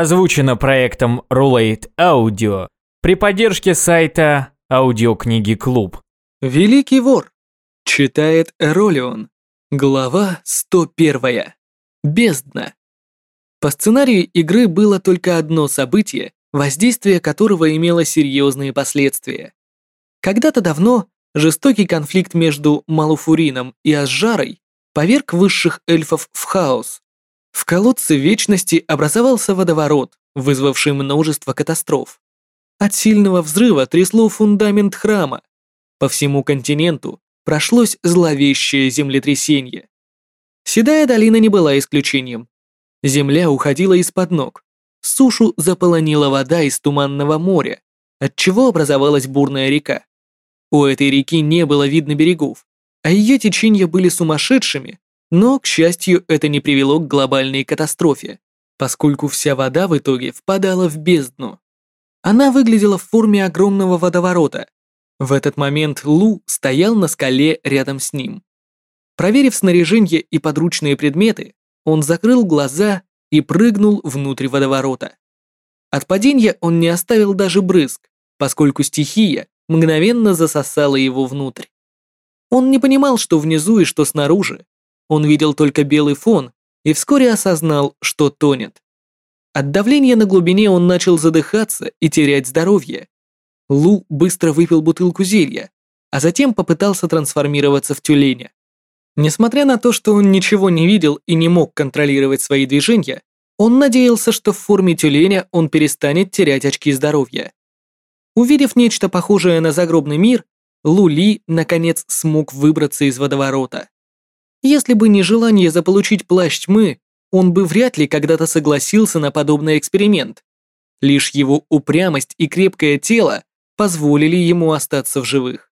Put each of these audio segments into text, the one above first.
Озвучено проектом Roulette Audio при поддержке сайта Аудиокниги Клуб. Великий вор. Читает Эролион. Глава 101. Бездна. По сценарию игры было только одно событие, воздействие которого имело серьезные последствия. Когда-то давно жестокий конфликт между Малуфурином и Асжарой поверг высших эльфов в хаос, в колодце Вечности образовался водоворот, вызвавший множество катастроф. От сильного взрыва трясло фундамент храма. По всему континенту прошлось зловещее землетрясение. Седая долина не была исключением. Земля уходила из-под ног. Сушу заполонила вода из Туманного моря, отчего образовалась бурная река. У этой реки не было видно берегов, а ее течения были сумасшедшими но, к счастью, это не привело к глобальной катастрофе, поскольку вся вода в итоге впадала в бездну. Она выглядела в форме огромного водоворота. В этот момент Лу стоял на скале рядом с ним. Проверив снаряжение и подручные предметы, он закрыл глаза и прыгнул внутрь водоворота. От падения он не оставил даже брызг, поскольку стихия мгновенно засосала его внутрь. Он не понимал, что внизу и что снаружи, он видел только белый фон и вскоре осознал, что тонет. От давления на глубине он начал задыхаться и терять здоровье. Лу быстро выпил бутылку зелья, а затем попытался трансформироваться в тюленя. Несмотря на то, что он ничего не видел и не мог контролировать свои движения, он надеялся, что в форме тюленя он перестанет терять очки здоровья. Увидев нечто похожее на загробный мир, Лу Ли наконец смог выбраться из водоворота. Если бы не желание заполучить плащ тьмы, он бы вряд ли когда-то согласился на подобный эксперимент. Лишь его упрямость и крепкое тело позволили ему остаться в живых.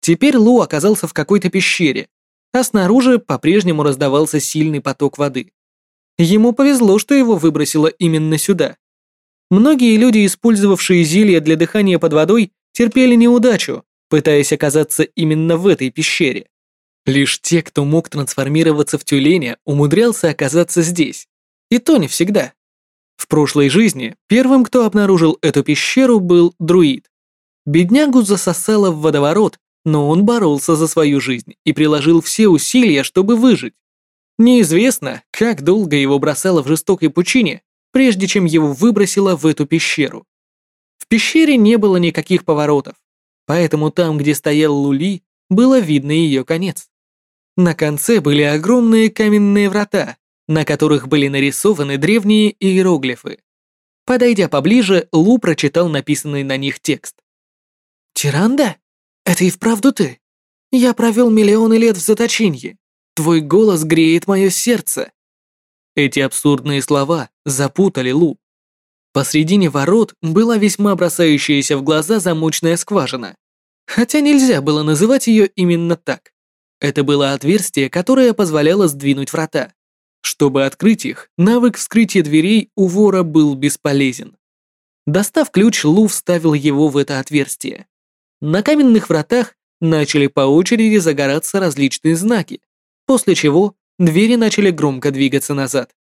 Теперь Лу оказался в какой-то пещере, а снаружи по-прежнему раздавался сильный поток воды. Ему повезло, что его выбросило именно сюда. Многие люди, использовавшие зелья для дыхания под водой, терпели неудачу, пытаясь оказаться именно в этой пещере. Лишь те, кто мог трансформироваться в тюленя, умудрялся оказаться здесь. И то не всегда. В прошлой жизни первым, кто обнаружил эту пещеру, был друид. Беднягу засосало в водоворот, но он боролся за свою жизнь и приложил все усилия, чтобы выжить. Неизвестно, как долго его бросало в жестокой пучине, прежде чем его выбросило в эту пещеру. В пещере не было никаких поворотов, поэтому там, где стоял Лули, было видно ее конец. На конце были огромные каменные врата, на которых были нарисованы древние иероглифы. Подойдя поближе, Лу прочитал написанный на них текст. «Тиранда? Это и вправду ты? Я провел миллионы лет в заточении. Твой голос греет мое сердце». Эти абсурдные слова запутали Лу. Посредине ворот была весьма бросающаяся в глаза замочная скважина. Хотя нельзя было называть ее именно так. Это было отверстие, которое позволяло сдвинуть врата. Чтобы открыть их, навык вскрытия дверей у вора был бесполезен. Достав ключ, Лу вставил его в это отверстие. На каменных вратах начали по очереди загораться различные знаки, после чего двери начали громко двигаться назад.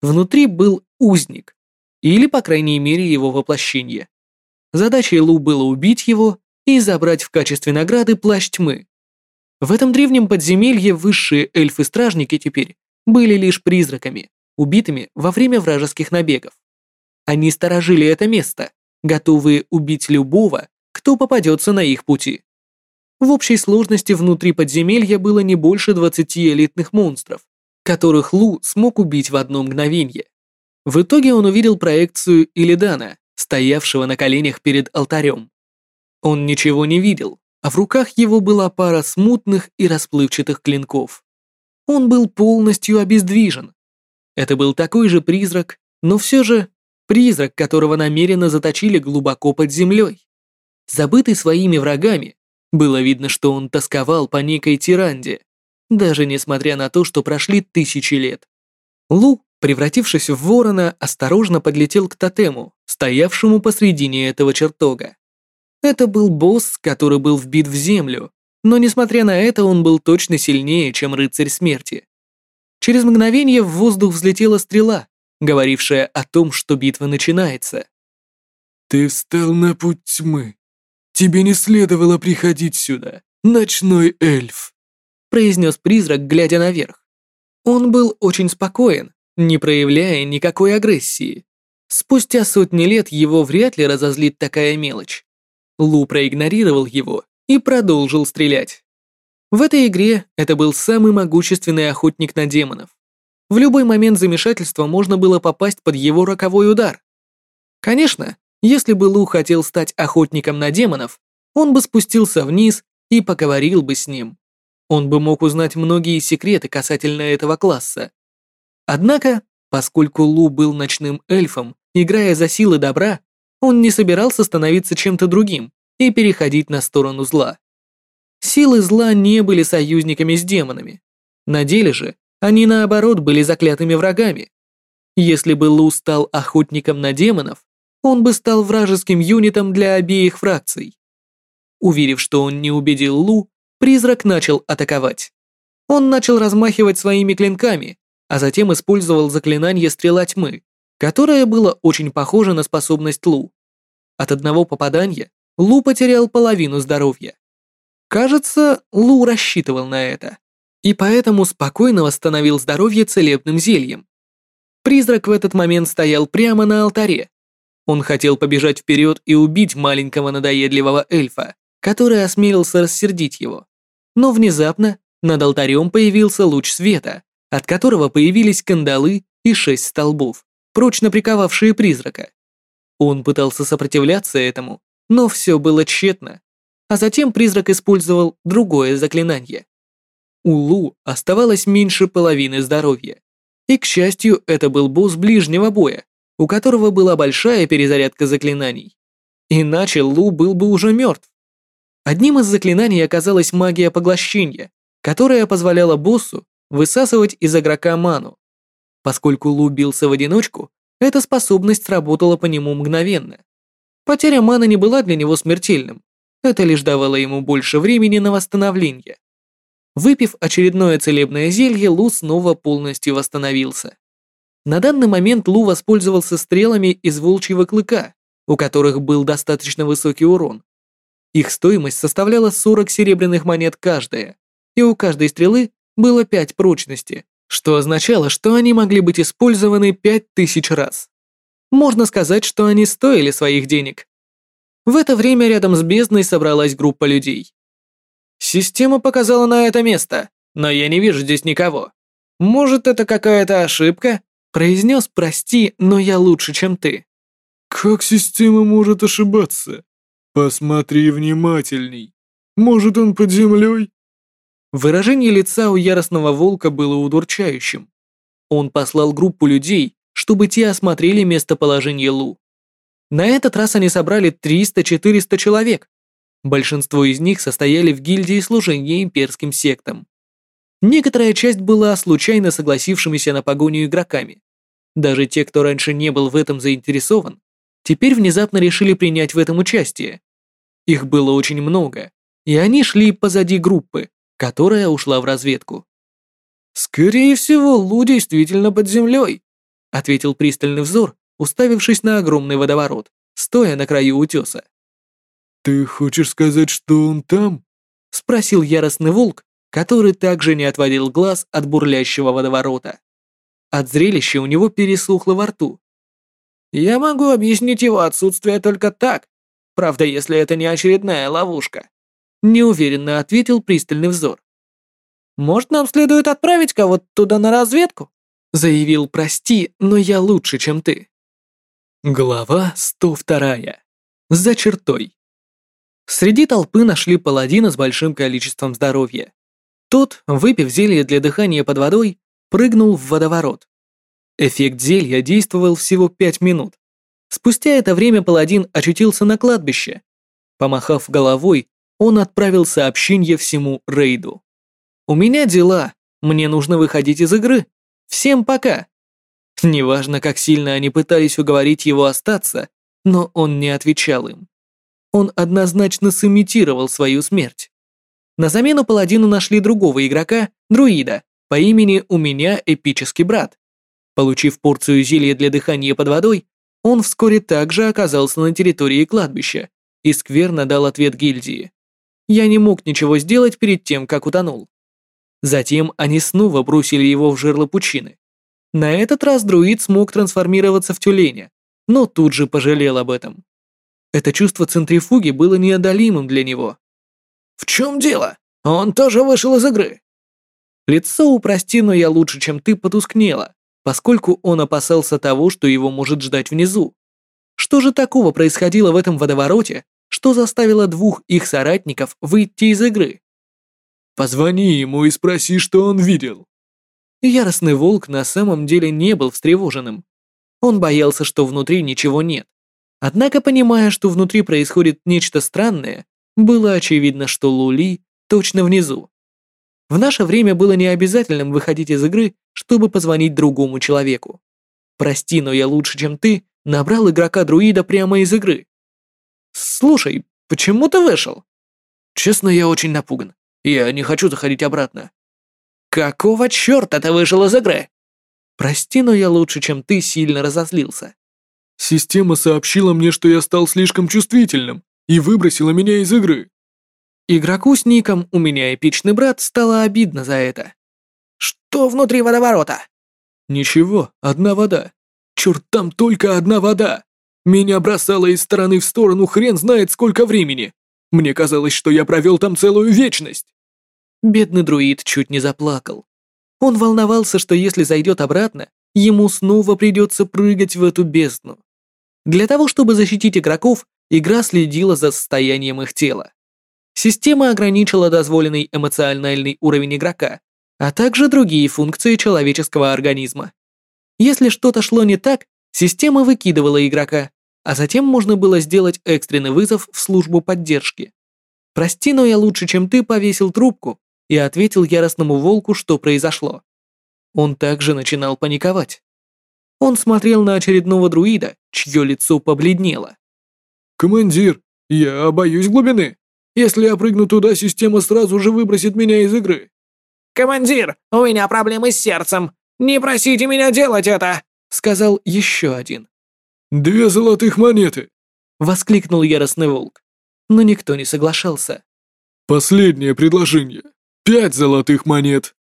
Внутри был узник, или, по крайней мере, его воплощение. Задачей Лу было убить его и забрать в качестве награды плащ тьмы. В этом древнем подземелье высшие эльфы-стражники теперь были лишь призраками, убитыми во время вражеских набегов. Они сторожили это место, готовые убить любого, кто попадется на их пути. В общей сложности внутри подземелья было не больше 20 элитных монстров, которых Лу смог убить в одно мгновение. В итоге он увидел проекцию Илидана, стоявшего на коленях перед алтарем. Он ничего не видел, а в руках его была пара смутных и расплывчатых клинков. Он был полностью обездвижен. Это был такой же призрак, но все же призрак, которого намеренно заточили глубоко под землей. Забытый своими врагами, было видно, что он тосковал по некой тиранде, даже несмотря на то, что прошли тысячи лет. Лу, превратившись в ворона, осторожно подлетел к тотему, стоявшему посредине этого чертога. Это был босс, который был вбит в землю, но несмотря на это он был точно сильнее, чем рыцарь смерти. Через мгновение в воздух взлетела стрела, говорившая о том, что битва начинается. «Ты встал на путь тьмы. Тебе не следовало приходить сюда, ночной эльф», произнес призрак, глядя наверх. Он был очень спокоен, не проявляя никакой агрессии. Спустя сотни лет его вряд ли разозлит такая мелочь. Лу проигнорировал его и продолжил стрелять. В этой игре это был самый могущественный охотник на демонов. В любой момент замешательства можно было попасть под его роковой удар. Конечно, если бы Лу хотел стать охотником на демонов, он бы спустился вниз и поговорил бы с ним. Он бы мог узнать многие секреты касательно этого класса. Однако, поскольку Лу был ночным эльфом, играя за силы добра, он не собирался становиться чем-то другим и переходить на сторону зла. Силы зла не были союзниками с демонами. На деле же они, наоборот, были заклятыми врагами. Если бы Лу стал охотником на демонов, он бы стал вражеским юнитом для обеих фракций. Уверив, что он не убедил Лу, призрак начал атаковать. Он начал размахивать своими клинками, а затем использовал заклинание «Стрела тьмы», которое было очень похоже на способность Лу. От одного попадания Лу потерял половину здоровья. Кажется, Лу рассчитывал на это, и поэтому спокойно восстановил здоровье целебным зельем. Призрак в этот момент стоял прямо на алтаре. Он хотел побежать вперед и убить маленького надоедливого эльфа, который осмелился рассердить его. Но внезапно над алтарем появился луч света, от которого появились кандалы и шесть столбов, прочно приковавшие призрака. Он пытался сопротивляться этому, но все было тщетно а затем призрак использовал другое заклинание. У Лу оставалось меньше половины здоровья. И, к счастью, это был босс ближнего боя, у которого была большая перезарядка заклинаний. Иначе Лу был бы уже мертв. Одним из заклинаний оказалась магия поглощения, которая позволяла боссу высасывать из игрока ману. Поскольку Лу бился в одиночку, эта способность сработала по нему мгновенно. Потеря маны не была для него смертельным, это лишь давало ему больше времени на восстановление. Выпив очередное целебное зелье, Лу снова полностью восстановился. На данный момент Лу воспользовался стрелами из волчьего клыка, у которых был достаточно высокий урон. Их стоимость составляла 40 серебряных монет каждая, и у каждой стрелы было 5 прочности, что означало, что они могли быть использованы 5000 раз. Можно сказать, что они стоили своих денег. В это время рядом с бездной собралась группа людей. Система показала на это место, но я не вижу здесь никого. Может, это какая-то ошибка? Произнес «Прости, но я лучше, чем ты». Как система может ошибаться? Посмотри внимательней. Может, он под землей? Выражение лица у яростного волка было удурчающим. Он послал группу людей, чтобы те осмотрели местоположение Лу. На этот раз они собрали 300-400 человек. Большинство из них состояли в гильдии служения имперским сектам. Некоторая часть была случайно согласившимися на погоню игроками. Даже те, кто раньше не был в этом заинтересован, теперь внезапно решили принять в этом участие. Их было очень много, и они шли позади группы, которая ушла в разведку. «Скорее всего, Лу действительно под землей», ответил пристальный взор, уставившись на огромный водоворот, стоя на краю утеса. «Ты хочешь сказать, что он там?» — спросил яростный волк, который также не отводил глаз от бурлящего водоворота. От зрелища у него пересохло во рту. «Я могу объяснить его отсутствие только так, правда, если это не очередная ловушка», — неуверенно ответил пристальный взор. «Может, нам следует отправить кого-то туда на разведку?» — заявил «Прости, но я лучше, чем ты». Глава 102. За чертой. Среди толпы нашли паладина с большим количеством здоровья. Тот, выпив зелье для дыхания под водой, прыгнул в водоворот. Эффект зелья действовал всего 5 минут. Спустя это время паладин очутился на кладбище. Помахав головой, он отправил сообщение всему рейду. «У меня дела, мне нужно выходить из игры. Всем пока!» Неважно, как сильно они пытались уговорить его остаться, но он не отвечал им. Он однозначно сымитировал свою смерть. На замену паладину нашли другого игрока, друида, по имени «У меня эпический брат». Получив порцию зелья для дыхания под водой, он вскоре также оказался на территории кладбища и скверно дал ответ гильдии. Я не мог ничего сделать перед тем, как утонул. Затем они снова бросили его в жерло пучины. На этот раз друид смог трансформироваться в тюленя, но тут же пожалел об этом. Это чувство центрифуги было неодолимым для него. «В чем дело? Он тоже вышел из игры!» Лицо у «Прости, но я лучше, чем ты» потускнело, поскольку он опасался того, что его может ждать внизу. Что же такого происходило в этом водовороте, что заставило двух их соратников выйти из игры? «Позвони ему и спроси, что он видел». Яростный волк на самом деле не был встревоженным. Он боялся, что внутри ничего нет. Однако, понимая, что внутри происходит нечто странное, было очевидно, что Лули точно внизу. В наше время было необязательным выходить из игры, чтобы позвонить другому человеку. Прости, но я лучше, чем ты, набрал игрока-друида прямо из игры. Слушай, почему ты вышел? Честно, я очень напуган. Я не хочу заходить обратно. Какого черта ты вышел из игры? Прости, но я лучше, чем ты, сильно разозлился. Система сообщила мне, что я стал слишком чувствительным и выбросила меня из игры. Игроку с ником «У меня эпичный брат» стало обидно за это. «Что внутри водоворота?» «Ничего, одна вода. Черт, там только одна вода. Меня бросало из стороны в сторону хрен знает сколько времени. Мне казалось, что я провел там целую вечность». Бедный друид чуть не заплакал. Он волновался, что если зайдет обратно, ему снова придется прыгать в эту бездну. Для того, чтобы защитить игроков, игра следила за состоянием их тела. Система ограничила дозволенный эмоциональный уровень игрока, а также другие функции человеческого организма. Если что-то шло не так, система выкидывала игрока, а затем можно было сделать экстренный вызов в службу поддержки. «Прости, но я лучше, чем ты, повесил трубку и ответил яростному волку, что произошло. Он также начинал паниковать. Он смотрел на очередного друида, чье лицо побледнело. «Командир, я боюсь глубины. Если я прыгну туда, система сразу же выбросит меня из игры». «Командир, у меня проблемы с сердцем. Не просите меня делать это!» Сказал еще один. «Две золотых монеты!» воскликнул яростный волк. Но никто не соглашался. «Последнее предложение. Пять золотых монет!»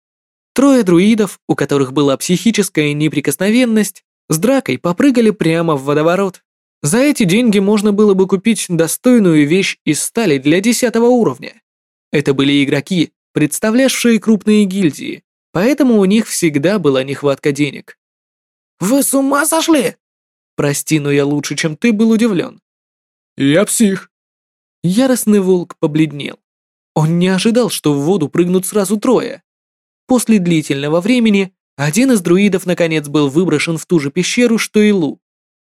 Трое друидов, у которых была психическая неприкосновенность, с дракой попрыгали прямо в водоворот. За эти деньги можно было бы купить достойную вещь из стали для десятого уровня. Это были игроки, представлявшие крупные гильдии, поэтому у них всегда была нехватка денег. «Вы с ума сошли?» «Прости, но я лучше, чем ты был удивлен». «Я псих». Яростный волк побледнел. Он не ожидал, что в воду прыгнут сразу трое. После длительного времени один из друидов наконец был выброшен в ту же пещеру, что и Лу.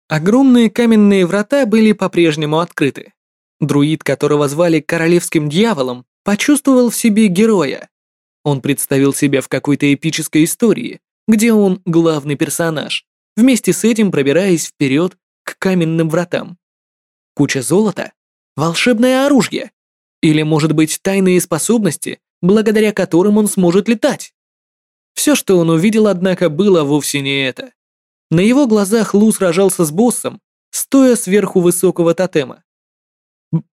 Огромные каменные врата были по-прежнему открыты. Друид, которого звали Королевским Дьяволом, почувствовал в себе героя. Он представил себя в какой-то эпической истории, где он главный персонаж, вместе с этим пробираясь вперед к каменным вратам. Куча золота? Волшебное оружие? Или, может быть, тайные способности, благодаря которым он сможет летать? Все, что он увидел, однако, было вовсе не это. На его глазах Лу сражался с боссом, стоя сверху высокого тотема.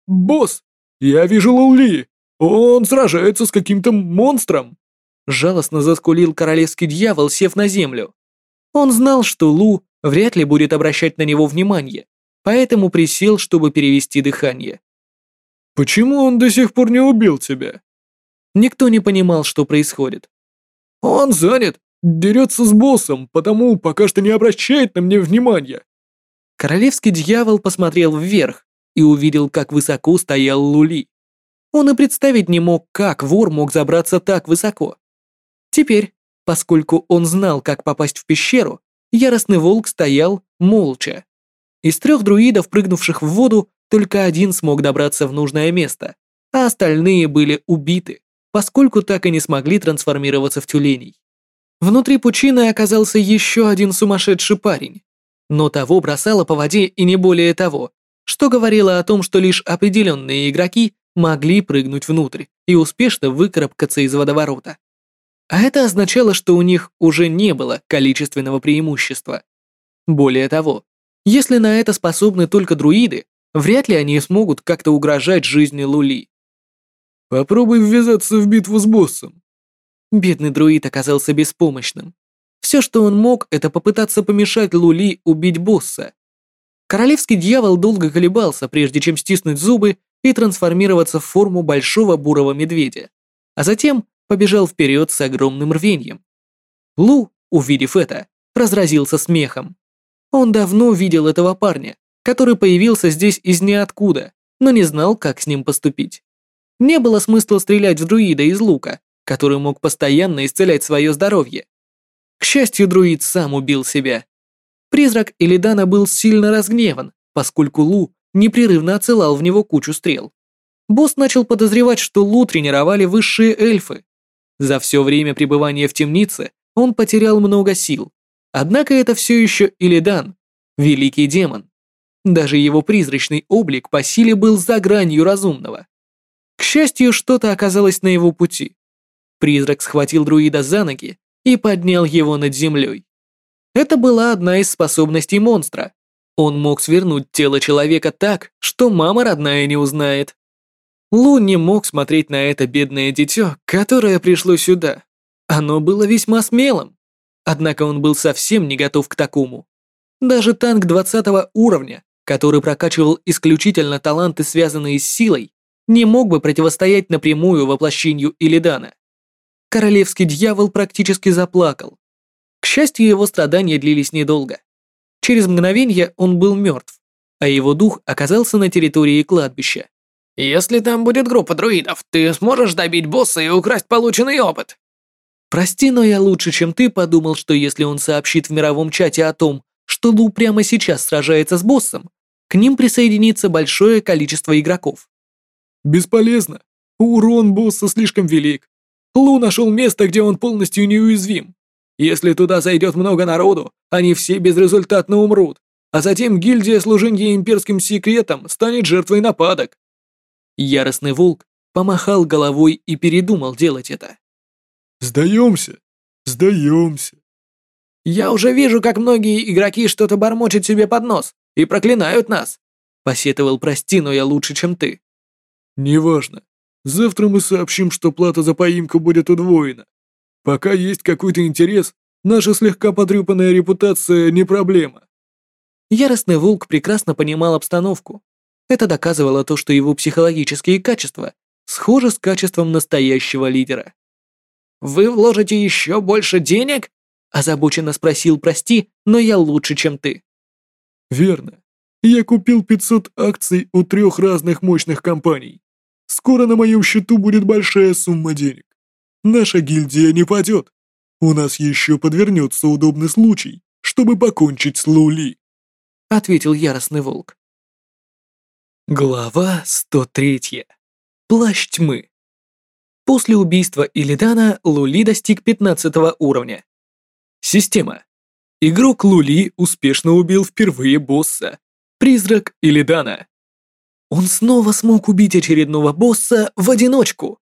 «Босс, я вижу Лули. Он сражается с каким-то монстром!» Жалостно заскулил королевский дьявол, сев на землю. Он знал, что Лу вряд ли будет обращать на него внимание, поэтому присел, чтобы перевести дыхание. «Почему он до сих пор не убил тебя?» Никто не понимал, что происходит. «Он занят, Дерется с боссом, потому пока что не обращает на мне внимания. Королевский дьявол посмотрел вверх и увидел, как высоко стоял Лули. Он и представить не мог, как вор мог забраться так высоко. Теперь, поскольку он знал, как попасть в пещеру, яростный волк стоял молча. Из трех друидов, прыгнувших в воду, только один смог добраться в нужное место, а остальные были убиты, поскольку так и не смогли трансформироваться в тюленей. Внутри пучины оказался еще один сумасшедший парень. Но того бросало по воде и не более того, что говорило о том, что лишь определенные игроки могли прыгнуть внутрь и успешно выкарабкаться из водоворота. А это означало, что у них уже не было количественного преимущества. Более того, если на это способны только друиды, вряд ли они смогут как-то угрожать жизни Лули. Попробуй ввязаться в битву с боссом. Бедный друид оказался беспомощным. Все, что он мог, это попытаться помешать Лули убить босса. Королевский дьявол долго колебался, прежде чем стиснуть зубы и трансформироваться в форму большого бурого медведя, а затем побежал вперед с огромным рвением. Лу, увидев это, разразился смехом. Он давно видел этого парня, который появился здесь из ниоткуда, но не знал, как с ним поступить. Не было смысла стрелять в друида из лука, который мог постоянно исцелять свое здоровье. К счастью, друид сам убил себя. Призрак Илидана был сильно разгневан, поскольку Лу непрерывно отсылал в него кучу стрел. Босс начал подозревать, что Лу тренировали высшие эльфы. За все время пребывания в темнице он потерял много сил. Однако это все еще Илидан, великий демон. Даже его призрачный облик по силе был за гранью разумного. К счастью, что-то оказалось на его пути. Призрак схватил друида за ноги и поднял его над землей. Это была одна из способностей монстра. Он мог свернуть тело человека так, что мама родная не узнает. Лу не мог смотреть на это бедное дитё, которое пришло сюда. Оно было весьма смелым. Однако он был совсем не готов к такому. Даже танк 20 уровня, который прокачивал исключительно таланты, связанные с силой, не мог бы противостоять напрямую воплощению Илидана. Королевский дьявол практически заплакал. К счастью, его страдания длились недолго. Через мгновение он был мертв, а его дух оказался на территории кладбища. «Если там будет группа друидов, ты сможешь добить босса и украсть полученный опыт?» «Прости, но я лучше, чем ты, подумал, что если он сообщит в мировом чате о том, что Лу прямо сейчас сражается с боссом, к ним присоединится большое количество игроков. Бесполезно. Урон босса слишком велик. Лу нашел место, где он полностью неуязвим. Если туда зайдет много народу, они все безрезультатно умрут, а затем гильдия служения имперским секретам станет жертвой нападок. Яростный волк помахал головой и передумал делать это. Сдаемся, сдаемся. Я уже вижу, как многие игроки что-то бормочут себе под нос и проклинают нас. Посетовал, прости, но я лучше, чем ты. «Неважно. Завтра мы сообщим, что плата за поимку будет удвоена. Пока есть какой-то интерес, наша слегка потрепанная репутация не проблема». Яростный волк прекрасно понимал обстановку. Это доказывало то, что его психологические качества схожи с качеством настоящего лидера. «Вы вложите еще больше денег?» Озабоченно спросил, прости, но я лучше, чем ты. «Верно. Я купил 500 акций у трех разных мощных компаний. Скоро на моем счету будет большая сумма денег. Наша гильдия не падет. У нас еще подвернется удобный случай, чтобы покончить с Лули», — ответил яростный волк. Глава 103. Плащ тьмы. После убийства Илидана Лули достиг 15 уровня. Система. Игрок Лули успешно убил впервые босса, призрак Илидана. Он снова смог убить очередного босса в одиночку.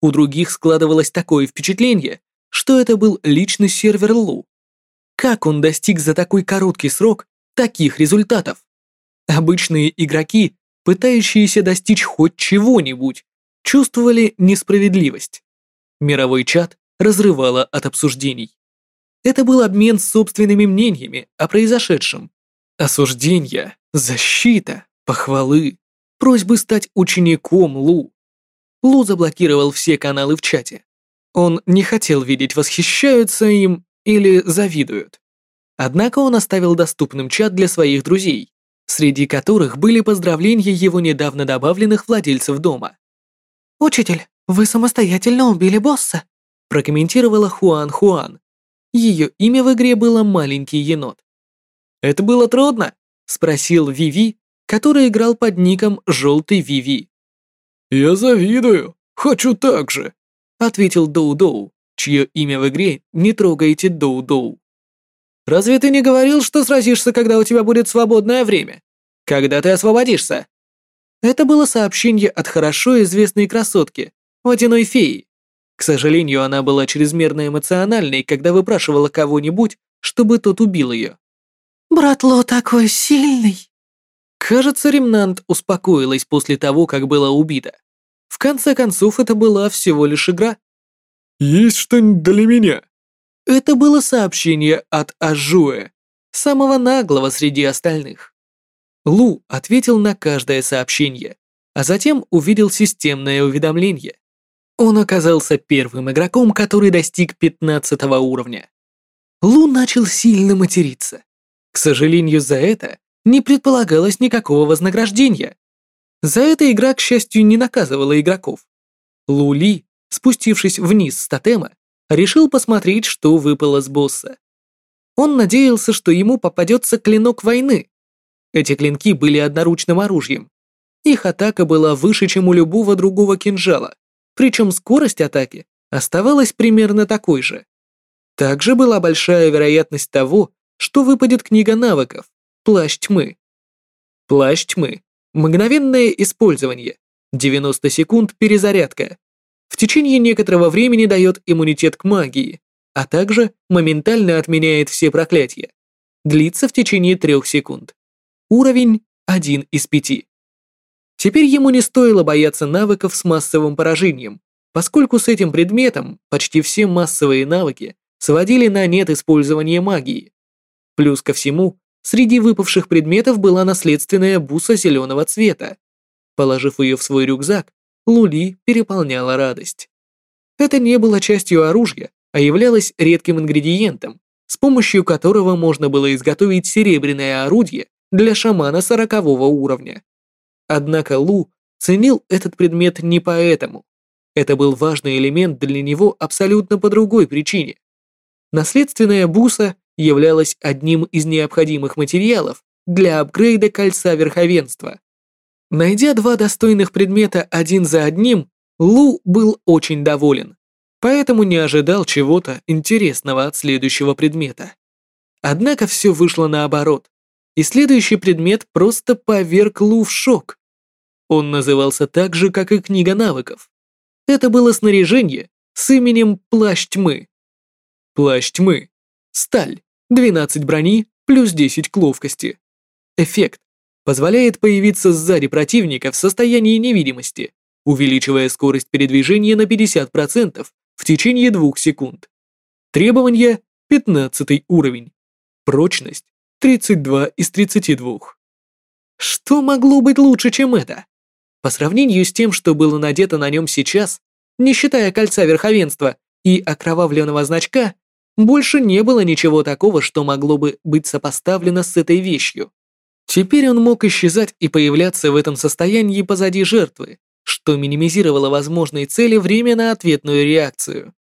У других складывалось такое впечатление, что это был личный сервер Лу. Как он достиг за такой короткий срок таких результатов? Обычные игроки, пытающиеся достичь хоть чего-нибудь, чувствовали несправедливость. Мировой чат разрывало от обсуждений. Это был обмен собственными мнениями о произошедшем. Осуждения, защита, похвалы, просьбы стать учеником Лу. Лу заблокировал все каналы в чате. Он не хотел видеть, восхищаются им или завидуют. Однако он оставил доступным чат для своих друзей, среди которых были поздравления его недавно добавленных владельцев дома. «Учитель, вы самостоятельно убили босса», прокомментировала Хуан Хуан. Ее имя в игре было «Маленький енот». «Это было трудно?» — спросил Виви, который играл под ником «Желтый Виви». «Я завидую. Хочу так же», — ответил Доу-Доу, чье имя в игре «Не трогайте Доу-Доу». «Разве ты не говорил, что сразишься, когда у тебя будет свободное время? Когда ты освободишься?» Это было сообщение от хорошо известной красотки, водяной феи. К сожалению, она была чрезмерно эмоциональной, когда выпрашивала кого-нибудь, чтобы тот убил ее. «Брат Ло такой сильный!» Кажется, Ремнант успокоилась после того, как была убита. В конце концов, это была всего лишь игра. «Есть что-нибудь для меня?» Это было сообщение от Ажуэ, самого наглого среди остальных. Лу ответил на каждое сообщение, а затем увидел системное уведомление. Он оказался первым игроком, который достиг 15 уровня. Лу начал сильно материться. К сожалению, за это не предполагалось никакого вознаграждения. За это игра, к счастью, не наказывала игроков. Лу Ли, спустившись вниз с тотема, решил посмотреть, что выпало с босса. Он надеялся, что ему попадется клинок войны. Эти клинки были одноручным оружием. Их атака была выше, чем у любого другого кинжала, причем скорость атаки оставалась примерно такой же. Также была большая вероятность того, что выпадет книга навыков «Плащ тьмы». Плащ тьмы. Мгновенное использование. 90 секунд перезарядка. В течение некоторого времени дает иммунитет к магии, а также моментально отменяет все проклятия. Длится в течение 3 секунд. Уровень 1 из 5. Теперь ему не стоило бояться навыков с массовым поражением, поскольку с этим предметом почти все массовые навыки сводили на нет использование магии. Плюс ко всему, среди выпавших предметов была наследственная буса зеленого цвета. Положив ее в свой рюкзак, Лули переполняла радость. Это не было частью оружия, а являлось редким ингредиентом, с помощью которого можно было изготовить серебряное орудие для шамана сорокового уровня. Однако Лу ценил этот предмет не поэтому. Это был важный элемент для него абсолютно по другой причине. Наследственная буса являлась одним из необходимых материалов для апгрейда кольца верховенства. Найдя два достойных предмета один за одним, Лу был очень доволен, поэтому не ожидал чего-то интересного от следующего предмета. Однако все вышло наоборот, и следующий предмет просто поверг Лу в шок. Он назывался так же, как и книга навыков. Это было снаряжение с именем Плащ Тьмы. Плащ Тьмы. Сталь. 12 брони плюс 10 к ловкости. Эффект позволяет появиться сзади противника в состоянии невидимости, увеличивая скорость передвижения на 50% в течение 2 секунд. Требования 15 уровень. Прочность 32 из 32. Что могло быть лучше, чем это? По сравнению с тем, что было надето на нем сейчас, не считая кольца верховенства и окровавленного значка, больше не было ничего такого, что могло бы быть сопоставлено с этой вещью. Теперь он мог исчезать и появляться в этом состоянии позади жертвы, что минимизировало возможные цели время на ответную реакцию.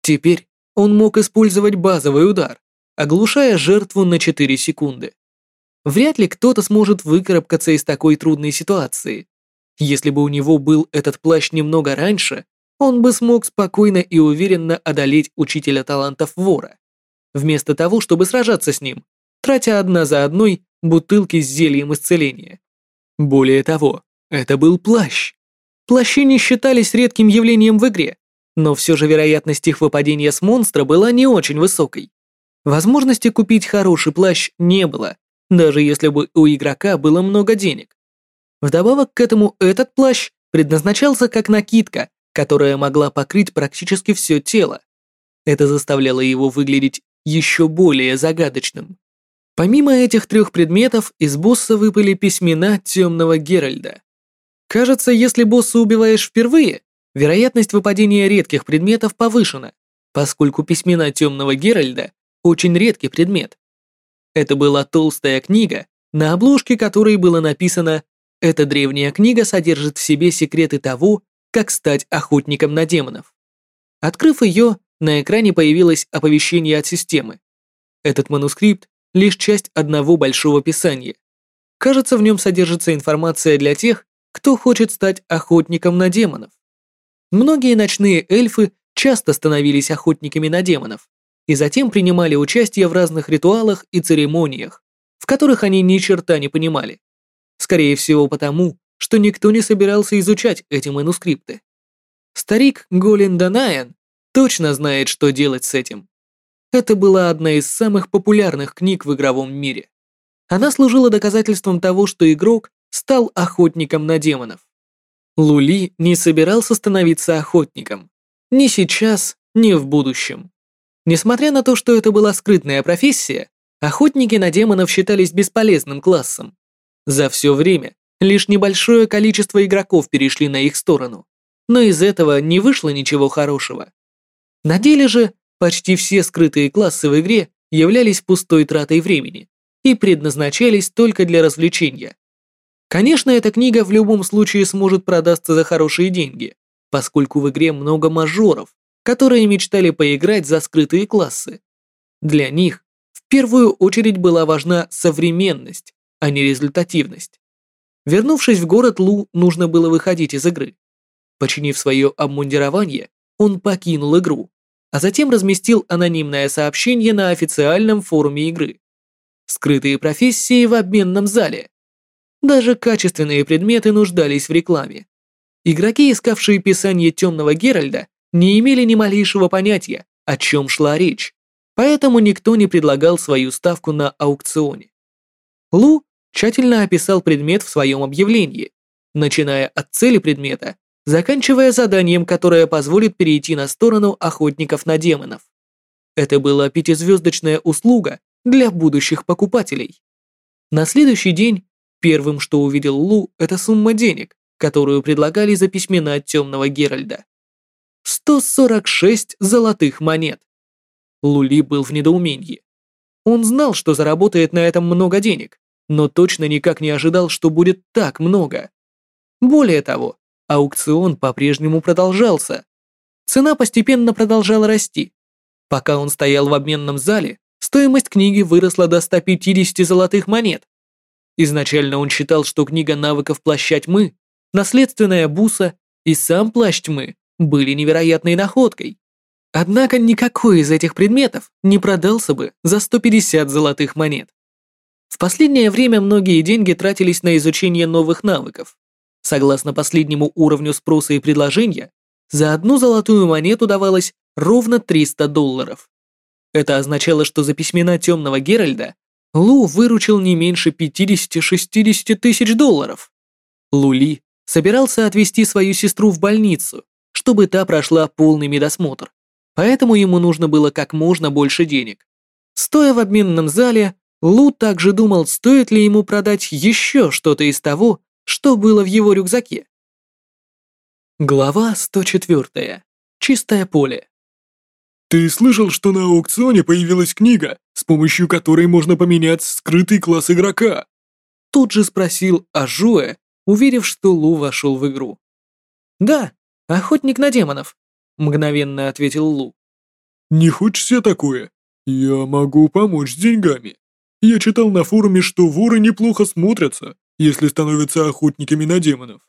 Теперь он мог использовать базовый удар, оглушая жертву на 4 секунды. Вряд ли кто-то сможет выкарабкаться из такой трудной ситуации. Если бы у него был этот плащ немного раньше, он бы смог спокойно и уверенно одолеть учителя талантов вора. Вместо того, чтобы сражаться с ним, тратя одна за одной бутылки с зельем исцеления. Более того, это был плащ. Плащи не считались редким явлением в игре, но все же вероятность их выпадения с монстра была не очень высокой. Возможности купить хороший плащ не было, даже если бы у игрока было много денег. Вдобавок к этому этот плащ предназначался как накидка, которая могла покрыть практически все тело. Это заставляло его выглядеть еще более загадочным. Помимо этих трех предметов, из босса выпали письмена темного Геральда. Кажется, если босса убиваешь впервые, вероятность выпадения редких предметов повышена, поскольку письмена темного Геральда очень редкий предмет. Это была толстая книга, на обложке которой было написано «Эта древняя книга содержит в себе секреты того, как стать охотником на демонов». Открыв ее, на экране появилось оповещение от системы. Этот манускрипт лишь часть одного большого писания. Кажется, в нем содержится информация для тех, кто хочет стать охотником на демонов. Многие ночные эльфы часто становились охотниками на демонов и затем принимали участие в разных ритуалах и церемониях, в которых они ни черта не понимали. Скорее всего потому, что никто не собирался изучать эти манускрипты. Старик Голин Данаен точно знает, что делать с этим. Это была одна из самых популярных книг в игровом мире. Она служила доказательством того, что игрок стал охотником на демонов. Лули не собирался становиться охотником. Ни сейчас, ни в будущем. Несмотря на то, что это была скрытная профессия, охотники на демонов считались бесполезным классом. За все время лишь небольшое количество игроков перешли на их сторону, но из этого не вышло ничего хорошего. На деле же почти все скрытые классы в игре являлись пустой тратой времени и предназначались только для развлечения. Конечно, эта книга в любом случае сможет продаться за хорошие деньги, поскольку в игре много мажоров, которые мечтали поиграть за скрытые классы. Для них в первую очередь была важна современность, а не результативность. Вернувшись в город Лу, нужно было выходить из игры. Починив свое обмундирование, он покинул игру, а затем разместил анонимное сообщение на официальном форуме игры. Скрытые профессии в обменном зале. Даже качественные предметы нуждались в рекламе. Игроки, искавшие писание Темного Геральда, не имели ни малейшего понятия, о чем шла речь, поэтому никто не предлагал свою ставку на аукционе. Лу тщательно описал предмет в своем объявлении, начиная от цели предмета, заканчивая заданием, которое позволит перейти на сторону охотников на демонов. Это была пятизвездочная услуга для будущих покупателей. На следующий день первым, что увидел Лу, это сумма денег, которую предлагали за письмена от темного Геральда. 146 золотых монет. Лули был в недоумении. Он знал, что заработает на этом много денег, но точно никак не ожидал, что будет так много. Более того, аукцион по-прежнему продолжался. Цена постепенно продолжала расти. Пока он стоял в обменном зале, стоимость книги выросла до 150 золотых монет. Изначально он считал, что книга навыков Плаща Тьмы, наследственная буса и сам Плащ Тьмы были невероятной находкой. Однако никакой из этих предметов не продался бы за 150 золотых монет. В последнее время многие деньги тратились на изучение новых навыков. Согласно последнему уровню спроса и предложения, за одну золотую монету давалось ровно 300 долларов. Это означало, что за письмена Темного Геральда Лу выручил не меньше 50-60 тысяч долларов. Лули собирался отвезти свою сестру в больницу, чтобы та прошла полный медосмотр, поэтому ему нужно было как можно больше денег. Стоя в обменном зале, Лу также думал, стоит ли ему продать еще что-то из того, что было в его рюкзаке. Глава 104. Чистое поле. Ты слышал, что на аукционе появилась книга, с помощью которой можно поменять скрытый класс игрока? Тут же спросил Ажуэ, уверив, что Лу вошел в игру. Да, «Охотник на демонов», — мгновенно ответил Лу. «Не хочешь все такое? Я могу помочь с деньгами. Я читал на форуме, что воры неплохо смотрятся, если становятся охотниками на демонов».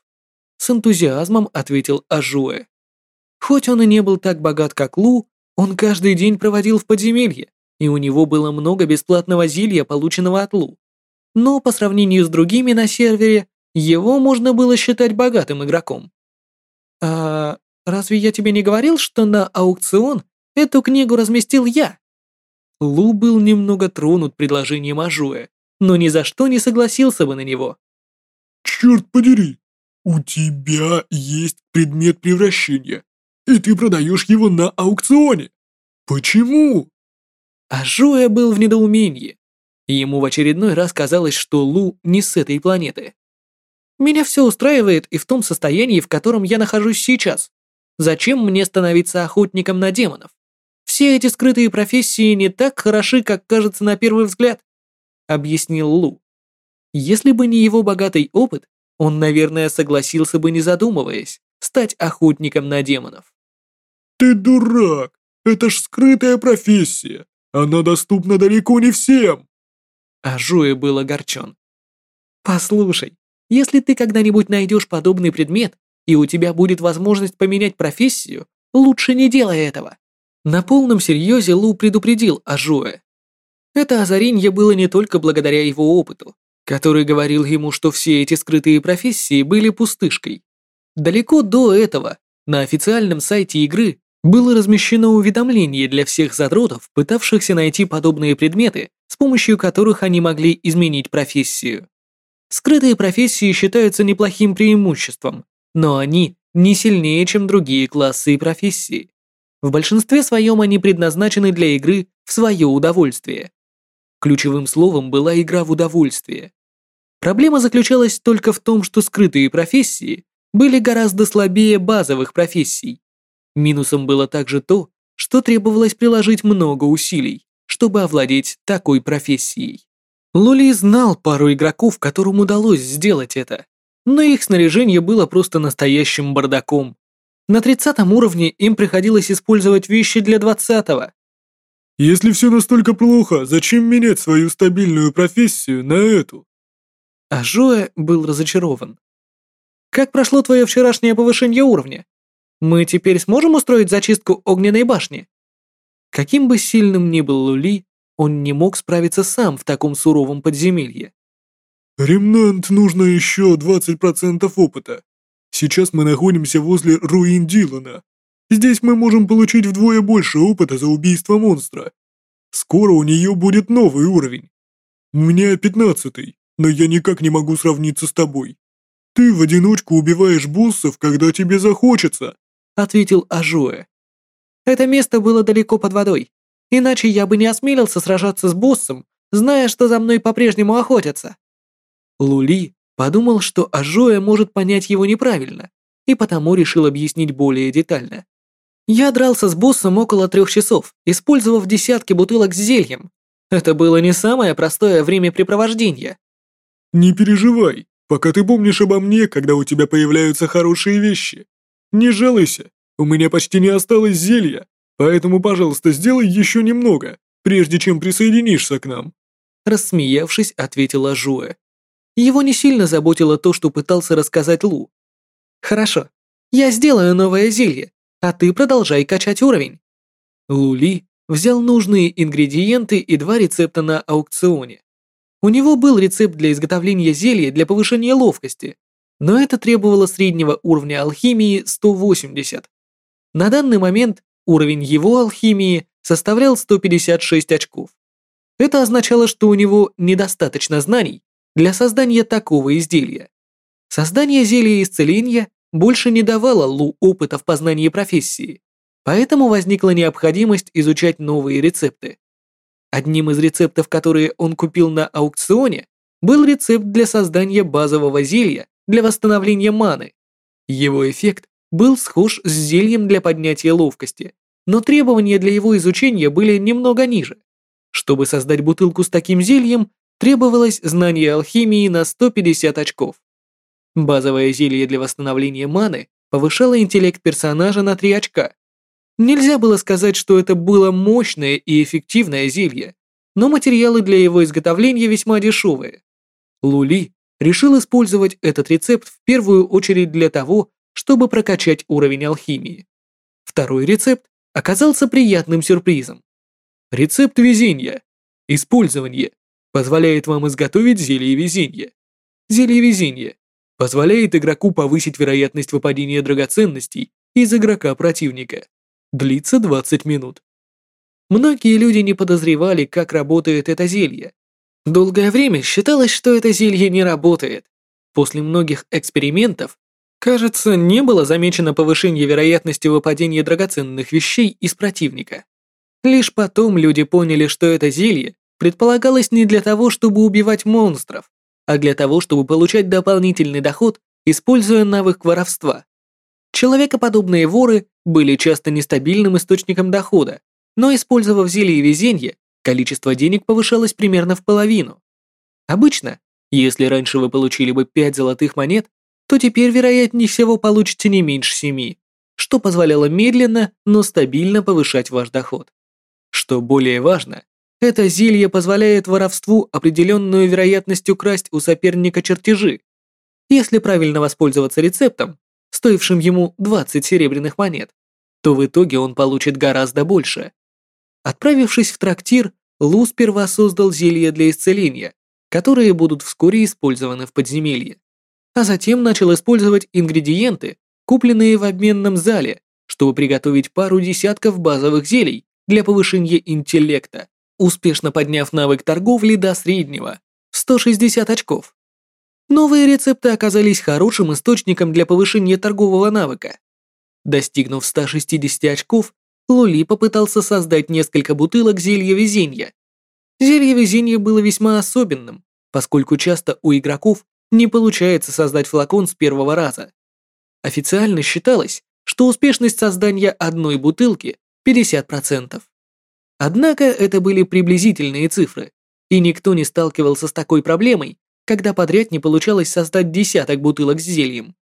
С энтузиазмом ответил Ажуэ. Хоть он и не был так богат, как Лу, он каждый день проводил в подземелье, и у него было много бесплатного зелья, полученного от Лу. Но по сравнению с другими на сервере, его можно было считать богатым игроком. «А разве я тебе не говорил, что на аукцион эту книгу разместил я?» Лу был немного тронут предложением Ажуэ, но ни за что не согласился бы на него. «Черт подери, у тебя есть предмет превращения, и ты продаешь его на аукционе. Почему?» Ажуэ был в недоумении. Ему в очередной раз казалось, что Лу не с этой планеты. Меня все устраивает и в том состоянии, в котором я нахожусь сейчас. Зачем мне становиться охотником на демонов? Все эти скрытые профессии не так хороши, как кажется на первый взгляд, объяснил Лу. Если бы не его богатый опыт, он, наверное, согласился бы, не задумываясь, стать охотником на демонов. Ты дурак! Это ж скрытая профессия. Она доступна далеко не всем. А Жуэ был огорчен. Послушай, если ты когда-нибудь найдешь подобный предмет, и у тебя будет возможность поменять профессию, лучше не делай этого. На полном серьезе Лу предупредил Ажуэ. Это озарение было не только благодаря его опыту, который говорил ему, что все эти скрытые профессии были пустышкой. Далеко до этого на официальном сайте игры было размещено уведомление для всех задротов, пытавшихся найти подобные предметы, с помощью которых они могли изменить профессию. Скрытые профессии считаются неплохим преимуществом, но они не сильнее, чем другие классы и профессии. В большинстве своем они предназначены для игры в свое удовольствие. Ключевым словом была игра в удовольствие. Проблема заключалась только в том, что скрытые профессии были гораздо слабее базовых профессий. Минусом было также то, что требовалось приложить много усилий, чтобы овладеть такой профессией. Лули знал пару игроков, которым удалось сделать это, но их снаряжение было просто настоящим бардаком. На 30 уровне им приходилось использовать вещи для 20 -го. Если все настолько плохо, зачем менять свою стабильную профессию на эту? А Жоэ был разочарован. Как прошло твое вчерашнее повышение уровня? Мы теперь сможем устроить зачистку огненной башни? Каким бы сильным ни был Лули, он не мог справиться сам в таком суровом подземелье. «Ремнант нужно еще 20% опыта. Сейчас мы находимся возле руин Дилана. Здесь мы можем получить вдвое больше опыта за убийство монстра. Скоро у нее будет новый уровень. У меня пятнадцатый, но я никак не могу сравниться с тобой. Ты в одиночку убиваешь боссов, когда тебе захочется», — ответил Ажуэ. «Это место было далеко под водой. Иначе я бы не осмелился сражаться с боссом, зная, что за мной по-прежнему охотятся. Лули подумал, что Ажоя может понять его неправильно, и потому решил объяснить более детально. Я дрался с боссом около трех часов, использовав десятки бутылок с зельем. Это было не самое простое времяпрепровождение. Не переживай, пока ты помнишь обо мне, когда у тебя появляются хорошие вещи. Не жалуйся, у меня почти не осталось зелья, Поэтому, пожалуйста, сделай еще немного, прежде чем присоединишься к нам». Рассмеявшись, ответила Жуэ. Его не сильно заботило то, что пытался рассказать Лу. «Хорошо, я сделаю новое зелье, а ты продолжай качать уровень». Лули взял нужные ингредиенты и два рецепта на аукционе. У него был рецепт для изготовления зелья для повышения ловкости, но это требовало среднего уровня алхимии 180. На данный момент Уровень его алхимии составлял 156 очков. Это означало, что у него недостаточно знаний для создания такого изделия. Создание зелья исцеления больше не давало Лу опыта в познании профессии, поэтому возникла необходимость изучать новые рецепты. Одним из рецептов, которые он купил на аукционе, был рецепт для создания базового зелья для восстановления маны. Его эффект был схож с зельем для поднятия ловкости, но требования для его изучения были немного ниже. Чтобы создать бутылку с таким зельем, требовалось знание алхимии на 150 очков. Базовое зелье для восстановления маны повышало интеллект персонажа на 3 очка. Нельзя было сказать, что это было мощное и эффективное зелье, но материалы для его изготовления весьма дешевые. Лули решил использовать этот рецепт в первую очередь для того, чтобы прокачать уровень алхимии. Второй рецепт оказался приятным сюрпризом. Рецепт везения. Использование. Позволяет вам изготовить зелье везения. Зелье везения. Позволяет игроку повысить вероятность выпадения драгоценностей из игрока противника. Длится 20 минут. Многие люди не подозревали, как работает это зелье. Долгое время считалось, что это зелье не работает. После многих экспериментов Кажется, не было замечено повышение вероятности выпадения драгоценных вещей из противника. Лишь потом люди поняли, что это зелье предполагалось не для того, чтобы убивать монстров, а для того, чтобы получать дополнительный доход, используя навык воровства. Человекоподобные воры были часто нестабильным источником дохода, но использовав зелье везения, количество денег повышалось примерно в половину. Обычно, если раньше вы получили бы 5 золотых монет, то теперь, вероятнее всего, получите не меньше семи, что позволяло медленно, но стабильно повышать ваш доход. Что более важно, это зелье позволяет воровству определенную вероятность украсть у соперника чертежи. Если правильно воспользоваться рецептом, стоившим ему 20 серебряных монет, то в итоге он получит гораздо больше. Отправившись в трактир, Лу сперва создал зелья для исцеления, которые будут вскоре использованы в подземелье а затем начал использовать ингредиенты, купленные в обменном зале, чтобы приготовить пару десятков базовых зелий для повышения интеллекта, успешно подняв навык торговли до среднего – 160 очков. Новые рецепты оказались хорошим источником для повышения торгового навыка. Достигнув 160 очков, Лули попытался создать несколько бутылок зелья везения. Зелье везения было весьма особенным, поскольку часто у игроков не получается создать флакон с первого раза. Официально считалось, что успешность создания одной бутылки 50%. Однако это были приблизительные цифры, и никто не сталкивался с такой проблемой, когда подряд не получалось создать десяток бутылок с зельем.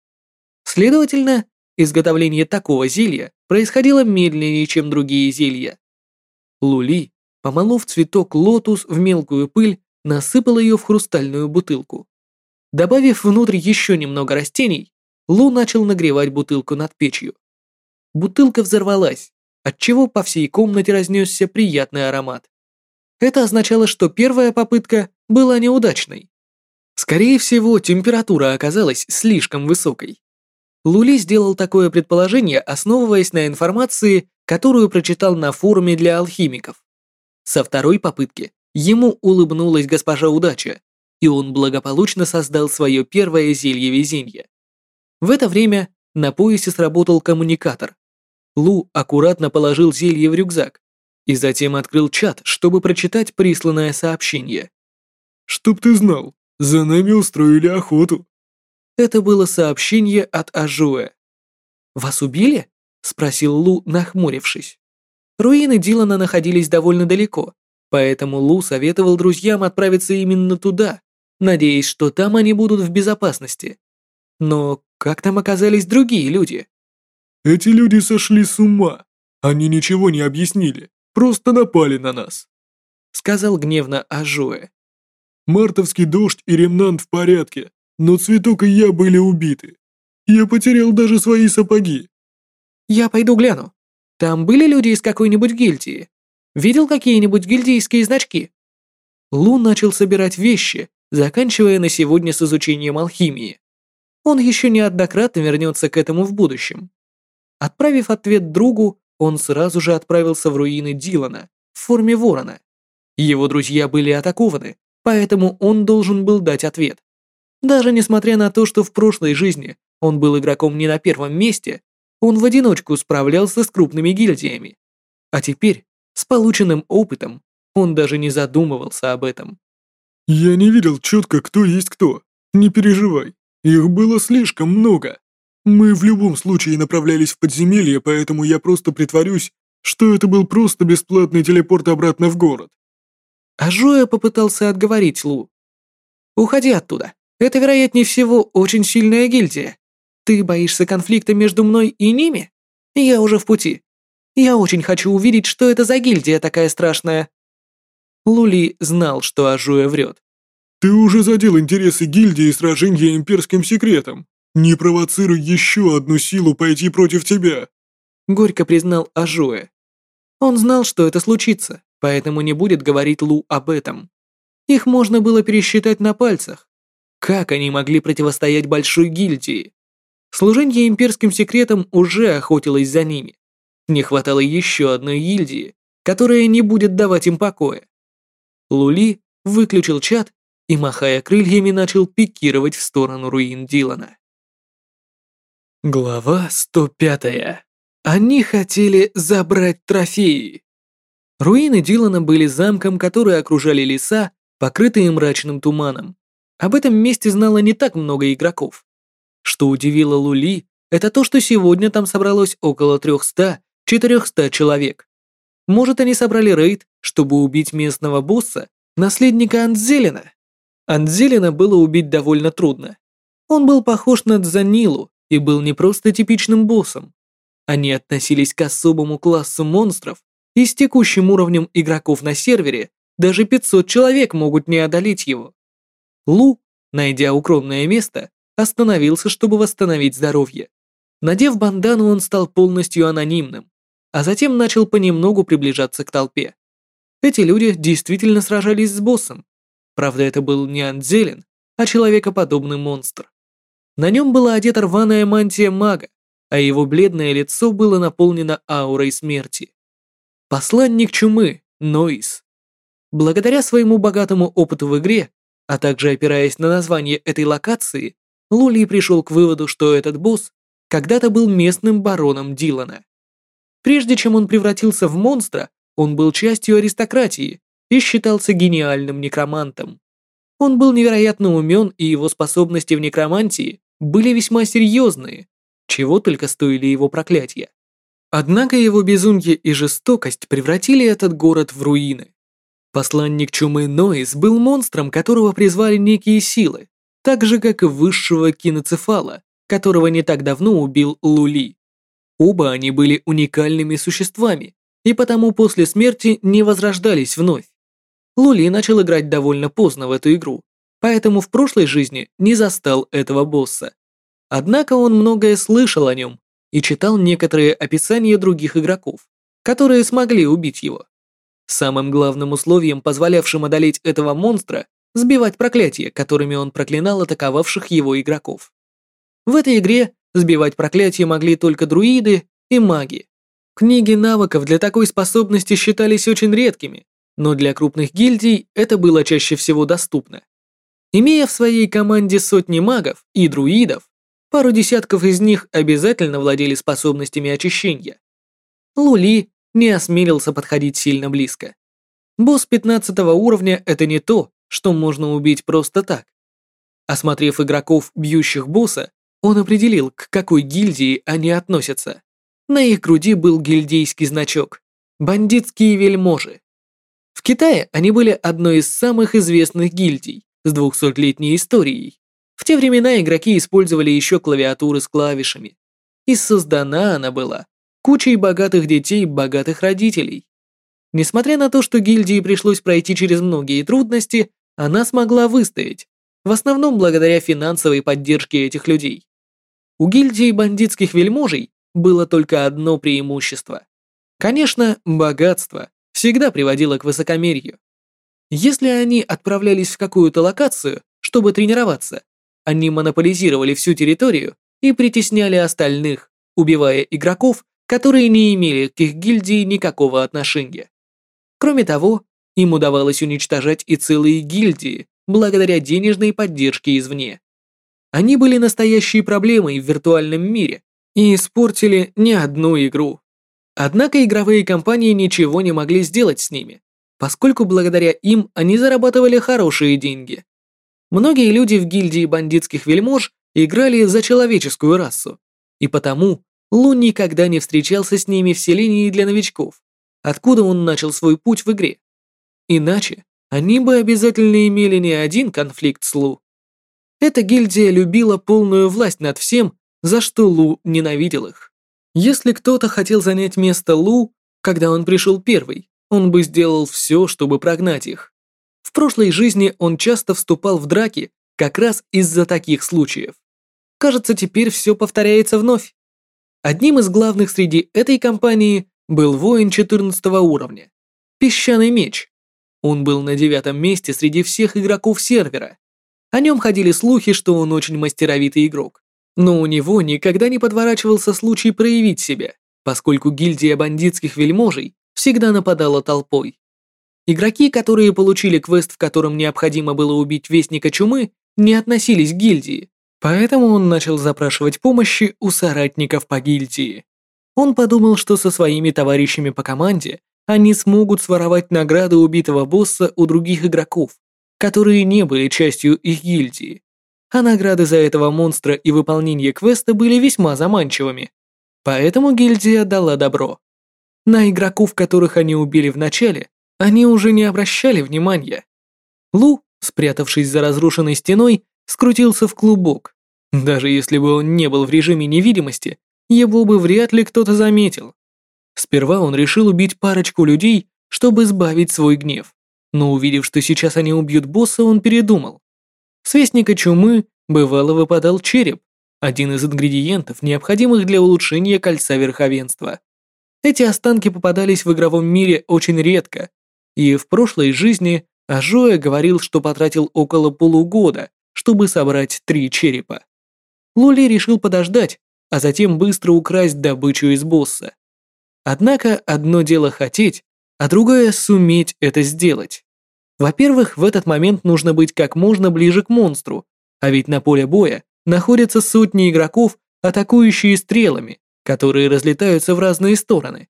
Следовательно, изготовление такого зелья происходило медленнее, чем другие зелья. Лули, помолов цветок лотус в мелкую пыль, насыпал ее в хрустальную бутылку. Добавив внутрь еще немного растений, Лу начал нагревать бутылку над печью. Бутылка взорвалась, отчего по всей комнате разнесся приятный аромат. Это означало, что первая попытка была неудачной. Скорее всего, температура оказалась слишком высокой. Лули сделал такое предположение, основываясь на информации, которую прочитал на форуме для алхимиков. Со второй попытки ему улыбнулась госпожа удача, и он благополучно создал свое первое зелье везения. В это время на поясе сработал коммуникатор. Лу аккуратно положил зелье в рюкзак и затем открыл чат, чтобы прочитать присланное сообщение. «Чтоб ты знал, за нами устроили охоту». Это было сообщение от Ажуэ. «Вас убили?» — спросил Лу, нахмурившись. Руины Дилана находились довольно далеко, поэтому Лу советовал друзьям отправиться именно туда, надеясь, что там они будут в безопасности. Но как там оказались другие люди? «Эти люди сошли с ума. Они ничего не объяснили, просто напали на нас», — сказал гневно Ажуэ. Мартовский дождь и ремнант в порядке, но Цветок и я были убиты. Я потерял даже свои сапоги. Я пойду гляну. Там были люди из какой-нибудь гильдии? Видел какие-нибудь гильдийские значки? Лу начал собирать вещи, заканчивая на сегодня с изучением алхимии. Он еще неоднократно вернется к этому в будущем. Отправив ответ другу, он сразу же отправился в руины Дилана в форме ворона. Его друзья были атакованы, поэтому он должен был дать ответ. Даже несмотря на то, что в прошлой жизни он был игроком не на первом месте, он в одиночку справлялся с крупными гильдиями. А теперь, с полученным опытом, он даже не задумывался об этом. «Я не видел четко, кто есть кто. Не переживай, их было слишком много. Мы в любом случае направлялись в подземелье, поэтому я просто притворюсь, что это был просто бесплатный телепорт обратно в город. А Жоя попытался отговорить Лу. «Уходи оттуда. Это, вероятнее всего, очень сильная гильдия. Ты боишься конфликта между мной и ними? Я уже в пути. Я очень хочу увидеть, что это за гильдия такая страшная». Лули знал, что Ажуя врет. «Ты уже задел интересы гильдии сражения имперским секретом. Не провоцируй еще одну силу пойти против тебя», — горько признал Ажуэ. Он знал, что это случится, поэтому не будет говорить Лу об этом. Их можно было пересчитать на пальцах. Как они могли противостоять большой гильдии? Служение имперским секретом уже охотилось за ними. Не хватало еще одной гильдии, которая не будет давать им покоя. Лули выключил чат и, махая крыльями, начал пикировать в сторону руин Дилана. Глава 105. Они хотели забрать трофеи. Руины Дилана были замком, который окружали леса, покрытые мрачным туманом. Об этом месте знало не так много игроков. Что удивило Лули, это то, что сегодня там собралось около 300-400 человек. Может, они собрали рейд, чтобы убить местного босса, наследника Анзелина? Анзелина было убить довольно трудно. Он был похож на Дзанилу и был не просто типичным боссом. Они относились к особому классу монстров, и с текущим уровнем игроков на сервере даже 500 человек могут не одолеть его. Лу, найдя укромное место, остановился, чтобы восстановить здоровье. Надев бандану, он стал полностью анонимным, а затем начал понемногу приближаться к толпе. Эти люди действительно сражались с боссом. Правда, это был не Анзелин, а человекоподобный монстр. На нем была одета рваная мантия мага, а его бледное лицо было наполнено аурой смерти. Посланник чумы, Нойс. Благодаря своему богатому опыту в игре, а также опираясь на название этой локации, Лули пришел к выводу, что этот босс когда-то был местным бароном Дилана. Прежде чем он превратился в монстра, он был частью аристократии и считался гениальным некромантом. Он был невероятно умен, и его способности в некромантии были весьма серьезные, чего только стоили его проклятия. Однако его безумие и жестокость превратили этот город в руины. Посланник чумы Нойс был монстром, которого призвали некие силы, так же, как и высшего киноцефала, которого не так давно убил Лули. Оба они были уникальными существами, и потому после смерти не возрождались вновь. Лули начал играть довольно поздно в эту игру, поэтому в прошлой жизни не застал этого босса. Однако он многое слышал о нем и читал некоторые описания других игроков, которые смогли убить его. Самым главным условием, позволявшим одолеть этого монстра, сбивать проклятия, которыми он проклинал атаковавших его игроков. В этой игре сбивать проклятия могли только друиды и маги. Книги навыков для такой способности считались очень редкими, но для крупных гильдий это было чаще всего доступно. Имея в своей команде сотни магов и друидов, пару десятков из них обязательно владели способностями очищения. Лули не осмелился подходить сильно близко. Босс 15 уровня — это не то, что можно убить просто так. Осмотрев игроков, бьющих босса, он определил, к какой гильдии они относятся. На их груди был гильдейский значок «Бандитские вельможи». В Китае они были одной из самых известных гильдий с 200-летней историей. В те времена игроки использовали еще клавиатуры с клавишами. И создана она была кучей богатых детей богатых родителей. Несмотря на то, что гильдии пришлось пройти через многие трудности, она смогла выстоять, в основном благодаря финансовой поддержке этих людей. У гильдии бандитских вельможей было только одно преимущество. Конечно, богатство всегда приводило к высокомерию. Если они отправлялись в какую-то локацию, чтобы тренироваться, они монополизировали всю территорию и притесняли остальных, убивая игроков, которые не имели к их гильдии никакого отношения. Кроме того, им удавалось уничтожать и целые гильдии благодаря денежной поддержке извне. Они были настоящей проблемой в виртуальном мире и испортили не одну игру. Однако игровые компании ничего не могли сделать с ними, поскольку благодаря им они зарабатывали хорошие деньги. Многие люди в гильдии бандитских вельмож играли за человеческую расу, и потому Лу никогда не встречался с ними в селении для новичков, откуда он начал свой путь в игре. Иначе они бы обязательно имели не один конфликт с Лу, эта гильдия любила полную власть над всем, за что Лу ненавидел их. Если кто-то хотел занять место Лу, когда он пришел первый, он бы сделал все, чтобы прогнать их. В прошлой жизни он часто вступал в драки как раз из-за таких случаев. Кажется, теперь все повторяется вновь. Одним из главных среди этой компании был воин 14 уровня. Песчаный меч. Он был на девятом месте среди всех игроков сервера. О нем ходили слухи, что он очень мастеровитый игрок. Но у него никогда не подворачивался случай проявить себя, поскольку гильдия бандитских вельможей всегда нападала толпой. Игроки, которые получили квест, в котором необходимо было убить Вестника Чумы, не относились к гильдии, поэтому он начал запрашивать помощи у соратников по гильдии. Он подумал, что со своими товарищами по команде они смогут своровать награды убитого босса у других игроков, которые не были частью их гильдии, а награды за этого монстра и выполнение квеста были весьма заманчивыми. Поэтому гильдия дала добро. На игроков, которых они убили в начале, они уже не обращали внимания. Лу, спрятавшись за разрушенной стеной, скрутился в клубок. Даже если бы он не был в режиме невидимости, его бы вряд ли кто-то заметил. Сперва он решил убить парочку людей, чтобы сбавить свой гнев но увидев, что сейчас они убьют босса, он передумал. С Чумы бывало выпадал череп, один из ингредиентов, необходимых для улучшения кольца верховенства. Эти останки попадались в игровом мире очень редко, и в прошлой жизни Ажоя говорил, что потратил около полугода, чтобы собрать три черепа. Лули решил подождать, а затем быстро украсть добычу из босса. Однако одно дело хотеть, а другое суметь это сделать. Во-первых, в этот момент нужно быть как можно ближе к монстру, а ведь на поле боя находятся сотни игроков, атакующие стрелами, которые разлетаются в разные стороны.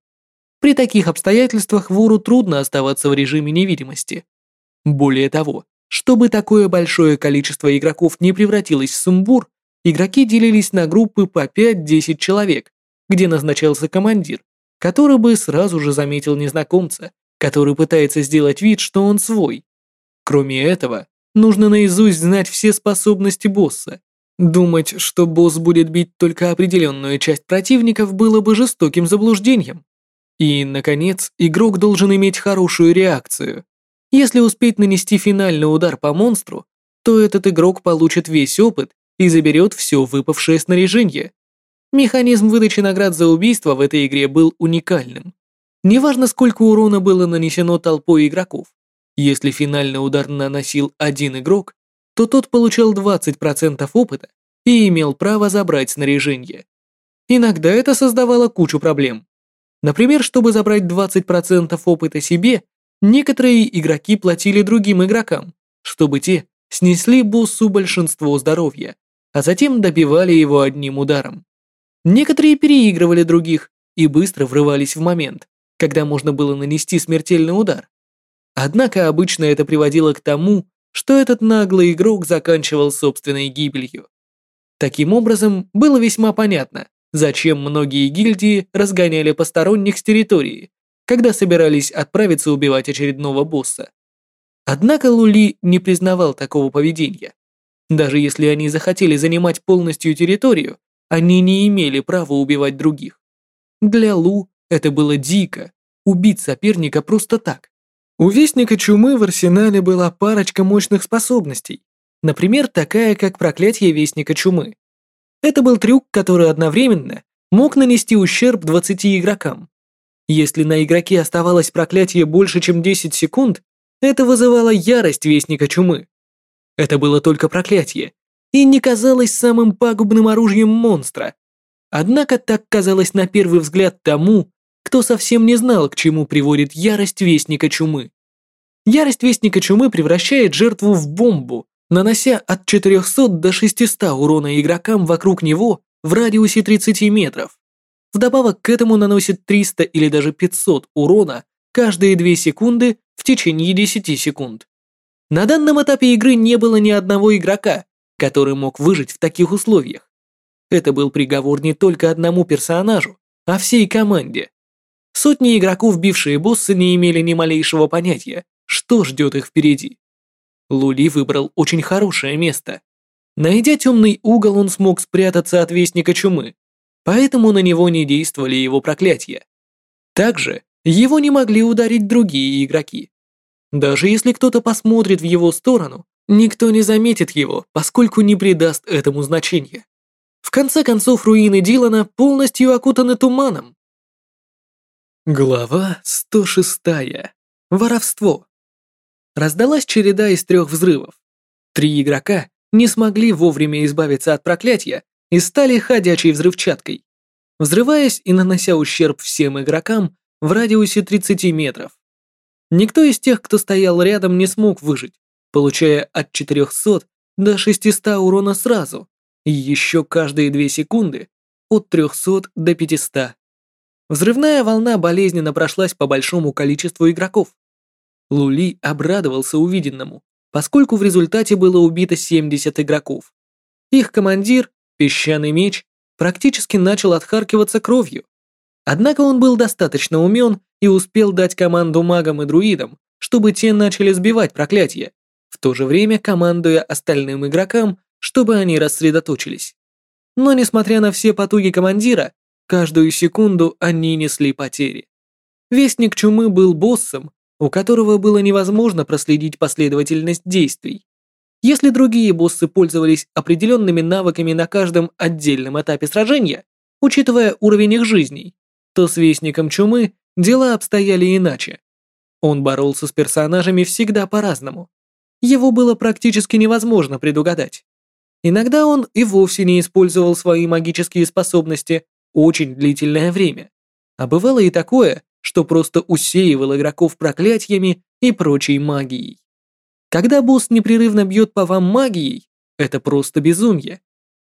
При таких обстоятельствах вору трудно оставаться в режиме невидимости. Более того, чтобы такое большое количество игроков не превратилось в сумбур, игроки делились на группы по 5-10 человек, где назначался командир, который бы сразу же заметил незнакомца, который пытается сделать вид, что он свой. Кроме этого, нужно наизусть знать все способности босса. Думать, что босс будет бить только определенную часть противников, было бы жестоким заблуждением. И, наконец, игрок должен иметь хорошую реакцию. Если успеть нанести финальный удар по монстру, то этот игрок получит весь опыт и заберет все выпавшее снаряжение. Механизм выдачи наград за убийство в этой игре был уникальным. Неважно, сколько урона было нанесено толпой игроков, если финальный удар наносил один игрок, то тот получал 20% опыта и имел право забрать снаряжение. Иногда это создавало кучу проблем. Например, чтобы забрать 20% опыта себе, некоторые игроки платили другим игрокам, чтобы те снесли боссу большинство здоровья, а затем добивали его одним ударом. Некоторые переигрывали других и быстро врывались в момент, когда можно было нанести смертельный удар. Однако обычно это приводило к тому, что этот наглый игрок заканчивал собственной гибелью. Таким образом, было весьма понятно, зачем многие гильдии разгоняли посторонних с территории, когда собирались отправиться убивать очередного босса. Однако Лули не признавал такого поведения. Даже если они захотели занимать полностью территорию, они не имели права убивать других. Для Лу это было дико, убить соперника просто так. У Вестника Чумы в арсенале была парочка мощных способностей, например, такая, как проклятие Вестника Чумы. Это был трюк, который одновременно мог нанести ущерб 20 игрокам. Если на игроке оставалось проклятие больше, чем 10 секунд, это вызывало ярость Вестника Чумы. Это было только проклятие, и не казалось самым пагубным оружием монстра. Однако так казалось на первый взгляд тому, кто совсем не знал, к чему приводит ярость Вестника Чумы. Ярость Вестника Чумы превращает жертву в бомбу, нанося от 400 до 600 урона игрокам вокруг него в радиусе 30 метров. Вдобавок к этому наносит 300 или даже 500 урона каждые 2 секунды в течение 10 секунд. На данном этапе игры не было ни одного игрока, который мог выжить в таких условиях. Это был приговор не только одному персонажу, а всей команде. Сотни игроков, бившие боссы, не имели ни малейшего понятия, что ждет их впереди. Лули выбрал очень хорошее место. Найдя темный угол, он смог спрятаться от Вестника Чумы, поэтому на него не действовали его проклятия. Также его не могли ударить другие игроки. Даже если кто-то посмотрит в его сторону, никто не заметит его, поскольку не придаст этому значения. В конце концов, руины Дилана полностью окутаны туманом. Глава 106. Воровство. Раздалась череда из трех взрывов. Три игрока не смогли вовремя избавиться от проклятия и стали ходячей взрывчаткой, взрываясь и нанося ущерб всем игрокам в радиусе 30 метров. Никто из тех, кто стоял рядом, не смог выжить, получая от 400 до 600 урона сразу, и еще каждые 2 секунды от 300 до 500. Взрывная волна болезненно прошлась по большому количеству игроков. Лули обрадовался увиденному, поскольку в результате было убито 70 игроков. Их командир, Песчаный Меч, практически начал отхаркиваться кровью. Однако он был достаточно умен и успел дать команду магам и друидам, чтобы те начали сбивать проклятие, в то же время командуя остальным игрокам, чтобы они рассредоточились. Но несмотря на все потуги командира, каждую секунду они несли потери. Вестник Чумы был боссом, у которого было невозможно проследить последовательность действий. Если другие боссы пользовались определенными навыками на каждом отдельном этапе сражения, учитывая уровень их жизней, то с Вестником Чумы дела обстояли иначе. Он боролся с персонажами всегда по-разному. Его было практически невозможно предугадать. Иногда он и вовсе не использовал свои магические способности очень длительное время. А бывало и такое, что просто усеивал игроков проклятиями и прочей магией. Когда босс непрерывно бьет по вам магией, это просто безумие.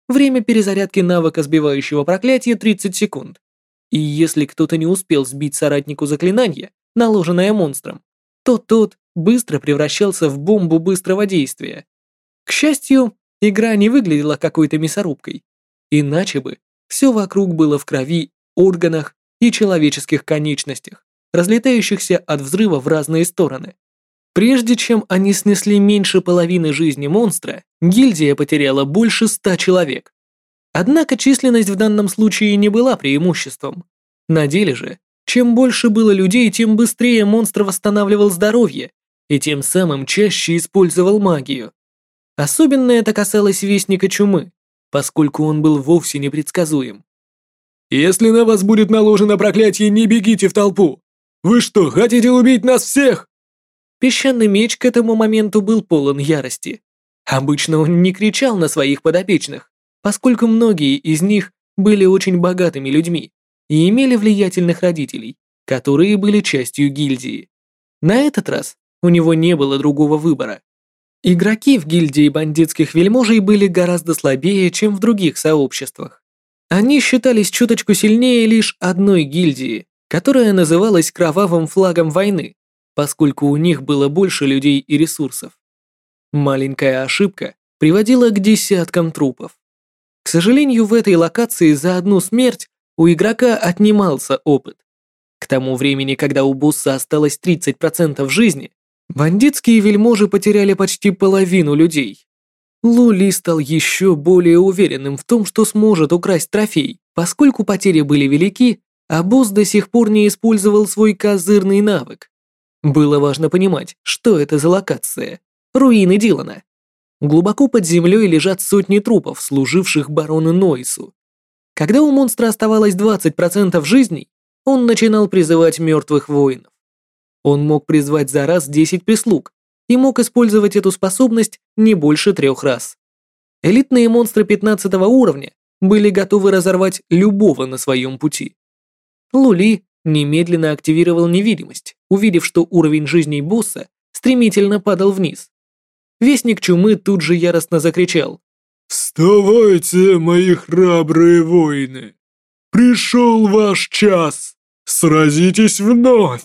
Время перезарядки навыка сбивающего проклятия 30 секунд. И если кто-то не успел сбить соратнику заклинание, наложенное монстром, то тот быстро превращался в бомбу быстрого действия. К счастью, игра не выглядела какой-то мясорубкой. Иначе бы все вокруг было в крови, органах и человеческих конечностях, разлетающихся от взрыва в разные стороны. Прежде чем они снесли меньше половины жизни монстра, гильдия потеряла больше ста человек. Однако численность в данном случае не была преимуществом. На деле же, чем больше было людей, тем быстрее монстр восстанавливал здоровье и тем самым чаще использовал магию. Особенно это касалось Вестника Чумы, поскольку он был вовсе непредсказуем. «Если на вас будет наложено проклятие, не бегите в толпу! Вы что, хотите убить нас всех?» Песчаный меч к этому моменту был полон ярости. Обычно он не кричал на своих подопечных, поскольку многие из них были очень богатыми людьми и имели влиятельных родителей, которые были частью гильдии. На этот раз у него не было другого выбора. Игроки в гильдии бандитских вельможей были гораздо слабее, чем в других сообществах. Они считались чуточку сильнее лишь одной гильдии, которая называлась Кровавым флагом войны, поскольку у них было больше людей и ресурсов. Маленькая ошибка приводила к десяткам трупов. К сожалению, в этой локации за одну смерть у игрока отнимался опыт. К тому времени, когда у босса осталось 30% жизни, бандитские вельможи потеряли почти половину людей. Лули стал еще более уверенным в том, что сможет украсть трофей, поскольку потери были велики, а босс до сих пор не использовал свой козырный навык. Было важно понимать, что это за локация. Руины Дилана. Глубоко под землей лежат сотни трупов, служивших барону Нойсу. Когда у монстра оставалось 20% жизней, он начинал призывать мертвых воинов. Он мог призвать за раз 10 прислуг и мог использовать эту способность не больше трех раз. Элитные монстры 15 уровня были готовы разорвать любого на своем пути. Лули немедленно активировал невидимость, увидев, что уровень жизни босса стремительно падал вниз. Вестник чумы тут же яростно закричал. «Вставайте, мои храбрые воины! Пришел ваш час! Сразитесь вновь!»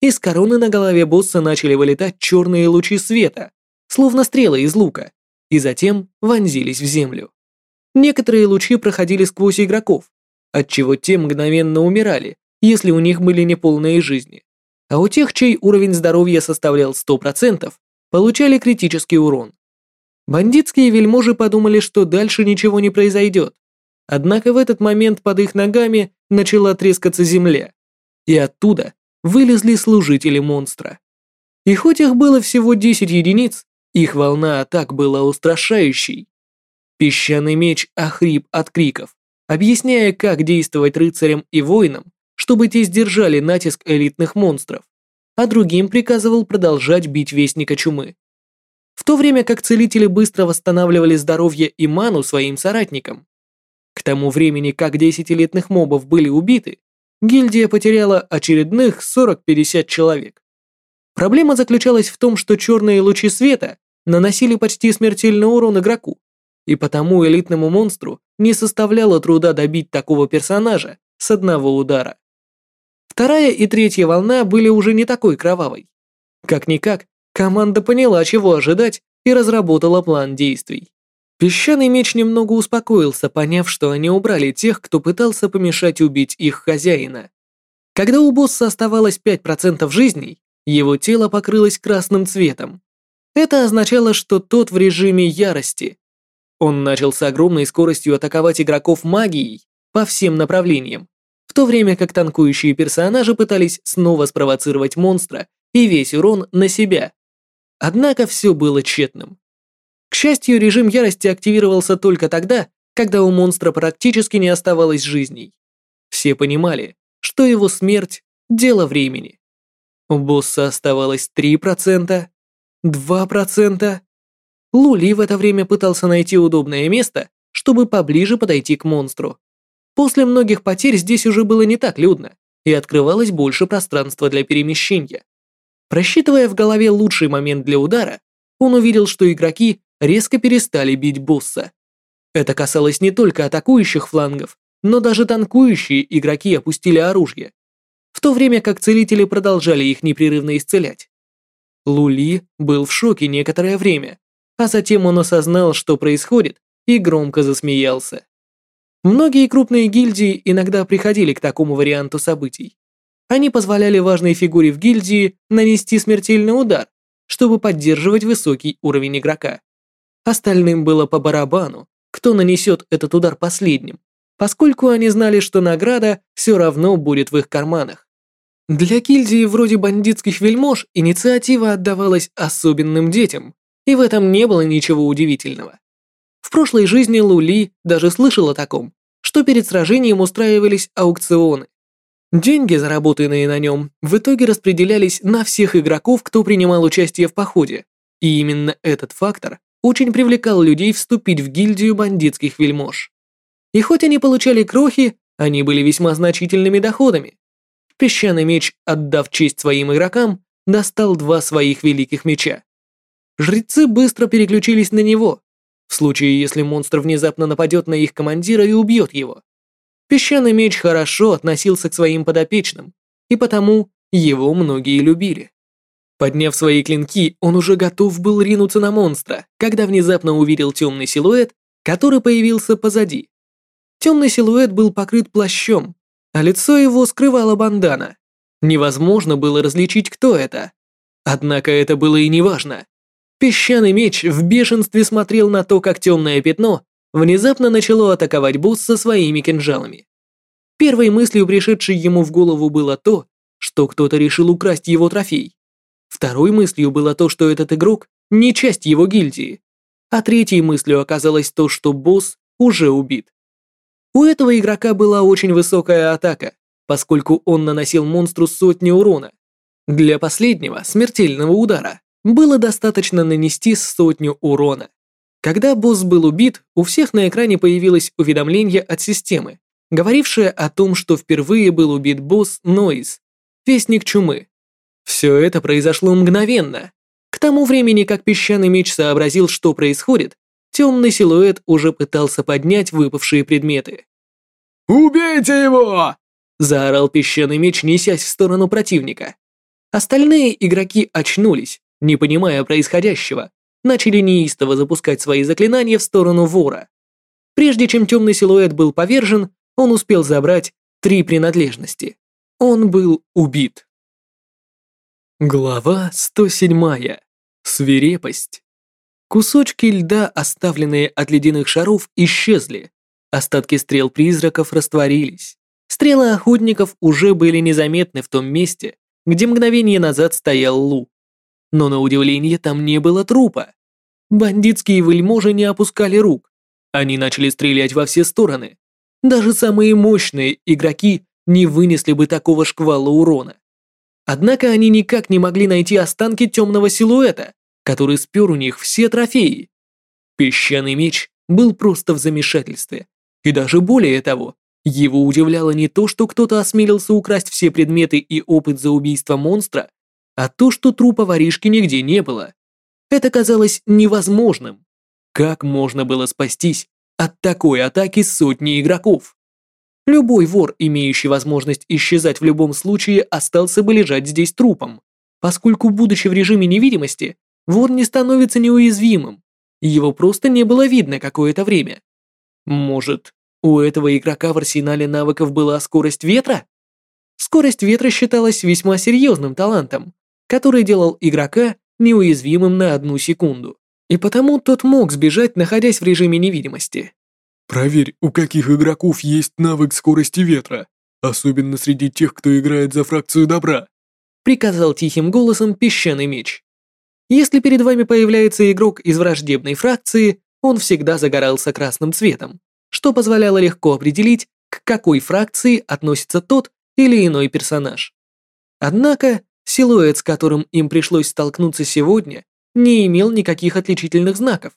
Из короны на голове босса начали вылетать черные лучи света, словно стрелы из лука, и затем вонзились в землю. Некоторые лучи проходили сквозь игроков, отчего те мгновенно умирали, если у них были неполные жизни. А у тех, чей уровень здоровья составлял 100%, получали критический урон. Бандитские вельможи подумали, что дальше ничего не произойдет. Однако в этот момент под их ногами начала трескаться земля, и оттуда вылезли служители монстра. И хоть их было всего 10 единиц, их волна атак была устрашающей. Песчаный меч охрип от криков, объясняя, как действовать рыцарям и воинам, чтобы те сдержали натиск элитных монстров а другим приказывал продолжать бить Вестника Чумы. В то время как целители быстро восстанавливали здоровье и ману своим соратникам. К тому времени, как 10 элитных мобов были убиты, гильдия потеряла очередных 40-50 человек. Проблема заключалась в том, что черные лучи света наносили почти смертельный урон игроку, и потому элитному монстру не составляло труда добить такого персонажа с одного удара. Вторая и третья волна были уже не такой кровавой. Как-никак, команда поняла, чего ожидать, и разработала план действий. Песчаный меч немного успокоился, поняв, что они убрали тех, кто пытался помешать убить их хозяина. Когда у босса оставалось 5% жизней, его тело покрылось красным цветом. Это означало, что тот в режиме ярости. Он начал с огромной скоростью атаковать игроков магией по всем направлениям, в то время как танкующие персонажи пытались снова спровоцировать монстра и весь урон на себя. Однако все было тщетным. Счастью, режим ярости активировался только тогда, когда у монстра практически не оставалось жизней. Все понимали, что его смерть – дело времени. У босса оставалось 3%, 2%. Лули в это время пытался найти удобное место, чтобы поближе подойти к монстру. После многих потерь здесь уже было не так людно, и открывалось больше пространства для перемещения. Просчитывая в голове лучший момент для удара, он увидел, что игроки резко перестали бить босса. Это касалось не только атакующих флангов, но даже танкующие игроки опустили оружие, в то время как целители продолжали их непрерывно исцелять. Лули был в шоке некоторое время, а затем он осознал, что происходит, и громко засмеялся. Многие крупные гильдии иногда приходили к такому варианту событий. Они позволяли важной фигуре в гильдии нанести смертельный удар, чтобы поддерживать высокий уровень игрока. Остальным было по барабану, кто нанесет этот удар последним, поскольку они знали, что награда все равно будет в их карманах. Для гильдии вроде бандитских вельмож инициатива отдавалась особенным детям, и в этом не было ничего удивительного. В прошлой жизни Лули даже слышал о таком, что перед сражением устраивались аукционы. Деньги, заработанные на нем, в итоге распределялись на всех игроков, кто принимал участие в походе, и именно этот фактор очень привлекал людей вступить в гильдию бандитских вельмож. И хоть они получали крохи, они были весьма значительными доходами. Песчаный меч, отдав честь своим игрокам, достал два своих великих меча. Жрецы быстро переключились на него, в случае, если монстр внезапно нападет на их командира и убьет его. Песчаный меч хорошо относился к своим подопечным, и потому его многие любили. Подняв свои клинки, он уже готов был ринуться на монстра, когда внезапно увидел темный силуэт, который появился позади. Темный силуэт был покрыт плащом, а лицо его скрывала бандана. Невозможно было различить, кто это. Однако это было и неважно. Песчаный меч в бешенстве смотрел на то, как темное пятно внезапно начало атаковать босса своими кинжалами. Первой мыслью, пришедшей ему в голову, было то, что кто-то решил украсть его трофей. Второй мыслью было то, что этот игрок не часть его гильдии. А третьей мыслью оказалось то, что босс уже убит. У этого игрока была очень высокая атака, поскольку он наносил монстру сотни урона. Для последнего, смертельного удара, было достаточно нанести сотню урона. Когда босс был убит, у всех на экране появилось уведомление от системы, говорившее о том, что впервые был убит босс Нойз, вестник чумы. Все это произошло мгновенно. К тому времени, как песчаный меч сообразил, что происходит, темный силуэт уже пытался поднять выпавшие предметы. «Убейте его!» – заорал песчаный меч, несясь в сторону противника. Остальные игроки очнулись, не понимая происходящего, начали неистово запускать свои заклинания в сторону вора. Прежде чем темный силуэт был повержен, он успел забрать три принадлежности. Он был убит. Глава 107. Свирепость. Кусочки льда, оставленные от ледяных шаров, исчезли. Остатки стрел призраков растворились. Стрелы охотников уже были незаметны в том месте, где мгновение назад стоял Лу. Но на удивление там не было трупа. Бандитские вельможи не опускали рук. Они начали стрелять во все стороны. Даже самые мощные игроки не вынесли бы такого шквала урона. Однако они никак не могли найти останки темного силуэта, который спер у них все трофеи. Песчаный меч был просто в замешательстве. И даже более того, его удивляло не то, что кто-то осмелился украсть все предметы и опыт за убийство монстра, а то, что трупа воришки нигде не было. Это казалось невозможным. Как можно было спастись от такой атаки сотни игроков? Любой вор, имеющий возможность исчезать в любом случае, остался бы лежать здесь трупом, поскольку, будучи в режиме невидимости, вор не становится неуязвимым, его просто не было видно какое-то время. Может, у этого игрока в арсенале навыков была скорость ветра? Скорость ветра считалась весьма серьезным талантом, который делал игрока неуязвимым на одну секунду. И потому тот мог сбежать, находясь в режиме невидимости. Проверь, у каких игроков есть навык скорости ветра, особенно среди тех, кто играет за фракцию добра. Приказал тихим голосом песчаный меч. Если перед вами появляется игрок из враждебной фракции, он всегда загорался красным цветом, что позволяло легко определить, к какой фракции относится тот или иной персонаж. Однако, силуэт, с которым им пришлось столкнуться сегодня, не имел никаких отличительных знаков.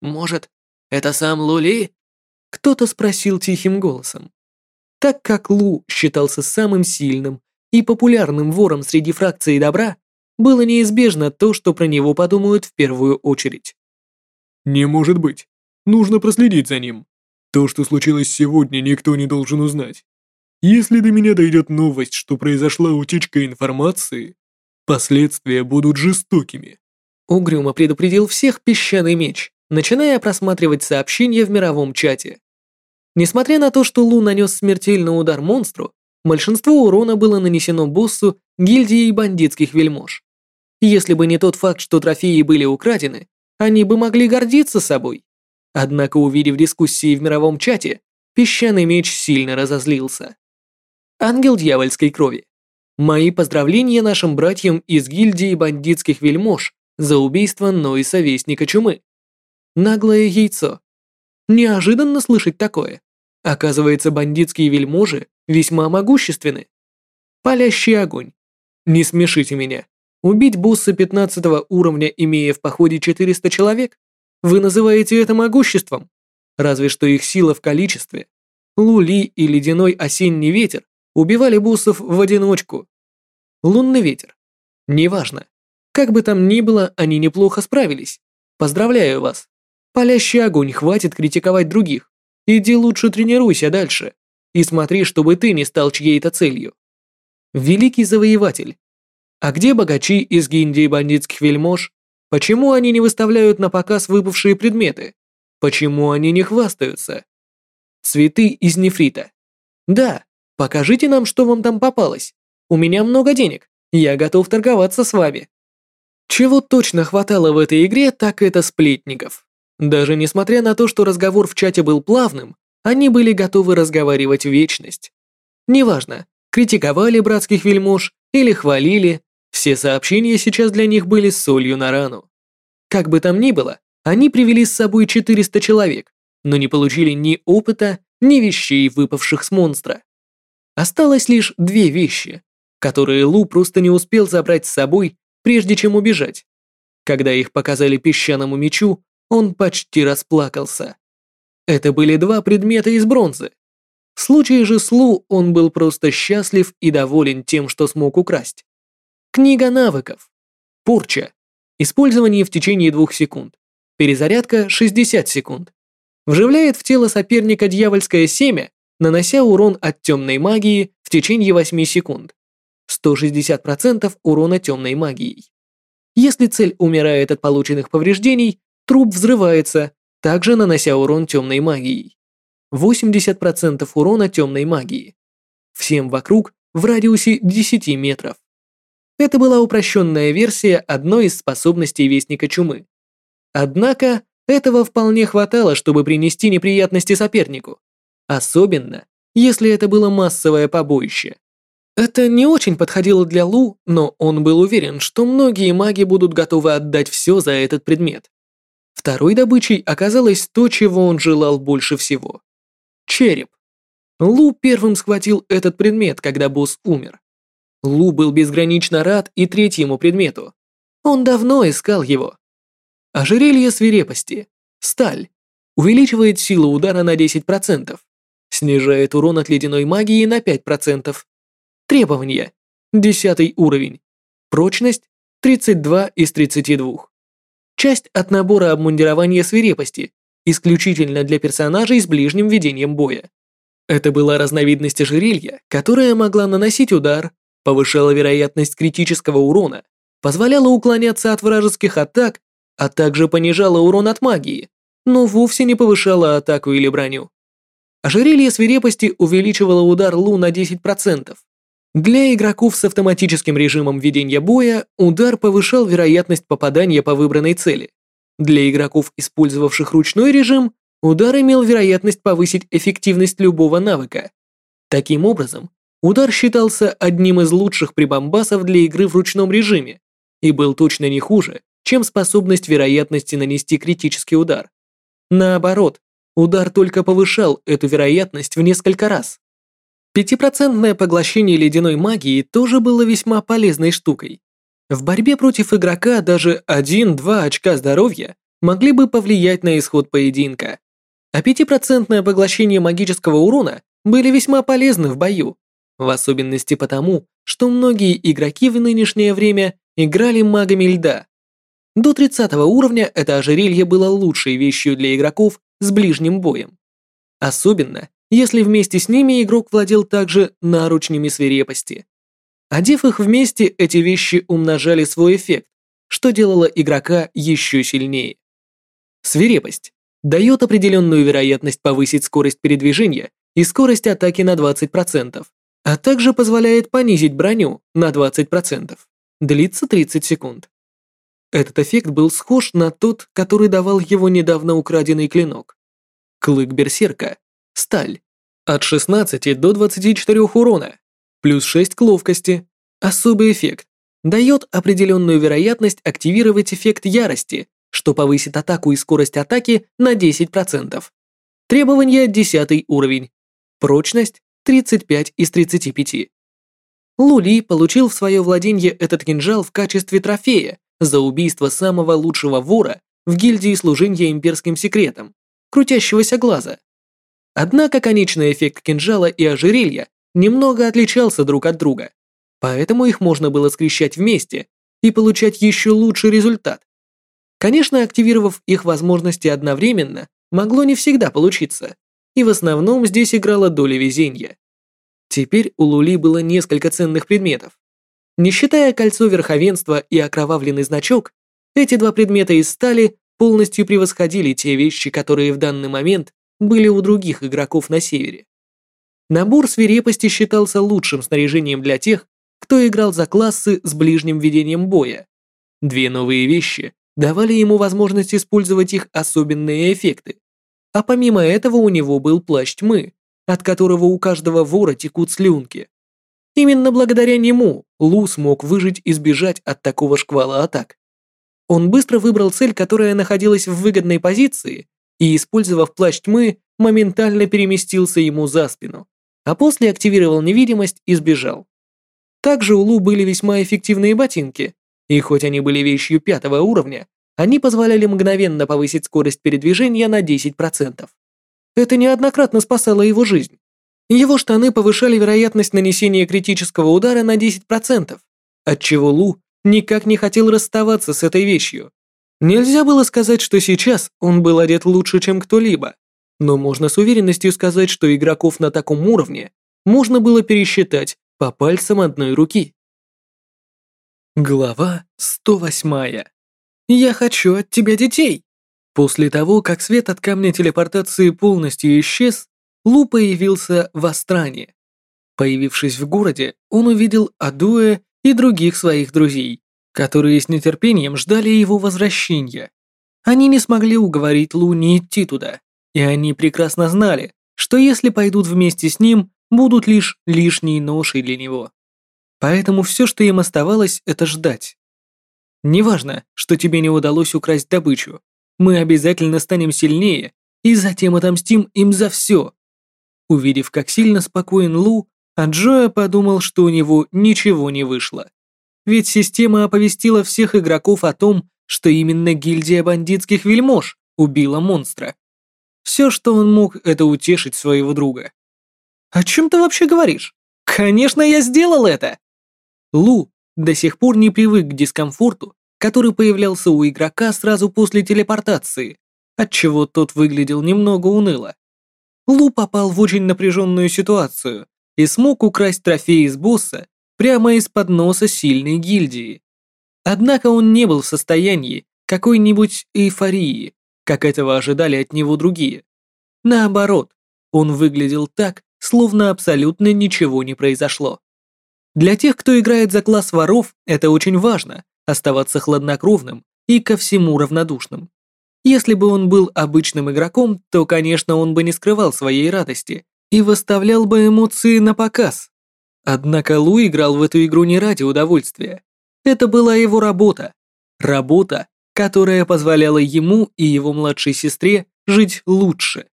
«Может, это сам Лули?» Кто-то спросил тихим голосом. Так как Лу считался самым сильным и популярным вором среди фракции добра, было неизбежно то, что про него подумают в первую очередь. «Не может быть. Нужно проследить за ним. То, что случилось сегодня, никто не должен узнать. Если до меня дойдет новость, что произошла утечка информации, последствия будут жестокими». Угрюмо предупредил всех песчаный меч, начиная просматривать сообщения в мировом чате. Несмотря на то, что Лу нанес смертельный удар монстру, большинство урона было нанесено боссу гильдии бандитских вельмож. Если бы не тот факт, что трофеи были украдены, они бы могли гордиться собой. Однако, увидев дискуссии в мировом чате, песчаный меч сильно разозлился. Ангел дьявольской крови. Мои поздравления нашим братьям из гильдии бандитских вельмож за убийство Нойса Вестника Чумы. Наглое яйцо. Неожиданно слышать такое. Оказывается, бандитские вельможи весьма могущественны. Палящий огонь. Не смешите меня. Убить босса 15 уровня, имея в походе 400 человек? Вы называете это могуществом? Разве что их сила в количестве. Лули и ледяной осенний ветер убивали боссов в одиночку. Лунный ветер. Неважно. Как бы там ни было, они неплохо справились. Поздравляю вас. Палящий огонь хватит критиковать других. Иди лучше тренируйся дальше. И смотри, чтобы ты не стал чьей-то целью. Великий завоеватель. А где богачи из гильдии бандитских вельмож? Почему они не выставляют на показ выпавшие предметы? Почему они не хвастаются? Цветы из нефрита. Да, покажите нам, что вам там попалось. У меня много денег. Я готов торговаться с вами. Чего точно хватало в этой игре, так это сплетников. Даже несмотря на то, что разговор в чате был плавным, они были готовы разговаривать вечность. Неважно, критиковали братских вельмож или хвалили, все сообщения сейчас для них были солью на рану. Как бы там ни было, они привели с собой 400 человек, но не получили ни опыта, ни вещей, выпавших с монстра. Осталось лишь две вещи, которые Лу просто не успел забрать с собой, прежде чем убежать. Когда их показали песчаному мечу, он почти расплакался. Это были два предмета из бронзы. В случае же с Лу он был просто счастлив и доволен тем, что смог украсть. Книга навыков. Порча. Использование в течение двух секунд. Перезарядка 60 секунд. Вживляет в тело соперника дьявольское семя, нанося урон от темной магии в течение 8 секунд. 160% урона темной магией. Если цель умирает от полученных повреждений, труп взрывается, также нанося урон темной магией. 80% урона темной магии. Всем вокруг в радиусе 10 метров. Это была упрощенная версия одной из способностей Вестника Чумы. Однако, этого вполне хватало, чтобы принести неприятности сопернику. Особенно, если это было массовое побоище. Это не очень подходило для Лу, но он был уверен, что многие маги будут готовы отдать все за этот предмет. Второй добычей оказалось то, чего он желал больше всего. Череп. Лу первым схватил этот предмет, когда босс умер. Лу был безгранично рад и третьему предмету. Он давно искал его. Ожерелье свирепости. Сталь. Увеличивает силу удара на 10%. Снижает урон от ледяной магии на 5%. Требования. Десятый уровень. Прочность 32 из 32. Часть от набора обмундирования свирепости, исключительно для персонажей с ближним ведением боя. Это была разновидность ожерелья, которая могла наносить удар, повышала вероятность критического урона, позволяла уклоняться от вражеских атак, а также понижала урон от магии, но вовсе не повышала атаку или броню. Ожерелье свирепости увеличивало удар Лу на 10%, для игроков с автоматическим режимом ведения боя удар повышал вероятность попадания по выбранной цели. Для игроков, использовавших ручной режим, удар имел вероятность повысить эффективность любого навыка. Таким образом, удар считался одним из лучших прибамбасов для игры в ручном режиме и был точно не хуже, чем способность вероятности нанести критический удар. Наоборот, удар только повышал эту вероятность в несколько раз. Пятипроцентное поглощение ледяной магии тоже было весьма полезной штукой. В борьбе против игрока даже 1-2 очка здоровья могли бы повлиять на исход поединка. А 5% поглощение магического урона были весьма полезны в бою, в особенности потому, что многие игроки в нынешнее время играли магами льда. До 30 уровня это ожерелье было лучшей вещью для игроков с ближним боем. Особенно, если вместе с ними игрок владел также наручнями свирепости. Одев их вместе, эти вещи умножали свой эффект, что делало игрока еще сильнее. Свирепость дает определенную вероятность повысить скорость передвижения и скорость атаки на 20%, а также позволяет понизить броню на 20%. Длится 30 секунд. Этот эффект был схож на тот, который давал его недавно украденный клинок. Клык берсерка. Сталь. От 16 до 24 урона. Плюс 6 к ловкости. Особый эффект. Дает определенную вероятность активировать эффект ярости, что повысит атаку и скорость атаки на 10%. Требования 10 уровень. Прочность 35 из 35. Лули получил в свое владение этот кинжал в качестве трофея за убийство самого лучшего вора в гильдии служения имперским секретом, крутящегося глаза. Однако конечный эффект кинжала и ожерелья немного отличался друг от друга, поэтому их можно было скрещать вместе и получать еще лучший результат. Конечно, активировав их возможности одновременно, могло не всегда получиться, и в основном здесь играла доля везения. Теперь у Лули было несколько ценных предметов. Не считая кольцо верховенства и окровавленный значок, эти два предмета из стали полностью превосходили те вещи, которые в данный момент были у других игроков на севере. Набор свирепости считался лучшим снаряжением для тех, кто играл за классы с ближним ведением боя. Две новые вещи давали ему возможность использовать их особенные эффекты. А помимо этого у него был плащ тьмы, от которого у каждого вора текут слюнки. Именно благодаря нему Лу смог выжить и сбежать от такого шквала атак. Он быстро выбрал цель, которая находилась в выгодной позиции, и, использовав плащ тьмы, моментально переместился ему за спину, а после активировал невидимость и сбежал. Также у Лу были весьма эффективные ботинки, и хоть они были вещью пятого уровня, они позволяли мгновенно повысить скорость передвижения на 10%. Это неоднократно спасало его жизнь. Его штаны повышали вероятность нанесения критического удара на 10%, отчего Лу никак не хотел расставаться с этой вещью. Нельзя было сказать, что сейчас он был одет лучше, чем кто-либо, но можно с уверенностью сказать, что игроков на таком уровне можно было пересчитать по пальцам одной руки. Глава 108. Я хочу от тебя детей. После того, как свет от камня телепортации полностью исчез, Лу появился в Астране. Появившись в городе, он увидел Адуэ и других своих друзей, которые с нетерпением ждали его возвращения. Они не смогли уговорить Лу не идти туда, и они прекрасно знали, что если пойдут вместе с ним, будут лишь лишней ношей для него. Поэтому все, что им оставалось, это ждать. Неважно, что тебе не удалось украсть добычу, мы обязательно станем сильнее и затем отомстим им за все. Увидев, как сильно спокоен Лу, Аджоя подумал, что у него ничего не вышло. Ведь система оповестила всех игроков о том, что именно гильдия бандитских вельмож убила монстра. Все, что он мог, это утешить своего друга. «О чем ты вообще говоришь? Конечно, я сделал это!» Лу до сих пор не привык к дискомфорту, который появлялся у игрока сразу после телепортации, отчего тот выглядел немного уныло. Лу попал в очень напряженную ситуацию и смог украсть трофей из босса прямо из-под носа сильной гильдии. Однако он не был в состоянии какой-нибудь эйфории, как этого ожидали от него другие. Наоборот, он выглядел так, словно абсолютно ничего не произошло. Для тех, кто играет за класс воров, это очень важно – оставаться хладнокровным и ко всему равнодушным. Если бы он был обычным игроком, то, конечно, он бы не скрывал своей радости и выставлял бы эмоции на показ. Однако Лу играл в эту игру не ради удовольствия. Это была его работа. Работа, которая позволяла ему и его младшей сестре жить лучше.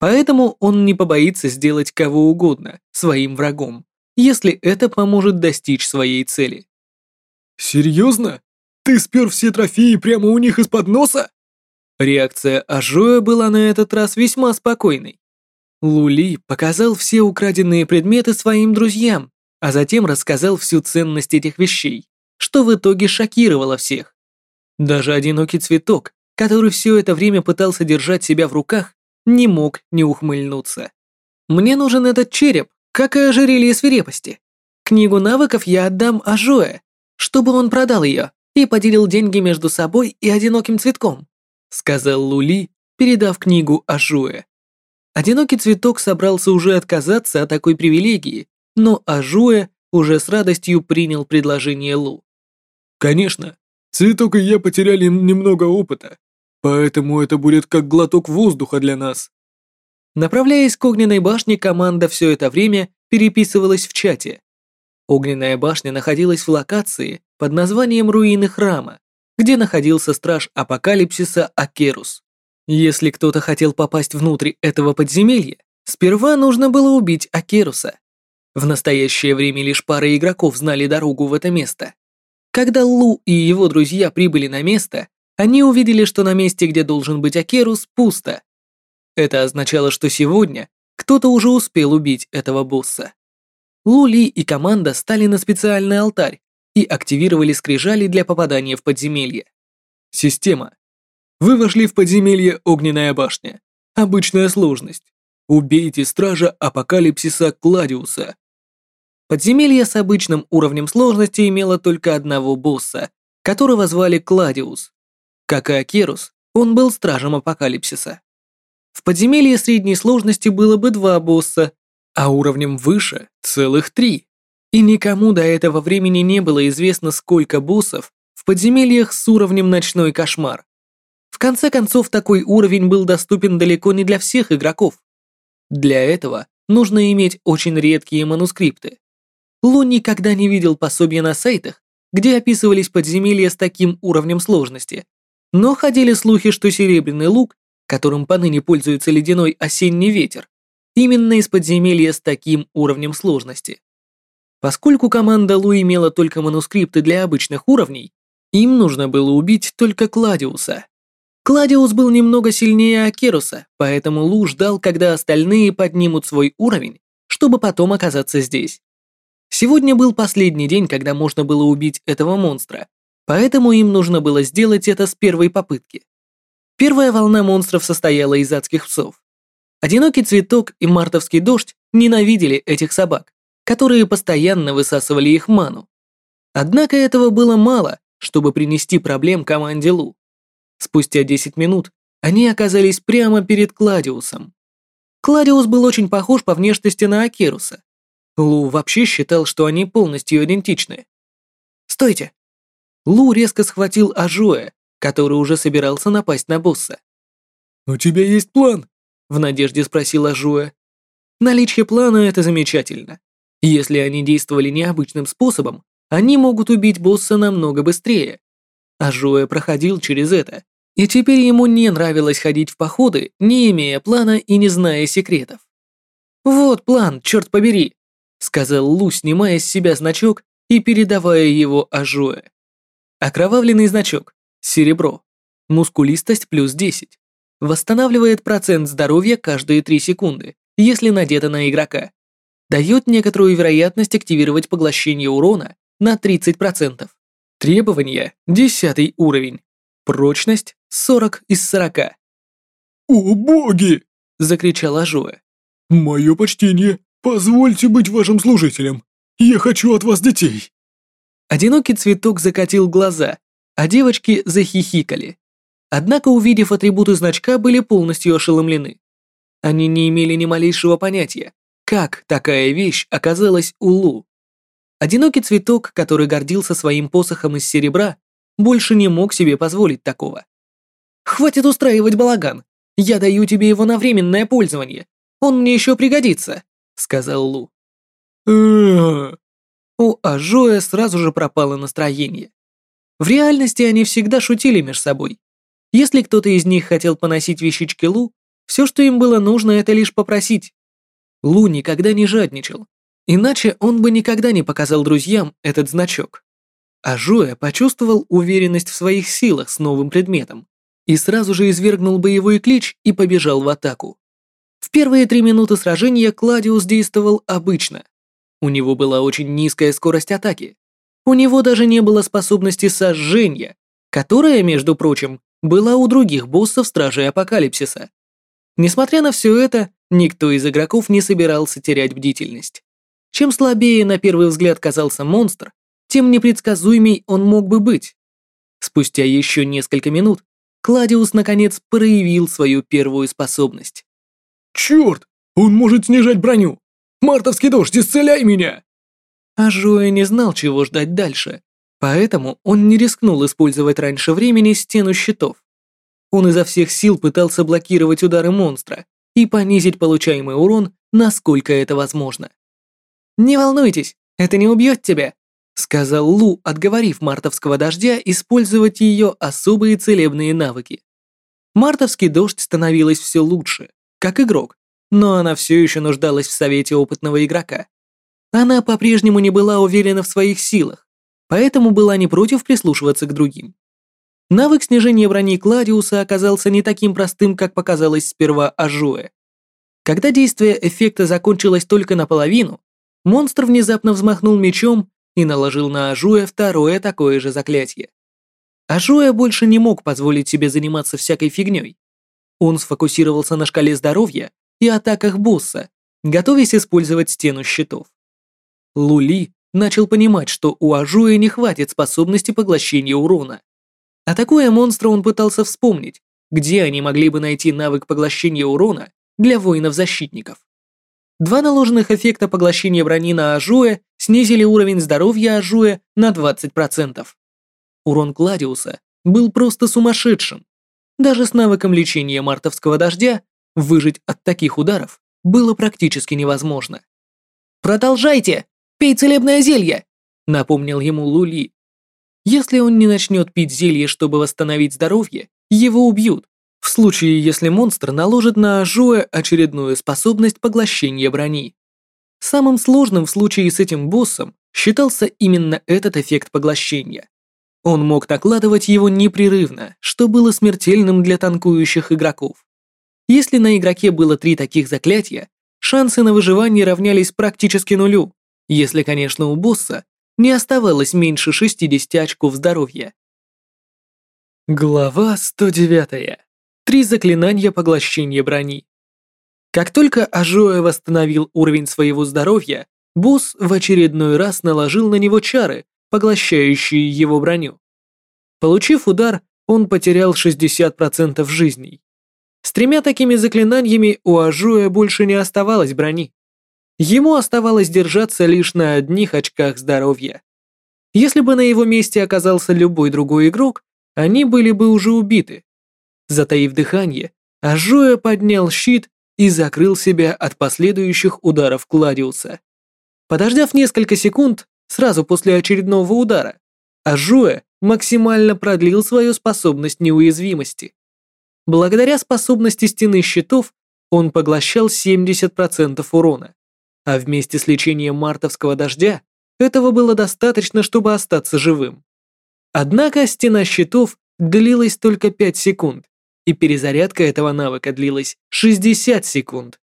Поэтому он не побоится сделать кого угодно своим врагом, если это поможет достичь своей цели. Серьезно? Ты спер все трофеи прямо у них из-под носа? Реакция Ажоя была на этот раз весьма спокойной. Лули показал все украденные предметы своим друзьям, а затем рассказал всю ценность этих вещей, что в итоге шокировало всех. Даже одинокий цветок, который все это время пытался держать себя в руках, не мог не ухмыльнуться. «Мне нужен этот череп, как и ожерелье свирепости. Книгу навыков я отдам Ажоэ, чтобы он продал ее и поделил деньги между собой и одиноким цветком», сказал Лули, передав книгу Ажуэ. Одинокий цветок собрался уже отказаться от такой привилегии, но Ажуэ уже с радостью принял предложение Лу. «Конечно, цветок и я потеряли немного опыта, поэтому это будет как глоток воздуха для нас». Направляясь к огненной башне, команда все это время переписывалась в чате. Огненная башня находилась в локации под названием Руины Храма, где находился страж апокалипсиса Акерус. Если кто-то хотел попасть внутрь этого подземелья, сперва нужно было убить Акеруса. В настоящее время лишь пара игроков знали дорогу в это место. Когда Лу и его друзья прибыли на место, они увидели, что на месте, где должен быть Акерус, пусто. Это означало, что сегодня кто-то уже успел убить этого босса. Лули и команда стали на специальный алтарь и активировали скрижали для попадания в подземелье. Система. Вы вошли в подземелье Огненная башня. Обычная сложность. Убейте стража апокалипсиса Кладиуса. Подземелье с обычным уровнем сложности имело только одного босса, которого звали Кладиус. Как и Акерус, он был стражем апокалипсиса. В подземелье средней сложности было бы два босса, а уровнем выше — целых три. И никому до этого времени не было известно, сколько боссов в подземельях с уровнем «Ночной кошмар». В конце концов, такой уровень был доступен далеко не для всех игроков. Для этого нужно иметь очень редкие манускрипты. Лу никогда не видел пособия на сайтах, где описывались подземелья с таким уровнем сложности, но ходили слухи, что серебряный лук, которым поныне пользуется ледяной осенний ветер, именно из подземелья с таким уровнем сложности. Поскольку команда Лу имела только манускрипты для обычных уровней, им нужно было убить только Кладиуса. Кладиус был немного сильнее Акеруса, поэтому Лу ждал, когда остальные поднимут свой уровень, чтобы потом оказаться здесь. Сегодня был последний день, когда можно было убить этого монстра, поэтому им нужно было сделать это с первой попытки. Первая волна монстров состояла из адских псов. Одинокий цветок и мартовский дождь ненавидели этих собак, которые постоянно высасывали их ману. Однако этого было мало, чтобы принести проблем команде Лу. Спустя 10 минут они оказались прямо перед Кладиусом. Кладиус был очень похож по внешности на Акеруса. Лу вообще считал, что они полностью идентичны. «Стойте!» Лу резко схватил Ажоя, который уже собирался напасть на босса. «У тебя есть план?» В надежде спросила Жуэ. Наличие плана — это замечательно. Если они действовали необычным способом, они могут убить босса намного быстрее. А Жуэ проходил через это, и теперь ему не нравилось ходить в походы, не имея плана и не зная секретов. «Вот план, черт побери», — сказал Лу, снимая с себя значок и передавая его Ажуэ. Окровавленный значок, серебро, мускулистость плюс 10, Восстанавливает процент здоровья каждые 3 секунды, если надето на игрока. Дает некоторую вероятность активировать поглощение урона на 30%. Требования – 10 уровень. Прочность – 40 из 40. «О боги!» – закричал Ажуэ. «Мое почтение! Позвольте быть вашим служителем! Я хочу от вас детей!» Одинокий цветок закатил глаза, а девочки захихикали. Однако, увидев атрибуты значка, были полностью ошеломлены. Они не имели ни малейшего понятия, как такая вещь оказалась у Лу. Одинокий цветок, который гордился своим посохом из серебра, больше не мог себе позволить такого. «Хватит устраивать балаган! Я даю тебе его на временное пользование. Он мне еще пригодится», — сказал Лу. У Ажоя сразу же пропало настроение. В реальности они всегда шутили между собой. Если кто-то из них хотел поносить вещички Лу, все, что им было нужно, это лишь попросить. Лу никогда не жадничал, иначе он бы никогда не показал друзьям этот значок. А Жоя почувствовал уверенность в своих силах с новым предметом и сразу же извергнул боевой клич и побежал в атаку. В первые три минуты сражения Кладиус действовал обычно. У него была очень низкая скорость атаки. У него даже не было способности сожжения, которая, между прочим, была у других боссов Стражей Апокалипсиса. Несмотря на все это, никто из игроков не собирался терять бдительность. Чем слабее на первый взгляд казался монстр, тем непредсказуемей он мог бы быть. Спустя еще несколько минут Кладиус наконец проявил свою первую способность. «Черт! Он может снижать броню! Мартовский дождь, исцеляй меня!» А Жоя не знал, чего ждать дальше, поэтому он не рискнул использовать раньше времени стену щитов. Он изо всех сил пытался блокировать удары монстра и понизить получаемый урон, насколько это возможно. «Не волнуйтесь, это не убьет тебя», сказал Лу, отговорив мартовского дождя использовать ее особые целебные навыки. Мартовский дождь становилась все лучше, как игрок, но она все еще нуждалась в совете опытного игрока. Она по-прежнему не была уверена в своих силах, поэтому была не против прислушиваться к другим. Навык снижения брони Кладиуса оказался не таким простым, как показалось сперва Ажуэ. Когда действие эффекта закончилось только наполовину, монстр внезапно взмахнул мечом и наложил на Ажуэ второе такое же заклятие. Ажуэ больше не мог позволить себе заниматься всякой фигней. Он сфокусировался на шкале здоровья и атаках босса, готовясь использовать стену щитов. Лули начал понимать, что у Ажуя не хватит способности поглощения урона. Атакуя монстра, он пытался вспомнить, где они могли бы найти навык поглощения урона для воинов-защитников. Два наложенных эффекта поглощения брони на Ажуэ снизили уровень здоровья Ажуэ на 20%. Урон Кладиуса был просто сумасшедшим. Даже с навыком лечения мартовского дождя выжить от таких ударов было практически невозможно. «Продолжайте! Пей целебное зелье!» — напомнил ему Лули. Если он не начнет пить зелье, чтобы восстановить здоровье, его убьют, в случае, если монстр наложит на Ажуэ очередную способность поглощения брони. Самым сложным в случае с этим боссом считался именно этот эффект поглощения. Он мог накладывать его непрерывно, что было смертельным для танкующих игроков. Если на игроке было три таких заклятия, шансы на выживание равнялись практически нулю, если, конечно, у босса не оставалось меньше 60 очков здоровья. Глава 109. Три заклинания поглощения брони. Как только Ажоэ восстановил уровень своего здоровья, босс в очередной раз наложил на него чары, поглощающие его броню. Получив удар, он потерял 60% жизней. С тремя такими заклинаниями у Ажуя больше не оставалось брони. Ему оставалось держаться лишь на одних очках здоровья. Если бы на его месте оказался любой другой игрок, они были бы уже убиты. Затаив дыхание, Ажоя поднял щит и закрыл себя от последующих ударов Кладиуса. Подождав несколько секунд, сразу после очередного удара, Ажоя максимально продлил свою способность неуязвимости. Благодаря способности стены щитов он поглощал 70% урона, а вместе с лечением мартовского дождя этого было достаточно, чтобы остаться живым. Однако стена щитов длилась только 5 секунд, и перезарядка этого навыка длилась 60 секунд.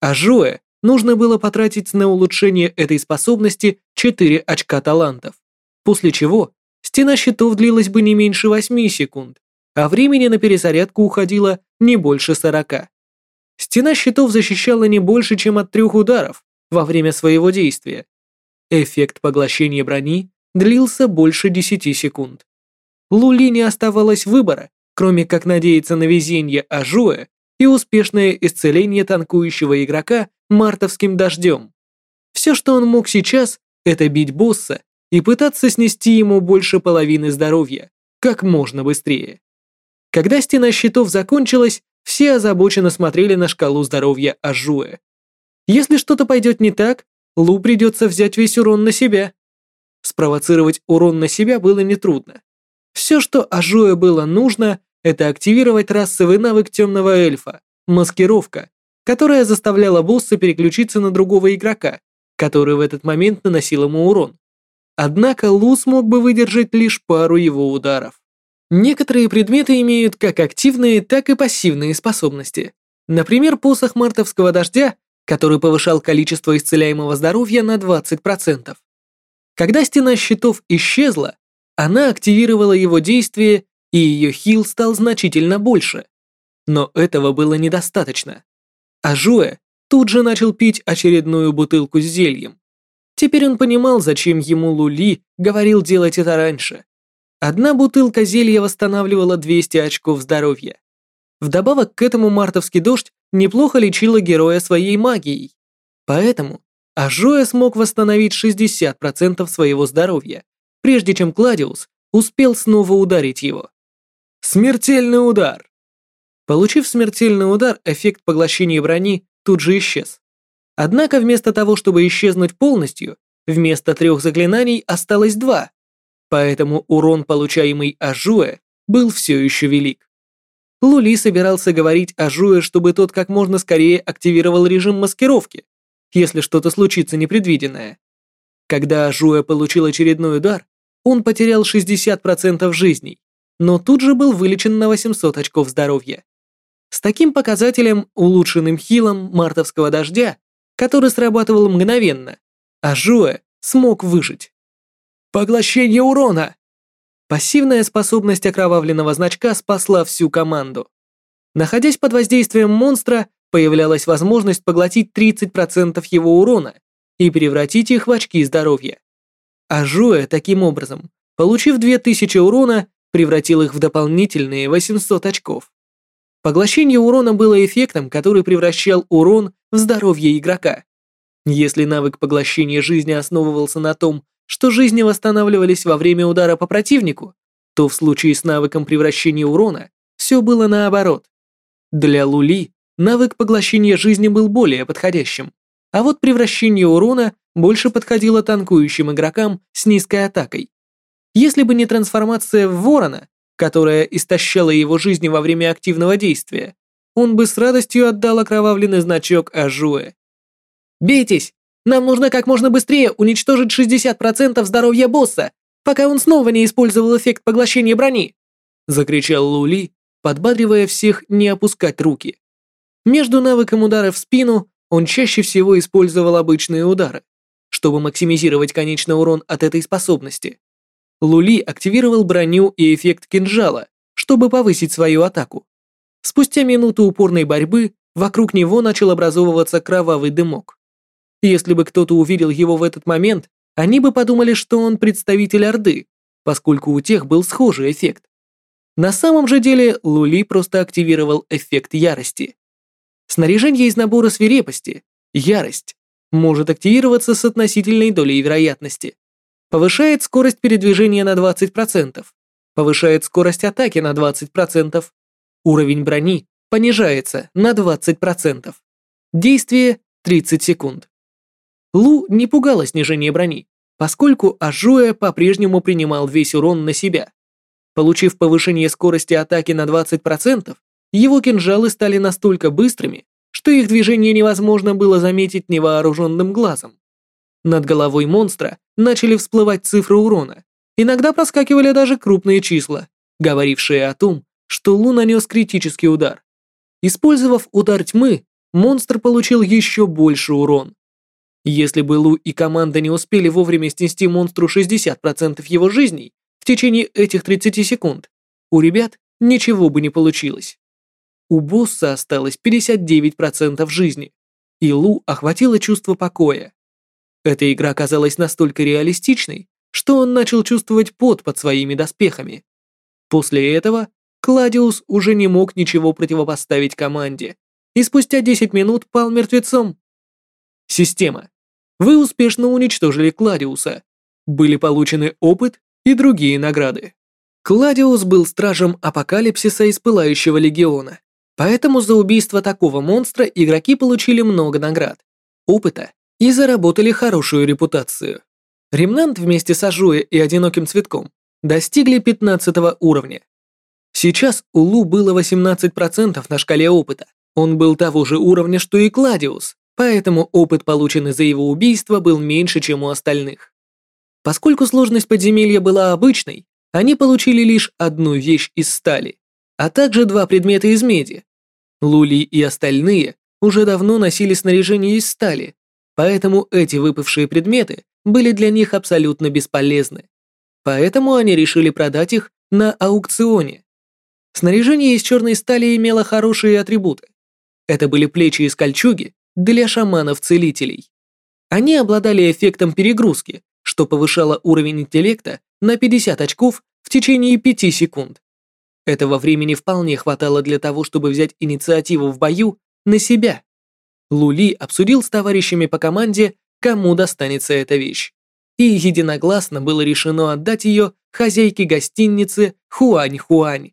А Жоэ нужно было потратить на улучшение этой способности 4 очка талантов, после чего стена щитов длилась бы не меньше 8 секунд, а времени на перезарядку уходило не больше 40. Стена щитов защищала не больше, чем от трех ударов во время своего действия. Эффект поглощения брони длился больше 10 секунд. Лули не оставалось выбора, кроме как надеяться на везение Ажуэ и успешное исцеление танкующего игрока мартовским дождем. Все, что он мог сейчас, это бить босса и пытаться снести ему больше половины здоровья, как можно быстрее. Когда стена щитов закончилась, все озабоченно смотрели на шкалу здоровья Ажуэ. Если что-то пойдет не так, Лу придется взять весь урон на себя. Спровоцировать урон на себя было нетрудно. Все, что Ажуэ было нужно, это активировать расовый навык темного эльфа – маскировка, которая заставляла босса переключиться на другого игрока, который в этот момент наносил ему урон. Однако Лу смог бы выдержать лишь пару его ударов. Некоторые предметы имеют как активные, так и пассивные способности. Например, посох мартовского дождя, который повышал количество исцеляемого здоровья на 20%. Когда стена щитов исчезла, она активировала его действие, и ее хил стал значительно больше. Но этого было недостаточно. А Жуэ тут же начал пить очередную бутылку с зельем. Теперь он понимал, зачем ему Лули говорил делать это раньше. Одна бутылка зелья восстанавливала 200 очков здоровья. Вдобавок к этому мартовский дождь неплохо лечила героя своей магией. Поэтому Ажоя смог восстановить 60% своего здоровья, прежде чем Кладиус успел снова ударить его. Смертельный удар! Получив смертельный удар, эффект поглощения брони тут же исчез. Однако вместо того, чтобы исчезнуть полностью, вместо трех заклинаний осталось два, поэтому урон, получаемый Ажуэ, был все еще велик. Лули собирался говорить Ажуэ, чтобы тот как можно скорее активировал режим маскировки, если что-то случится непредвиденное. Когда Ажуэ получил очередной удар, он потерял 60% жизней, но тут же был вылечен на 800 очков здоровья. С таким показателем, улучшенным хилом мартовского дождя, который срабатывал мгновенно, Ажуэ смог выжить. Поглощение урона! Пассивная способность окровавленного значка спасла всю команду. Находясь под воздействием монстра, появлялась возможность поглотить 30% его урона и превратить их в очки здоровья. Ажуэ таким образом, получив 2000 урона, превратил их в дополнительные 800 очков. Поглощение урона было эффектом, который превращал урон в здоровье игрока. Если навык поглощения жизни основывался на том, что жизни восстанавливались во время удара по противнику, то в случае с навыком превращения урона все было наоборот. Для Лули навык поглощения жизни был более подходящим, а вот превращение урона больше подходило танкующим игрокам с низкой атакой. Если бы не трансформация в ворона, которая истощала его жизни во время активного действия, он бы с радостью отдал окровавленный значок Ажуэ. «Бейтесь! Нам нужно как можно быстрее уничтожить 60% здоровья босса, пока он снова не использовал эффект поглощения брони!» Закричал Лули, подбадривая всех не опускать руки. Между навыком удара в спину он чаще всего использовал обычные удары, чтобы максимизировать конечный урон от этой способности. Лули активировал броню и эффект кинжала, чтобы повысить свою атаку. Спустя минуту упорной борьбы вокруг него начал образовываться кровавый дымок. Если бы кто-то увидел его в этот момент, они бы подумали, что он представитель Орды, поскольку у тех был схожий эффект. На самом же деле Лули просто активировал эффект ярости. Снаряжение из набора свирепости, ярость, может активироваться с относительной долей вероятности. Повышает скорость передвижения на 20%. Повышает скорость атаки на 20%. Уровень брони понижается на 20%. Действие 30 секунд. Лу не пугало снижение брони, поскольку Ажуэ по-прежнему принимал весь урон на себя. Получив повышение скорости атаки на 20%, его кинжалы стали настолько быстрыми, что их движение невозможно было заметить невооруженным глазом. Над головой монстра начали всплывать цифры урона. Иногда проскакивали даже крупные числа, говорившие о том, что Лу нанес критический удар. Использовав удар тьмы, монстр получил еще больше урон. Если бы Лу и команда не успели вовремя снести монстру 60% его жизней в течение этих 30 секунд, у ребят ничего бы не получилось. У босса осталось 59% жизни, и Лу охватило чувство покоя. Эта игра казалась настолько реалистичной, что он начал чувствовать пот под своими доспехами. После этого Кладиус уже не мог ничего противопоставить команде, и спустя 10 минут пал мертвецом. Система. Вы успешно уничтожили Кладиуса. Были получены опыт и другие награды. Кладиус был стражем апокалипсиса из Пылающего Легиона, поэтому за убийство такого монстра игроки получили много наград, опыта и заработали хорошую репутацию. Ремнант вместе с Ажуэ и Одиноким Цветком достигли 15 уровня. Сейчас у Лу было 18% на шкале опыта. Он был того же уровня, что и Кладиус, поэтому опыт, полученный за его убийство, был меньше, чем у остальных. Поскольку сложность подземелья была обычной, они получили лишь одну вещь из стали, а также два предмета из меди. Лули и остальные уже давно носили снаряжение из стали, поэтому эти выпавшие предметы были для них абсолютно бесполезны. Поэтому они решили продать их на аукционе. Снаряжение из черной стали имело хорошие атрибуты. Это были плечи из кольчуги для шаманов-целителей. Они обладали эффектом перегрузки, что повышало уровень интеллекта на 50 очков в течение 5 секунд. Этого времени вполне хватало для того, чтобы взять инициативу в бою на себя. Лули обсудил с товарищами по команде, кому достанется эта вещь. И единогласно было решено отдать ее хозяйке гостиницы Хуань-Хуань.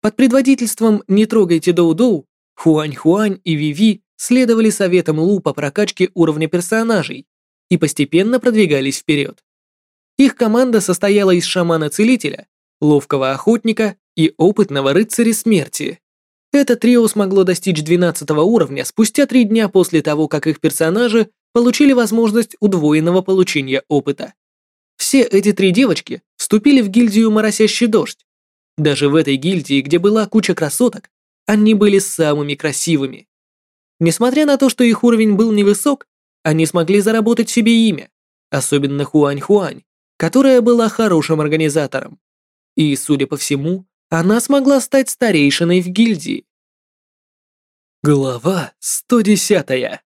Под предводительством «Не трогайте Доу-Доу» Хуань-Хуань и Виви следовали советам Лу по прокачке уровня персонажей и постепенно продвигались вперед. Их команда состояла из шамана-целителя, ловкого охотника и опытного рыцаря смерти. Это трио смогло достичь 12 уровня спустя три дня после того, как их персонажи получили возможность удвоенного получения опыта. Все эти три девочки вступили в гильдию «Моросящий дождь». Даже в этой гильдии, где была куча красоток, они были самыми красивыми. Несмотря на то, что их уровень был невысок, они смогли заработать себе имя, особенно Хуань-Хуань, которая была хорошим организатором. И, судя по всему, она смогла стать старейшиной в гильдии. Глава 110.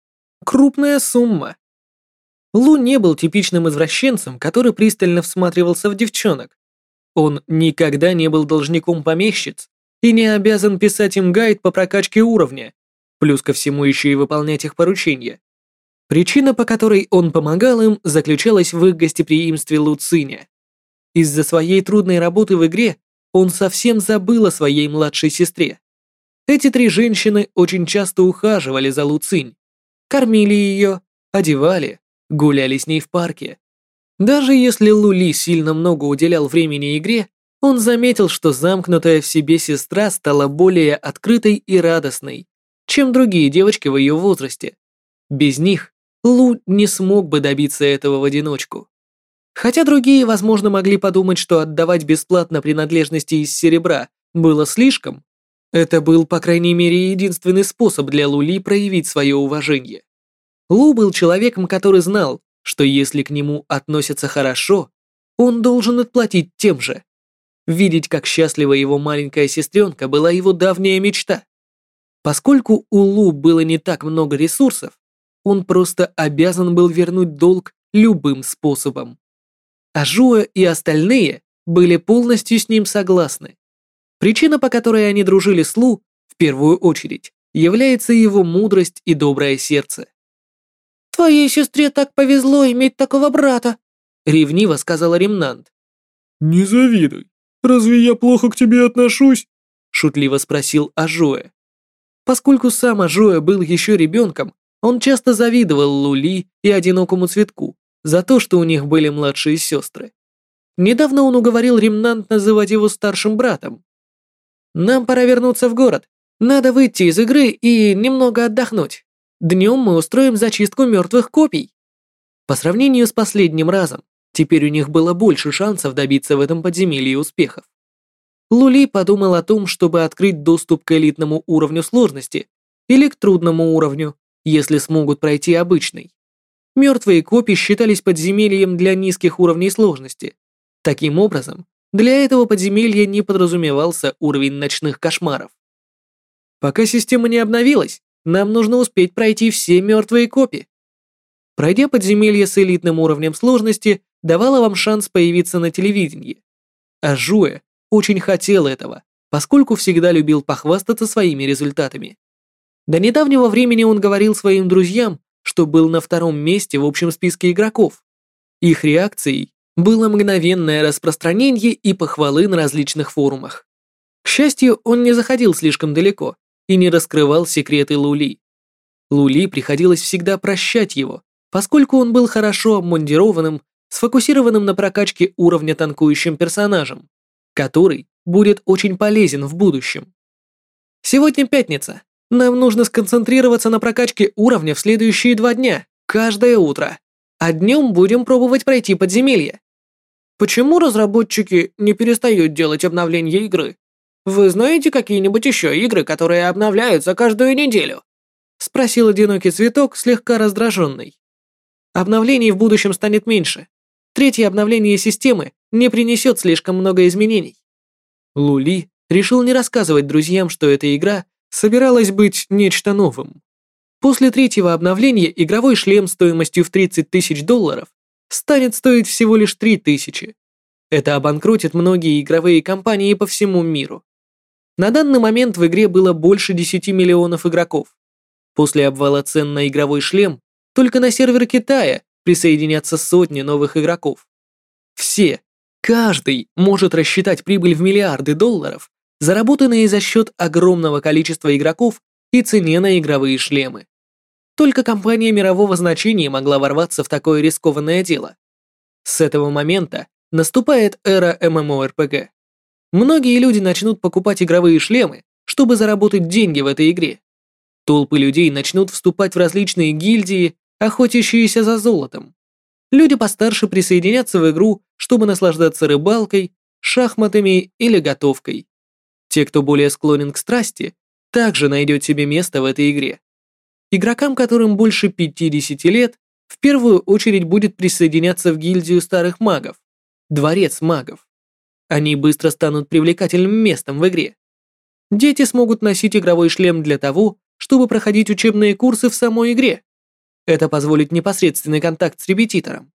Крупная сумма. Лу не был типичным извращенцем, который пристально всматривался в девчонок. Он никогда не был должником помещиц и не обязан писать им гайд по прокачке уровня, плюс ко всему еще и выполнять их поручения. Причина, по которой он помогал им, заключалась в их гостеприимстве Луциня. Из-за своей трудной работы в игре он совсем забыл о своей младшей сестре. Эти три женщины очень часто ухаживали за Луцинь, кормили ее, одевали, гуляли с ней в парке. Даже если Лули сильно много уделял времени игре, он заметил, что замкнутая в себе сестра стала более открытой и радостной, чем другие девочки в ее возрасте. Без них Лу не смог бы добиться этого в одиночку. Хотя другие, возможно, могли подумать, что отдавать бесплатно принадлежности из серебра было слишком, это был, по крайней мере, единственный способ для Лули проявить свое уважение. Лу был человеком, который знал, что если к нему относятся хорошо, он должен отплатить тем же. Видеть, как счастлива его маленькая сестренка, была его давняя мечта. Поскольку у Лу было не так много ресурсов, он просто обязан был вернуть долг любым способом. А Жуа и остальные были полностью с ним согласны. Причина, по которой они дружили с Лу, в первую очередь, является его мудрость и доброе сердце. «Твоей сестре так повезло иметь такого брата», — ревниво сказала Ремнант. «Не завидуй. Разве я плохо к тебе отношусь?» — шутливо спросил Ажуэ. Поскольку сам Ажуэ был еще ребенком, он часто завидовал Лули и одинокому цветку, за то, что у них были младшие сестры. Недавно он уговорил Ремнант называть его старшим братом. «Нам пора вернуться в город. Надо выйти из игры и немного отдохнуть. Днем мы устроим зачистку мертвых копий». По сравнению с последним разом, теперь у них было больше шансов добиться в этом подземелье успехов. Лули подумал о том, чтобы открыть доступ к элитному уровню сложности или к трудному уровню, если смогут пройти обычный. Мертвые копии считались подземельем для низких уровней сложности. Таким образом, для этого подземелья не подразумевался уровень ночных кошмаров. Пока система не обновилась, нам нужно успеть пройти все мертвые копии. Пройдя подземелье с элитным уровнем сложности, давало вам шанс появиться на телевидении. А Жуэ очень хотел этого, поскольку всегда любил похвастаться своими результатами. До недавнего времени он говорил своим друзьям, что был на втором месте в общем списке игроков. Их реакцией было мгновенное распространение и похвалы на различных форумах. К счастью, он не заходил слишком далеко и не раскрывал секреты Лули. Лули приходилось всегда прощать его, поскольку он был хорошо обмундированным, сфокусированным на прокачке уровня танкующим персонажем, который будет очень полезен в будущем. Сегодня пятница, нам нужно сконцентрироваться на прокачке уровня в следующие два дня, каждое утро. а днем будем пробовать пройти подземелье. Почему разработчики не перестают делать обновления игры? Вы знаете какие-нибудь еще игры, которые обновляются каждую неделю? Спросил одинокий цветок, слегка раздраженный. Обновлений в будущем станет меньше. Третье обновление системы не принесет слишком много изменений. Лули решил не рассказывать друзьям, что эта игра собиралась быть нечто новым. После третьего обновления игровой шлем стоимостью в 30 тысяч долларов станет стоить всего лишь 3 тысячи. Это обанкротит многие игровые компании по всему миру. На данный момент в игре было больше 10 миллионов игроков. После обвала цен на игровой шлем только на сервер Китая присоединятся сотни новых игроков. Все, каждый может рассчитать прибыль в миллиарды долларов, заработанные за счет огромного количества игроков и цене на игровые шлемы. Только компания мирового значения могла ворваться в такое рискованное дело. С этого момента наступает эра MMORPG. Многие люди начнут покупать игровые шлемы, чтобы заработать деньги в этой игре. Толпы людей начнут вступать в различные гильдии, охотящиеся за золотом. Люди постарше присоединятся в игру, чтобы наслаждаться рыбалкой, шахматами или готовкой. Те, кто более склонен к страсти, также найдет себе место в этой игре. Игрокам, которым больше 50 лет, в первую очередь будет присоединяться в гильдию старых магов, дворец магов. Они быстро станут привлекательным местом в игре. Дети смогут носить игровой шлем для того, чтобы проходить учебные курсы в самой игре. Это позволит непосредственный контакт с репетитором.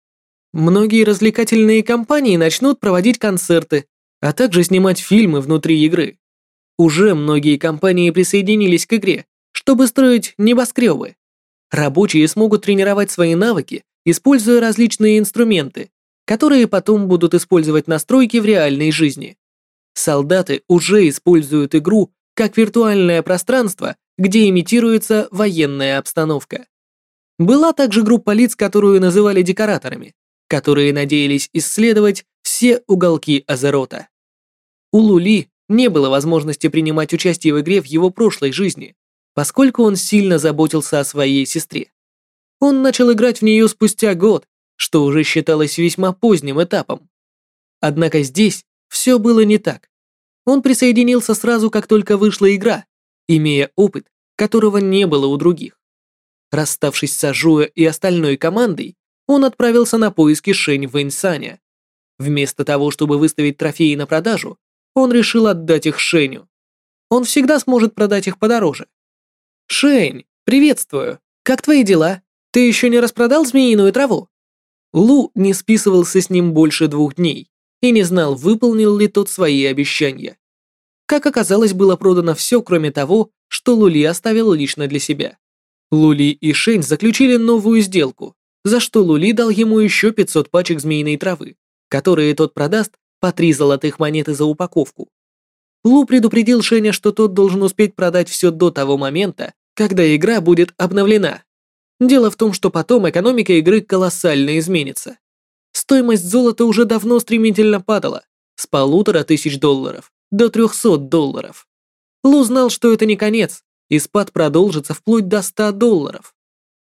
Многие развлекательные компании начнут проводить концерты, а также снимать фильмы внутри игры. Уже многие компании присоединились к игре, чтобы строить небоскребы. Рабочие смогут тренировать свои навыки, используя различные инструменты, которые потом будут использовать на стройке в реальной жизни. Солдаты уже используют игру как виртуальное пространство, где имитируется военная обстановка. Была также группа лиц, которую называли декораторами, которые надеялись исследовать все уголки Азерота. У Лули не было возможности принимать участие в игре в его прошлой жизни, поскольку он сильно заботился о своей сестре. Он начал играть в нее спустя год, что уже считалось весьма поздним этапом. Однако здесь все было не так. Он присоединился сразу, как только вышла игра, имея опыт, которого не было у других. Расставшись с Ажуя и остальной командой, он отправился на поиски Шень Вэньсаня. Вместо того, чтобы выставить трофеи на продажу, он решил отдать их Шеню. Он всегда сможет продать их подороже. «Шень, приветствую! Как твои дела? Ты еще не распродал змеиную траву?» Лу не списывался с ним больше двух дней и не знал, выполнил ли тот свои обещания. Как оказалось, было продано все, кроме того, что Лули оставил лично для себя. Лули и Шень заключили новую сделку, за что Лули дал ему еще 500 пачек змеиной травы, которые тот продаст по три золотых монеты за упаковку. Лу предупредил Шеня, что тот должен успеть продать все до того момента, когда игра будет обновлена. Дело в том, что потом экономика игры колоссально изменится. Стоимость золота уже давно стремительно падала, с полутора тысяч долларов до 300 долларов. Лу знал, что это не конец, и спад продолжится вплоть до 100 долларов.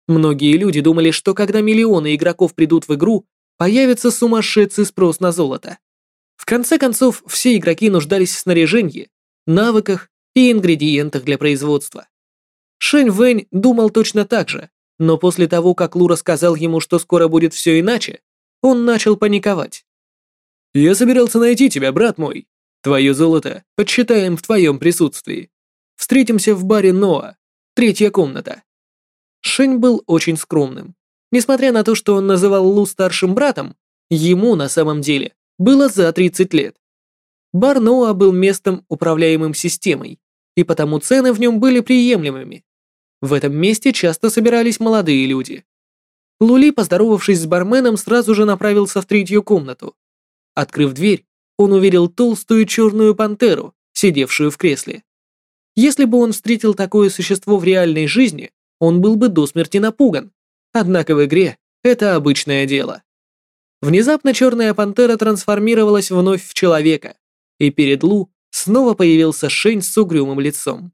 Многие люди думали, что когда миллионы игроков придут в игру, появится сумасшедший спрос на золото. В конце концов, все игроки нуждались в снаряжении, навыках и ингредиентах для производства. Шэнь Вэнь думал точно так же, но после того, как Лу рассказал ему, что скоро будет все иначе, он начал паниковать. «Я собирался найти тебя, брат мой. Твое золото подсчитаем в твоем присутствии. Встретимся в баре Ноа, третья комната». Шень был очень скромным. Несмотря на то, что он называл Лу старшим братом, ему на самом деле было за 30 лет. Бар Ноа был местом, управляемым системой, и потому цены в нем были приемлемыми. В этом месте часто собирались молодые люди. Лули, поздоровавшись с барменом, сразу же направился в третью комнату. Открыв дверь, он увидел толстую черную пантеру, сидевшую в кресле. Если бы он встретил такое существо в реальной жизни, он был бы до смерти напуган. Однако в игре это обычное дело. Внезапно черная пантера трансформировалась вновь в человека, и перед Лу снова появился Шень с угрюмым лицом.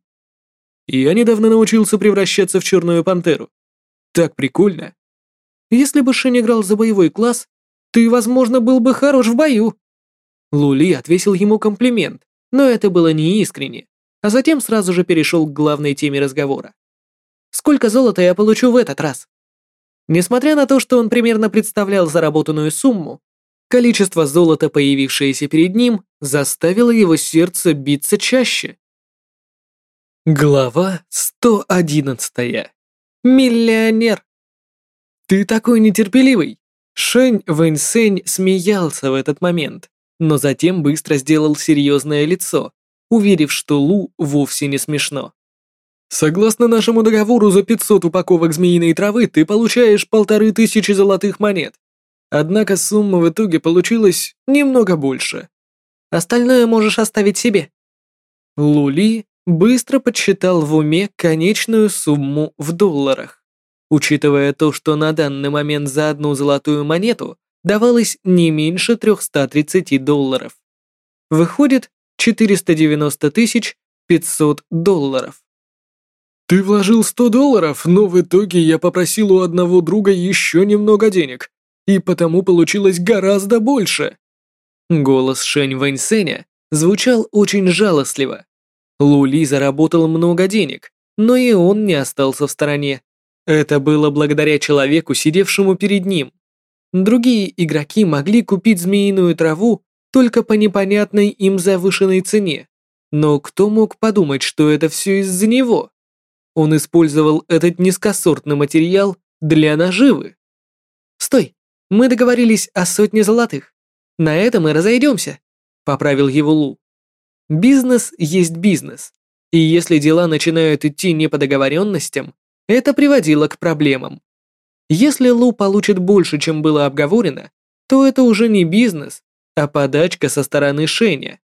Я недавно научился превращаться в черную пантеру. Так прикольно. Если бы Шень играл за боевой класс, ты, возможно, был бы хорош в бою. Лули отвесил ему комплимент, но это было неискренне, а затем сразу же перешел к главной теме разговора. Сколько золота я получу в этот раз? Несмотря на то, что он примерно представлял заработанную сумму, количество золота, появившееся перед ним, заставило его сердце биться чаще. Глава 111. Миллионер. Ты такой нетерпеливый. Шэнь Вэньсэнь смеялся в этот момент, но затем быстро сделал серьезное лицо, уверив, что Лу вовсе не смешно. Согласно нашему договору, за 500 упаковок змеиной травы ты получаешь полторы тысячи золотых монет. Однако сумма в итоге получилась немного больше. Остальное можешь оставить себе. Лули быстро подсчитал в уме конечную сумму в долларах. Учитывая то, что на данный момент за одну золотую монету давалось не меньше 330 долларов. Выходит 490 тысяч 500 долларов. «Ты вложил 100 долларов, но в итоге я попросил у одного друга еще немного денег, и потому получилось гораздо больше». Голос Шэнь Вэньсэня звучал очень жалостливо. Лули заработал много денег, но и он не остался в стороне. Это было благодаря человеку, сидевшему перед ним. Другие игроки могли купить змеиную траву только по непонятной им завышенной цене. Но кто мог подумать, что это все из-за него? Он использовал этот низкосортный материал для наживы. «Стой, мы договорились о сотне золотых. На этом мы разойдемся», — поправил его Лу. «Бизнес есть бизнес, и если дела начинают идти не по договоренностям, это приводило к проблемам. Если Лу получит больше, чем было обговорено, то это уже не бизнес, а подачка со стороны Шеня.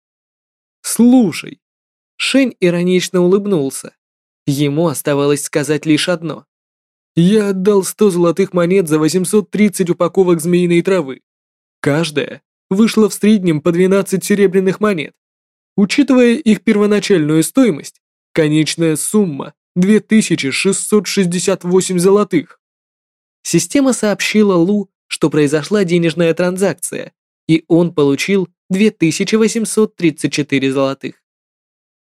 «Слушай», Шень иронично улыбнулся. Ему оставалось сказать лишь одно. «Я отдал 100 золотых монет за 830 упаковок змеиной травы. Каждая вышла в среднем по 12 серебряных монет. Учитывая их первоначальную стоимость, конечная сумма 2668 золотых. Система сообщила Лу, что произошла денежная транзакция, и он получил 2834 золотых.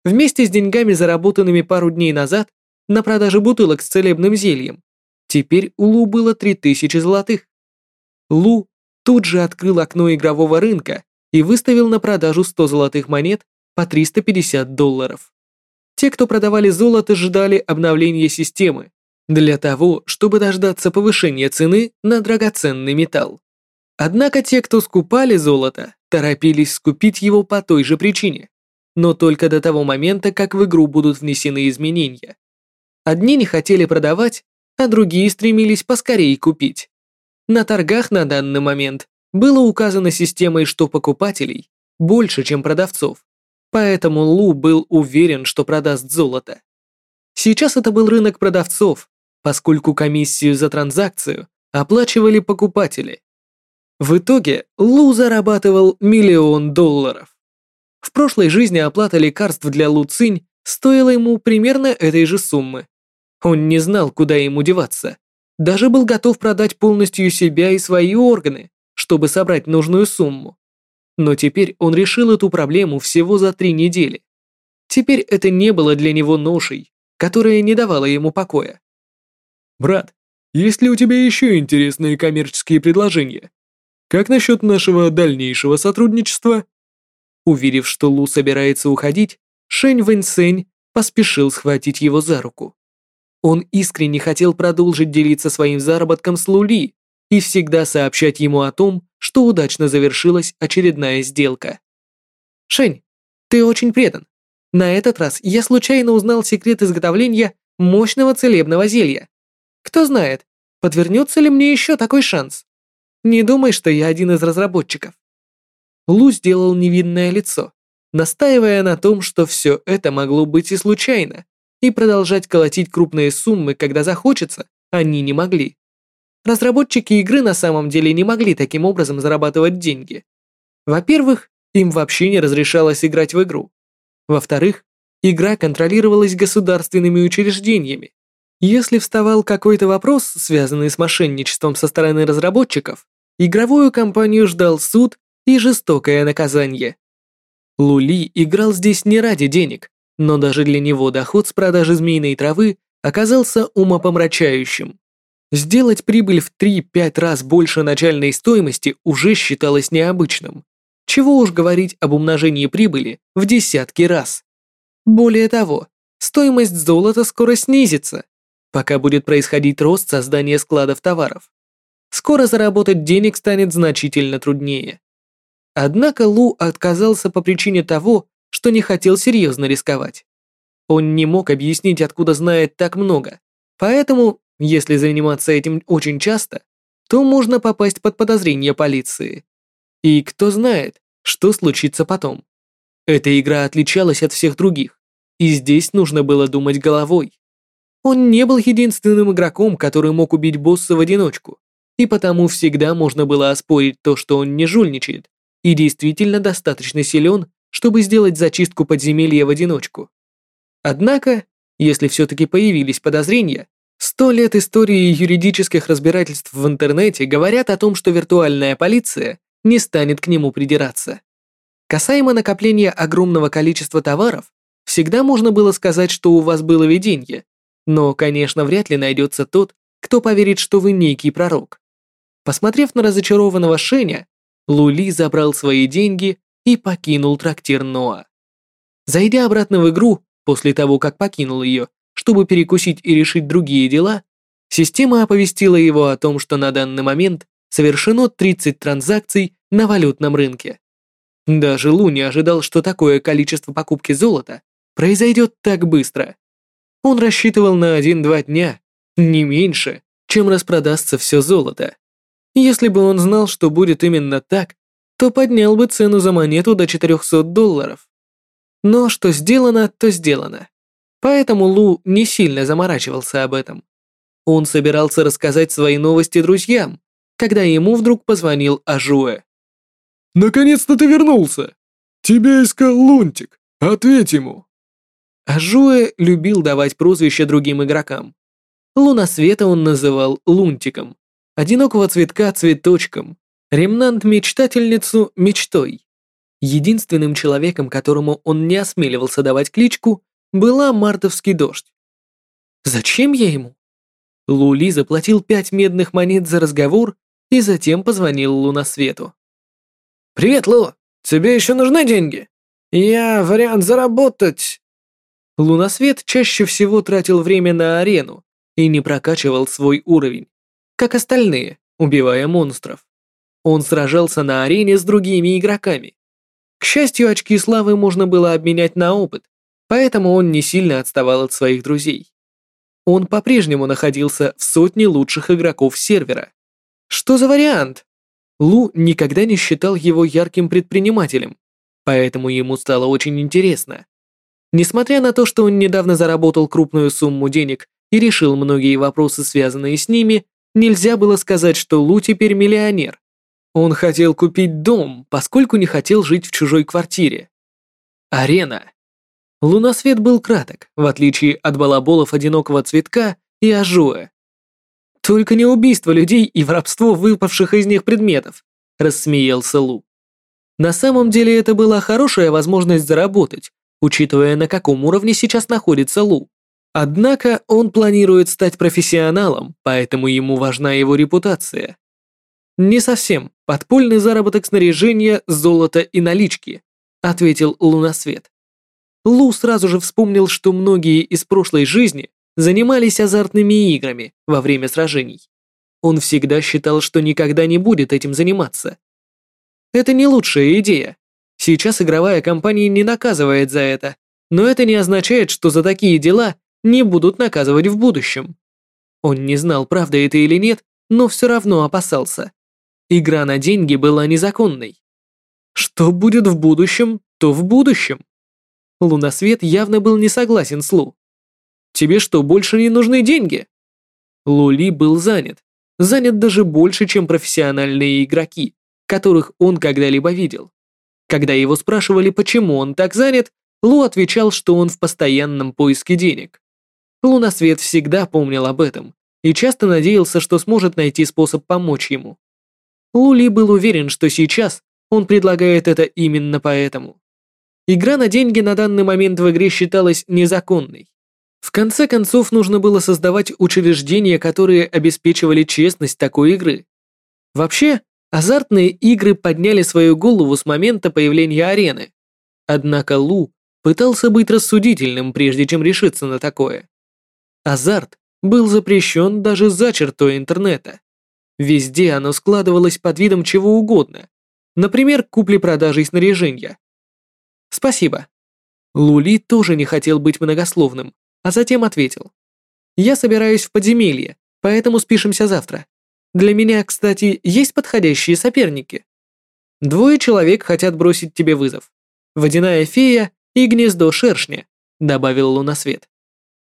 Вместе с деньгами, заработанными пару дней назад на продаже бутылок с целебным зельем, теперь у Лу было 3000 золотых. Лу тут же открыл окно игрового рынка и выставил на продажу 100 золотых монет по 350 долларов. Те, кто продавали золото, ждали обновления системы для того, чтобы дождаться повышения цены на драгоценный металл. Однако те, кто скупали золото, торопились скупить его по той же причине но только до того момента, как в игру будут внесены изменения. Одни не хотели продавать, а другие стремились поскорее купить. На торгах на данный момент было указано системой, что покупателей больше, чем продавцов, поэтому Лу был уверен, что продаст золото. Сейчас это был рынок продавцов, поскольку комиссию за транзакцию оплачивали покупатели. В итоге Лу зарабатывал миллион долларов. В прошлой жизни оплата лекарств для Лу Цинь стоила ему примерно этой же суммы. Он не знал, куда ему деваться. Даже был готов продать полностью себя и свои органы, чтобы собрать нужную сумму. Но теперь он решил эту проблему всего за три недели. Теперь это не было для него ношей, которая не давала ему покоя. «Брат, есть ли у тебя еще интересные коммерческие предложения? Как насчет нашего дальнейшего сотрудничества?» Уверив, что Лу собирается уходить, Шэнь Вэньсэнь поспешил схватить его за руку. Он искренне хотел продолжить делиться своим заработком с Лули и всегда сообщать ему о том, что удачно завершилась очередная сделка. «Шэнь, ты очень предан. На этот раз я случайно узнал секрет изготовления мощного целебного зелья. Кто знает, подвернется ли мне еще такой шанс. Не думай, что я один из разработчиков. Лу сделал невинное лицо, настаивая на том, что все это могло быть и случайно, и продолжать колотить крупные суммы, когда захочется, они не могли. Разработчики игры на самом деле не могли таким образом зарабатывать деньги. Во-первых, им вообще не разрешалось играть в игру. Во-вторых, игра контролировалась государственными учреждениями. Если вставал какой-то вопрос, связанный с мошенничеством со стороны разработчиков, игровую компанию ждал суд и жестокое наказание. Лули играл здесь не ради денег, но даже для него доход с продажи змеиной травы оказался умопомрачающим. Сделать прибыль в 3-5 раз больше начальной стоимости уже считалось необычным. Чего уж говорить об умножении прибыли в десятки раз. Более того, стоимость золота скоро снизится, пока будет происходить рост создания складов товаров. Скоро заработать денег станет значительно труднее. Однако Лу отказался по причине того, что не хотел серьезно рисковать. Он не мог объяснить, откуда знает так много, поэтому, если заниматься этим очень часто, то можно попасть под подозрение полиции. И кто знает, что случится потом. Эта игра отличалась от всех других, и здесь нужно было думать головой. Он не был единственным игроком, который мог убить босса в одиночку, и потому всегда можно было оспорить то, что он не жульничает, и действительно достаточно силен, чтобы сделать зачистку подземелья в одиночку. Однако, если все-таки появились подозрения, сто лет истории юридических разбирательств в интернете говорят о том, что виртуальная полиция не станет к нему придираться. Касаемо накопления огромного количества товаров, всегда можно было сказать, что у вас было видение, но, конечно, вряд ли найдется тот, кто поверит, что вы некий пророк. Посмотрев на разочарованного Шеня, Лули забрал свои деньги и покинул трактир Ноа. Зайдя обратно в игру, после того, как покинул ее, чтобы перекусить и решить другие дела, система оповестила его о том, что на данный момент совершено 30 транзакций на валютном рынке. Даже Лу не ожидал, что такое количество покупки золота произойдет так быстро. Он рассчитывал на один-два дня, не меньше, чем распродастся все золото. Если бы он знал, что будет именно так, то поднял бы цену за монету до 400 долларов. Но что сделано, то сделано. Поэтому Лу не сильно заморачивался об этом. Он собирался рассказать свои новости друзьям, когда ему вдруг позвонил Ажуэ. «Наконец-то ты вернулся! Тебя искал Лунтик, ответь ему!» Ажуэ любил давать прозвища другим игрокам. Луна Света он называл Лунтиком, одинокого цветка цветочком, Ремнант-мечтательницу мечтой. Единственным человеком, которому он не осмеливался давать кличку, была мартовский дождь. Зачем я ему? Лули заплатил пять медных монет за разговор и затем позвонил Лунасвету. «Привет, Лу! Тебе еще нужны деньги? Я вариант заработать...» Лунасвет чаще всего тратил время на арену и не прокачивал свой уровень, как остальные, убивая монстров. Он сражался на арене с другими игроками. К счастью, очки славы можно было обменять на опыт, поэтому он не сильно отставал от своих друзей. Он по-прежнему находился в сотне лучших игроков сервера. Что за вариант? Лу никогда не считал его ярким предпринимателем, поэтому ему стало очень интересно. Несмотря на то, что он недавно заработал крупную сумму денег и решил многие вопросы, связанные с ними, нельзя было сказать, что Лу теперь миллионер. Он хотел купить дом, поскольку не хотел жить в чужой квартире. Арена. Лунасвет был краток, в отличие от балаболов одинокого цветка и ажуэ. Только не убийство людей и воровство выпавших из них предметов, рассмеялся Лу. На самом деле это была хорошая возможность заработать, учитывая на каком уровне сейчас находится Лу. Однако он планирует стать профессионалом, поэтому ему важна его репутация. Не совсем. Подпольный заработок снаряжения, золота и налички, ответил Лунасвет. Лу сразу же вспомнил, что многие из прошлой жизни занимались азартными играми во время сражений. Он всегда считал, что никогда не будет этим заниматься. Это не лучшая идея. Сейчас игровая компания не наказывает за это, но это не означает, что за такие дела не будут наказывать в будущем. Он не знал, правда это или нет, но все равно опасался. Игра на деньги была незаконной. Что будет в будущем, то в будущем. Лунасвет явно был не согласен с Лу. «Тебе что, больше не нужны деньги?» Лули был занят. Занят даже больше, чем профессиональные игроки, которых он когда-либо видел. Когда его спрашивали, почему он так занят, Лу отвечал, что он в постоянном поиске денег. Лунасвет всегда помнил об этом и часто надеялся, что сможет найти способ помочь ему. Лули был уверен, что сейчас он предлагает это именно поэтому. Игра на деньги на данный момент в игре считалась незаконной. В конце концов, нужно было создавать учреждения, которые обеспечивали честность такой игры. Вообще, азартные игры подняли свою голову с момента появления арены. Однако Лу пытался быть рассудительным, прежде чем решиться на такое. Азарт был запрещен даже за чертой интернета. Везде оно складывалось под видом чего угодно. Например, купли-продажи снаряжения. Спасибо. Лули тоже не хотел быть многословным, а затем ответил. Я собираюсь в подземелье, поэтому спишемся завтра. Для меня, кстати, есть подходящие соперники. Двое человек хотят бросить тебе вызов. Водяная фея и гнездо шершня, добавил Лунасвет.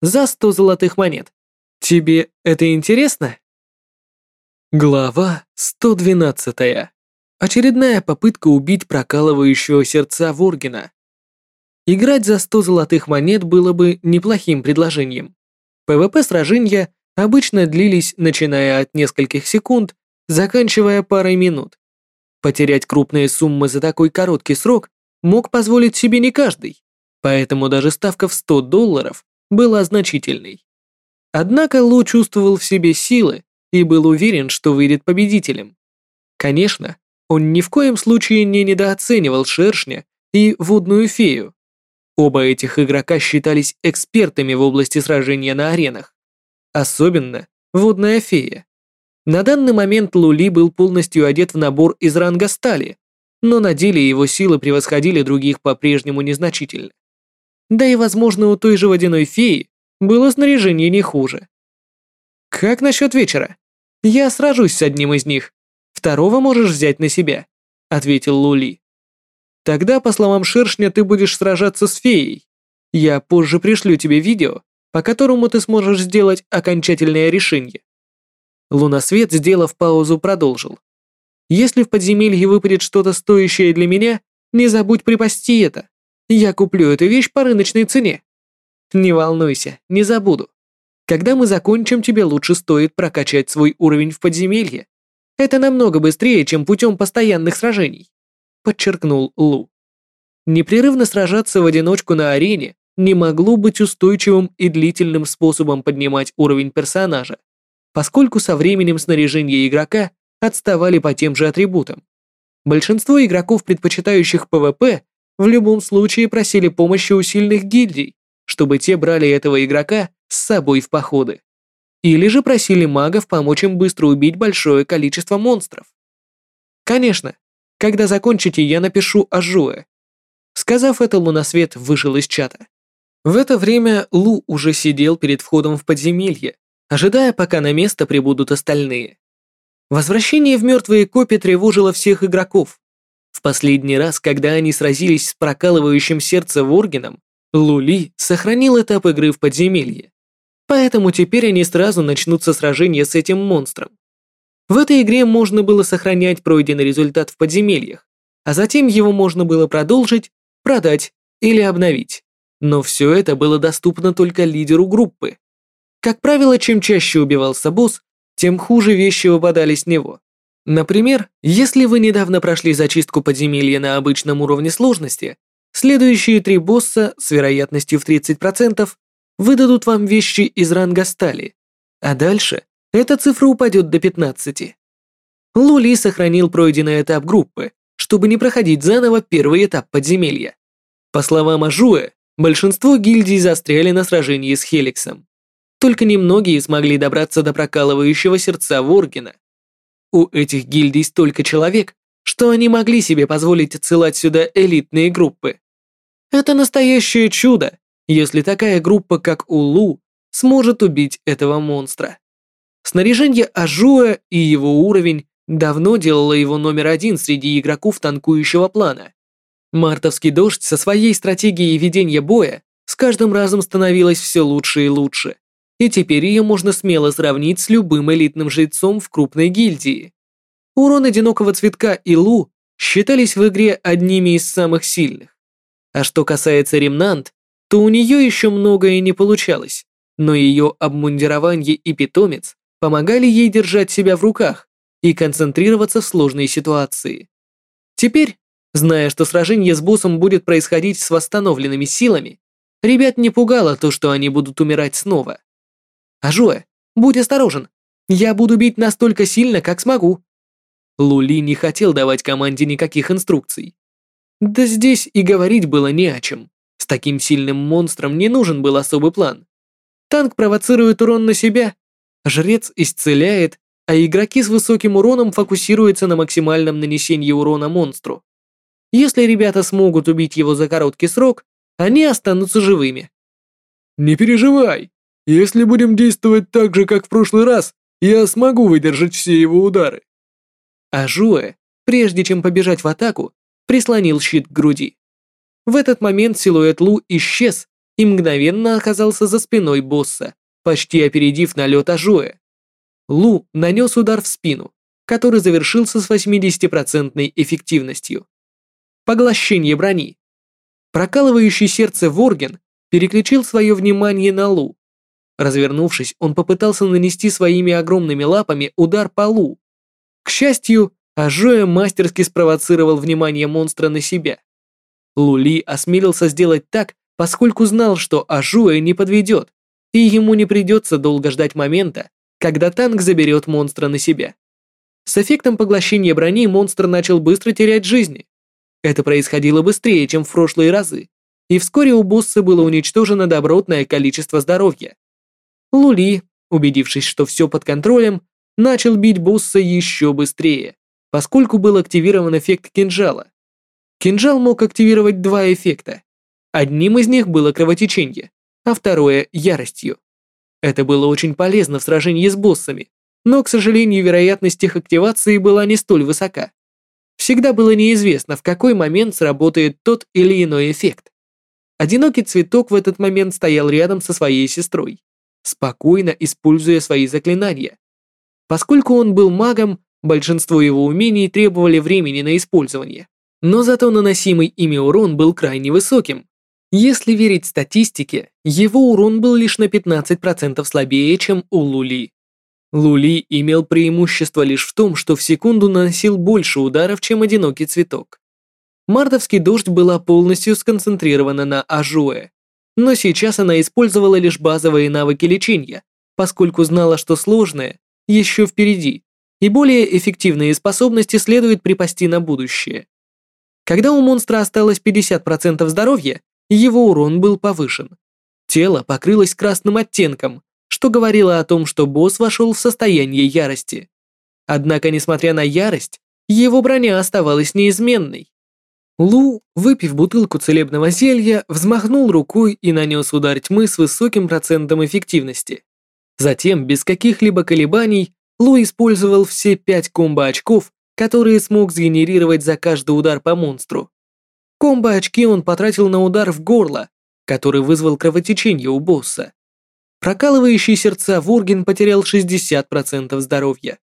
За сто золотых монет. Тебе это интересно? Глава 112. Очередная попытка убить прокалывающего сердца Воргина. Играть за 100 золотых монет было бы неплохим предложением. ПВП сражения обычно длились начиная от нескольких секунд, заканчивая парой минут. Потерять крупные суммы за такой короткий срок мог позволить себе не каждый, поэтому даже ставка в 100 долларов была значительной. Однако Лу чувствовал в себе силы и был уверен, что выйдет победителем. Конечно, он ни в коем случае не недооценивал шершня и водную фею, Оба этих игрока считались экспертами в области сражения на аренах. Особенно водная фея. На данный момент Лули был полностью одет в набор из ранга стали, но на деле его силы превосходили других по-прежнему незначительно. Да и, возможно, у той же водяной феи было снаряжение не хуже. «Как насчет вечера? Я сражусь с одним из них. Второго можешь взять на себя», — ответил Лули. Тогда, по словам Шершня, ты будешь сражаться с феей. Я позже пришлю тебе видео, по которому ты сможешь сделать окончательное решение. Лунасвет, сделав паузу, продолжил. Если в подземелье выпадет что-то стоящее для меня, не забудь припасти это. Я куплю эту вещь по рыночной цене. Не волнуйся, не забуду. Когда мы закончим, тебе лучше стоит прокачать свой уровень в подземелье. Это намного быстрее, чем путем постоянных сражений подчеркнул Лу. Непрерывно сражаться в одиночку на арене не могло быть устойчивым и длительным способом поднимать уровень персонажа, поскольку со временем снаряжение игрока отставали по тем же атрибутам. Большинство игроков, предпочитающих PvP, в любом случае просили помощи у сильных гильдий, чтобы те брали этого игрока с собой в походы. Или же просили магов помочь им быстро убить большое количество монстров. Конечно, когда закончите, я напишу Ажуэ». Сказав это, Лунасвет вышел из чата. В это время Лу уже сидел перед входом в подземелье, ожидая, пока на место прибудут остальные. Возвращение в мертвые копи тревожило всех игроков. В последний раз, когда они сразились с прокалывающим сердце Воргином, Лули сохранил этап игры в подземелье. Поэтому теперь они сразу начнутся сражение с этим монстром. В этой игре можно было сохранять пройденный результат в подземельях, а затем его можно было продолжить, продать или обновить. Но все это было доступно только лидеру группы. Как правило, чем чаще убивался босс, тем хуже вещи выпадали с него. Например, если вы недавно прошли зачистку подземелья на обычном уровне сложности, следующие три босса с вероятностью в 30% выдадут вам вещи из ранга стали, а дальше эта цифра упадет до 15. Лули сохранил пройденный этап группы, чтобы не проходить заново первый этап подземелья. По словам Ажуэ, большинство гильдий застряли на сражении с Хеликсом. Только немногие смогли добраться до прокалывающего сердца Воргена. У этих гильдий столько человек, что они могли себе позволить отсылать сюда элитные группы. Это настоящее чудо, если такая группа, как Улу, сможет убить этого монстра. Снаряжение Ажуа и его уровень давно делало его номер один среди игроков танкующего плана. Мартовский дождь со своей стратегией ведения боя с каждым разом становилась все лучше и лучше, и теперь ее можно смело сравнить с любым элитным жрецом в крупной гильдии. Урон одинокого цветка и Лу считались в игре одними из самых сильных. А что касается Ремнант, то у нее еще многое не получалось. но ее обмундирование и питомец помогали ей держать себя в руках и концентрироваться в сложной ситуации. Теперь, зная, что сражение с боссом будет происходить с восстановленными силами, ребят не пугало то, что они будут умирать снова. «Ажуэ, будь осторожен, я буду бить настолько сильно, как смогу». Лули не хотел давать команде никаких инструкций. Да здесь и говорить было не о чем. С таким сильным монстром не нужен был особый план. Танк провоцирует урон на себя, жрец исцеляет, а игроки с высоким уроном фокусируются на максимальном нанесении урона монстру. Если ребята смогут убить его за короткий срок, они останутся живыми. «Не переживай, если будем действовать так же, как в прошлый раз, я смогу выдержать все его удары». А Жуэ, прежде чем побежать в атаку, прислонил щит к груди. В этот момент силуэт Лу исчез и мгновенно оказался за спиной босса, почти опередив налет Ажуэ. Лу нанес удар в спину, который завершился с 80% эффективностью. Поглощение брони. Прокалывающий сердце Ворген переключил свое внимание на Лу. Развернувшись, он попытался нанести своими огромными лапами удар по Лу. К счастью, Ажоя мастерски спровоцировал внимание монстра на себя. Лули осмелился сделать так, поскольку знал, что Ажуэ не подведет, и ему не придется долго ждать момента, когда танк заберет монстра на себя. С эффектом поглощения брони монстр начал быстро терять жизни. Это происходило быстрее, чем в прошлые разы, и вскоре у босса было уничтожено добротное количество здоровья. Лули, убедившись, что все под контролем, начал бить босса еще быстрее, поскольку был активирован эффект кинжала. Кинжал мог активировать два эффекта. Одним из них было кровотечение, а второе — яростью. Это было очень полезно в сражении с боссами, но, к сожалению, вероятность их активации была не столь высока. Всегда было неизвестно, в какой момент сработает тот или иной эффект. Одинокий цветок в этот момент стоял рядом со своей сестрой, спокойно используя свои заклинания. Поскольку он был магом, большинство его умений требовали времени на использование. Но зато наносимый ими урон был крайне высоким, если верить статистике, его урон был лишь на 15% слабее, чем у Лули. Лули имел преимущество лишь в том, что в секунду наносил больше ударов, чем одинокий цветок. Мартовский дождь была полностью сконцентрирована на Ажуэ, но сейчас она использовала лишь базовые навыки лечения, поскольку знала, что сложное еще впереди, и более эффективные способности следует припасти на будущее. Когда у монстра осталось 50% здоровья, его урон был повышен. Тело покрылось красным оттенком, что говорило о том, что босс вошел в состояние ярости. Однако, несмотря на ярость, его броня оставалась неизменной. Лу, выпив бутылку целебного зелья, взмахнул рукой и нанес удар тьмы с высоким процентом эффективности. Затем, без каких-либо колебаний, Лу использовал все пять комбо-очков, которые смог сгенерировать за каждый удар по монстру. Комбо-очки он потратил на удар в горло, который вызвал кровотечение у босса. Прокалывающий сердца Ворген потерял 60% здоровья.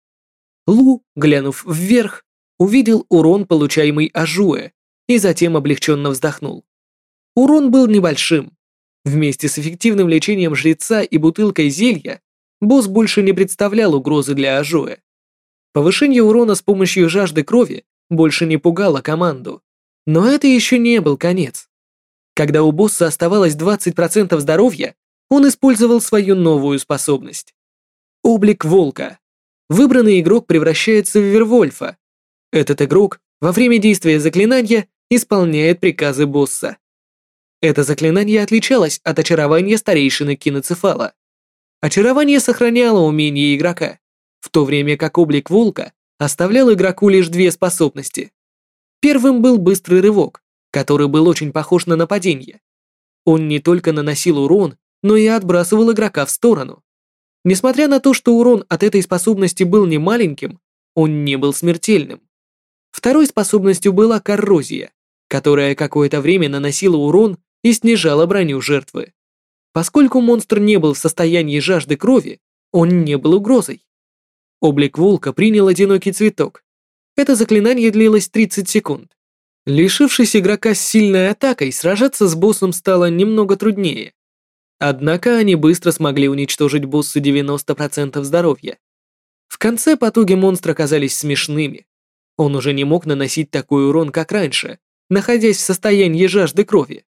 Лу, глянув вверх, увидел урон, получаемый Ажуэ, и затем облегченно вздохнул. Урон был небольшим. Вместе с эффективным лечением жреца и бутылкой зелья, босс больше не представлял угрозы для Ажуэ. Повышение урона с помощью жажды крови больше не пугало команду. Но это еще не был конец. Когда у босса оставалось 20% здоровья, он использовал свою новую способность. Облик волка. Выбранный игрок превращается в Вервольфа. Этот игрок во время действия заклинания исполняет приказы босса. Это заклинание отличалось от очарования старейшины киноцефала. Очарование сохраняло умение игрока, в то время как облик волка оставлял игроку лишь две способности Первым был быстрый рывок, который был очень похож на нападение. Он не только наносил урон, но и отбрасывал игрока в сторону. Несмотря на то, что урон от этой способности был не маленьким, он не был смертельным. Второй способностью была коррозия, которая какое-то время наносила урон и снижала броню жертвы. Поскольку монстр не был в состоянии жажды крови, он не был угрозой. Облик волка принял одинокий цветок, это заклинание длилось 30 секунд. Лишившись игрока с сильной атакой, сражаться с боссом стало немного труднее. Однако они быстро смогли уничтожить боссу 90% здоровья. В конце потуги монстра казались смешными. Он уже не мог наносить такой урон, как раньше, находясь в состоянии жажды крови.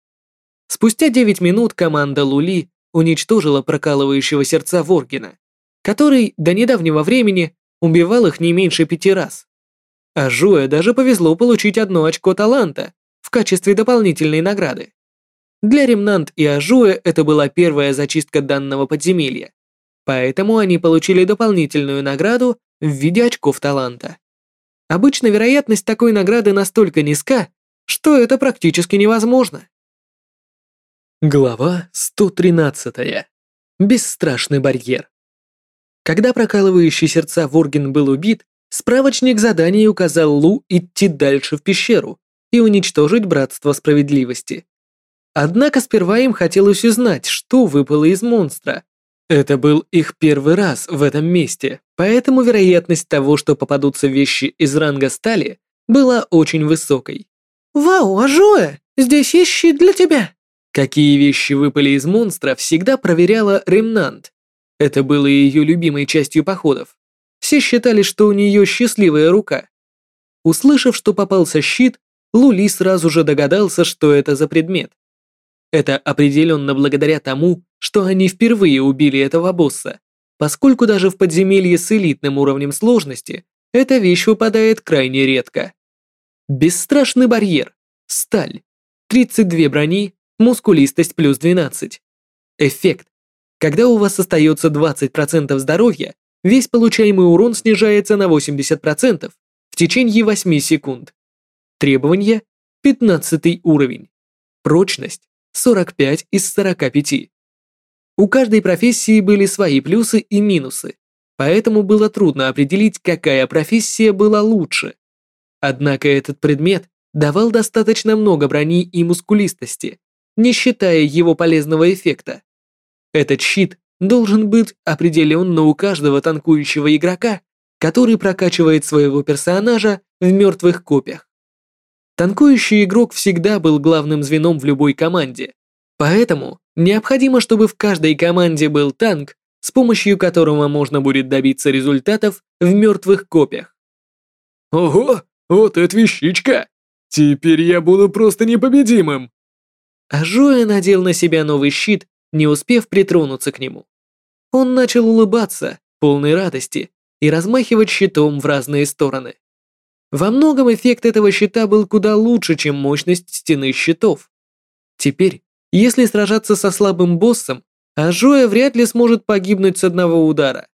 Спустя 9 минут команда Лули уничтожила прокалывающего сердца Воргина, который до недавнего времени убивал их не меньше пяти раз. А Жуэ даже повезло получить одно очко таланта в качестве дополнительной награды. Для Ремнант и Ажуэ это была первая зачистка данного подземелья, поэтому они получили дополнительную награду в виде очков таланта. Обычно вероятность такой награды настолько низка, что это практически невозможно. Глава 113. Бесстрашный барьер. Когда прокалывающий сердца Воргин был убит, справочник заданий указал Лу идти дальше в пещеру и уничтожить Братство Справедливости. Однако сперва им хотелось узнать, что выпало из монстра. Это был их первый раз в этом месте, поэтому вероятность того, что попадутся вещи из ранга стали, была очень высокой. «Вау, Ажоэ, здесь есть щит для тебя!» Какие вещи выпали из монстра, всегда проверяла Ремнант. Это было ее любимой частью походов. Все считали, что у нее счастливая рука. Услышав, что попался щит, Лули сразу же догадался, что это за предмет. Это определенно благодаря тому, что они впервые убили этого босса, поскольку даже в подземелье с элитным уровнем сложности эта вещь выпадает крайне редко. Бесстрашный барьер, сталь, 32 брони, мускулистость плюс 12. Эффект. Когда у вас остается 20% здоровья, весь получаемый урон снижается на 80% в течение 8 секунд. Требования 15 уровень. Прочность 45 из 45. У каждой профессии были свои плюсы и минусы, поэтому было трудно определить, какая профессия была лучше. Однако этот предмет давал достаточно много брони и мускулистости, не считая его полезного эффекта. Этот щит должен быть определенно у каждого танкующего игрока, который прокачивает своего персонажа в мертвых копиях. Танкующий игрок всегда был главным звеном в любой команде. Поэтому необходимо, чтобы в каждой команде был танк, с помощью которого можно будет добиться результатов в мертвых копиях. Ого, вот это вещичка! Теперь я буду просто непобедимым! А надел на себя новый щит, не успев притронуться к нему. Он начал улыбаться, полной радости, и размахивать щитом в разные стороны. Во многом эффект этого щита был куда лучше, чем мощность стены щитов. Теперь, если сражаться со слабым боссом, Ажоя вряд ли сможет погибнуть с одного удара.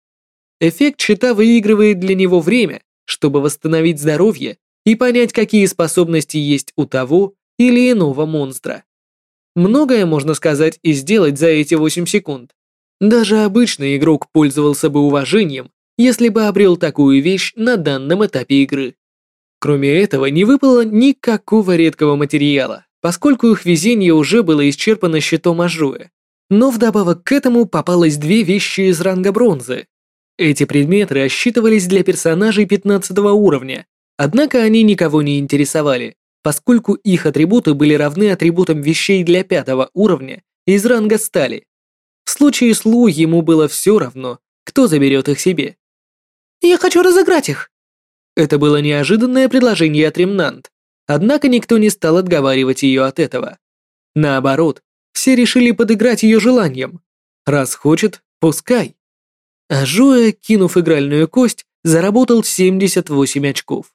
Эффект щита выигрывает для него время, чтобы восстановить здоровье и понять, какие способности есть у того или иного монстра. Многое можно сказать и сделать за эти 8 секунд. Даже обычный игрок пользовался бы уважением, если бы обрел такую вещь на данном этапе игры. Кроме этого, не выпало никакого редкого материала, поскольку их везение уже было исчерпано щитом Ажуэ. Но вдобавок к этому попалось две вещи из ранга бронзы. Эти предметы рассчитывались для персонажей 15 уровня, однако они никого не интересовали, поскольку их атрибуты были равны атрибутам вещей для 5 уровня из ранга стали. В случае с Лу ему было все равно, кто заберет их себе. «Я хочу разыграть их», это было неожиданное предложение от Ремнант, однако никто не стал отговаривать ее от этого. Наоборот, все решили подыграть ее желаниям. Раз хочет, пускай. А Жоя, кинув игральную кость, заработал 78 очков.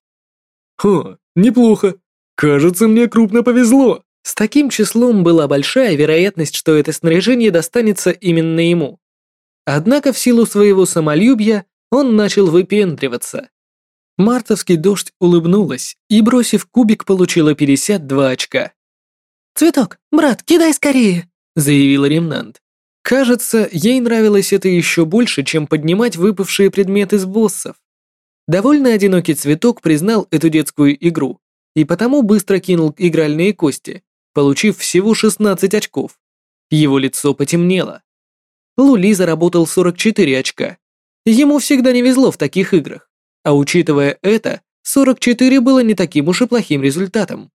«Хо, неплохо. Кажется, мне крупно повезло». С таким числом была большая вероятность, что это снаряжение достанется именно ему. Однако в силу своего самолюбия он начал выпендриваться. Мартовский дождь улыбнулась и, бросив кубик, получила 52 очка. «Цветок, брат, кидай скорее!» – заявила Ремнант. Кажется, ей нравилось это еще больше, чем поднимать выпавшие предметы с боссов. Довольно одинокий цветок признал эту детскую игру и потому быстро кинул игральные кости, получив всего 16 очков. Его лицо потемнело. Лули заработал 44 очка. Ему всегда не везло в таких играх. А учитывая это, 44 было не таким уж и плохим результатом.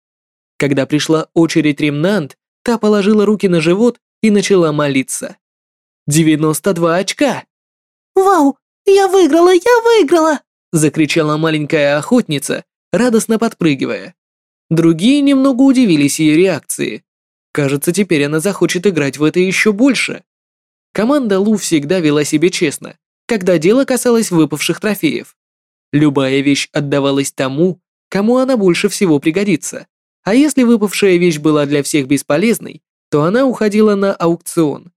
Когда пришла очередь Ремнант, та положила руки на живот и начала молиться. 92 очка! «Вау, я выиграла, я выиграла!» закричала маленькая охотница, радостно подпрыгивая. Другие немного удивились ее реакции. Кажется, теперь она захочет играть в это еще больше. Команда Лу всегда вела себя честно, когда дело касалось выпавших трофеев. Любая вещь отдавалась тому, кому она больше всего пригодится. А если выпавшая вещь была для всех бесполезной, то она уходила на аукцион.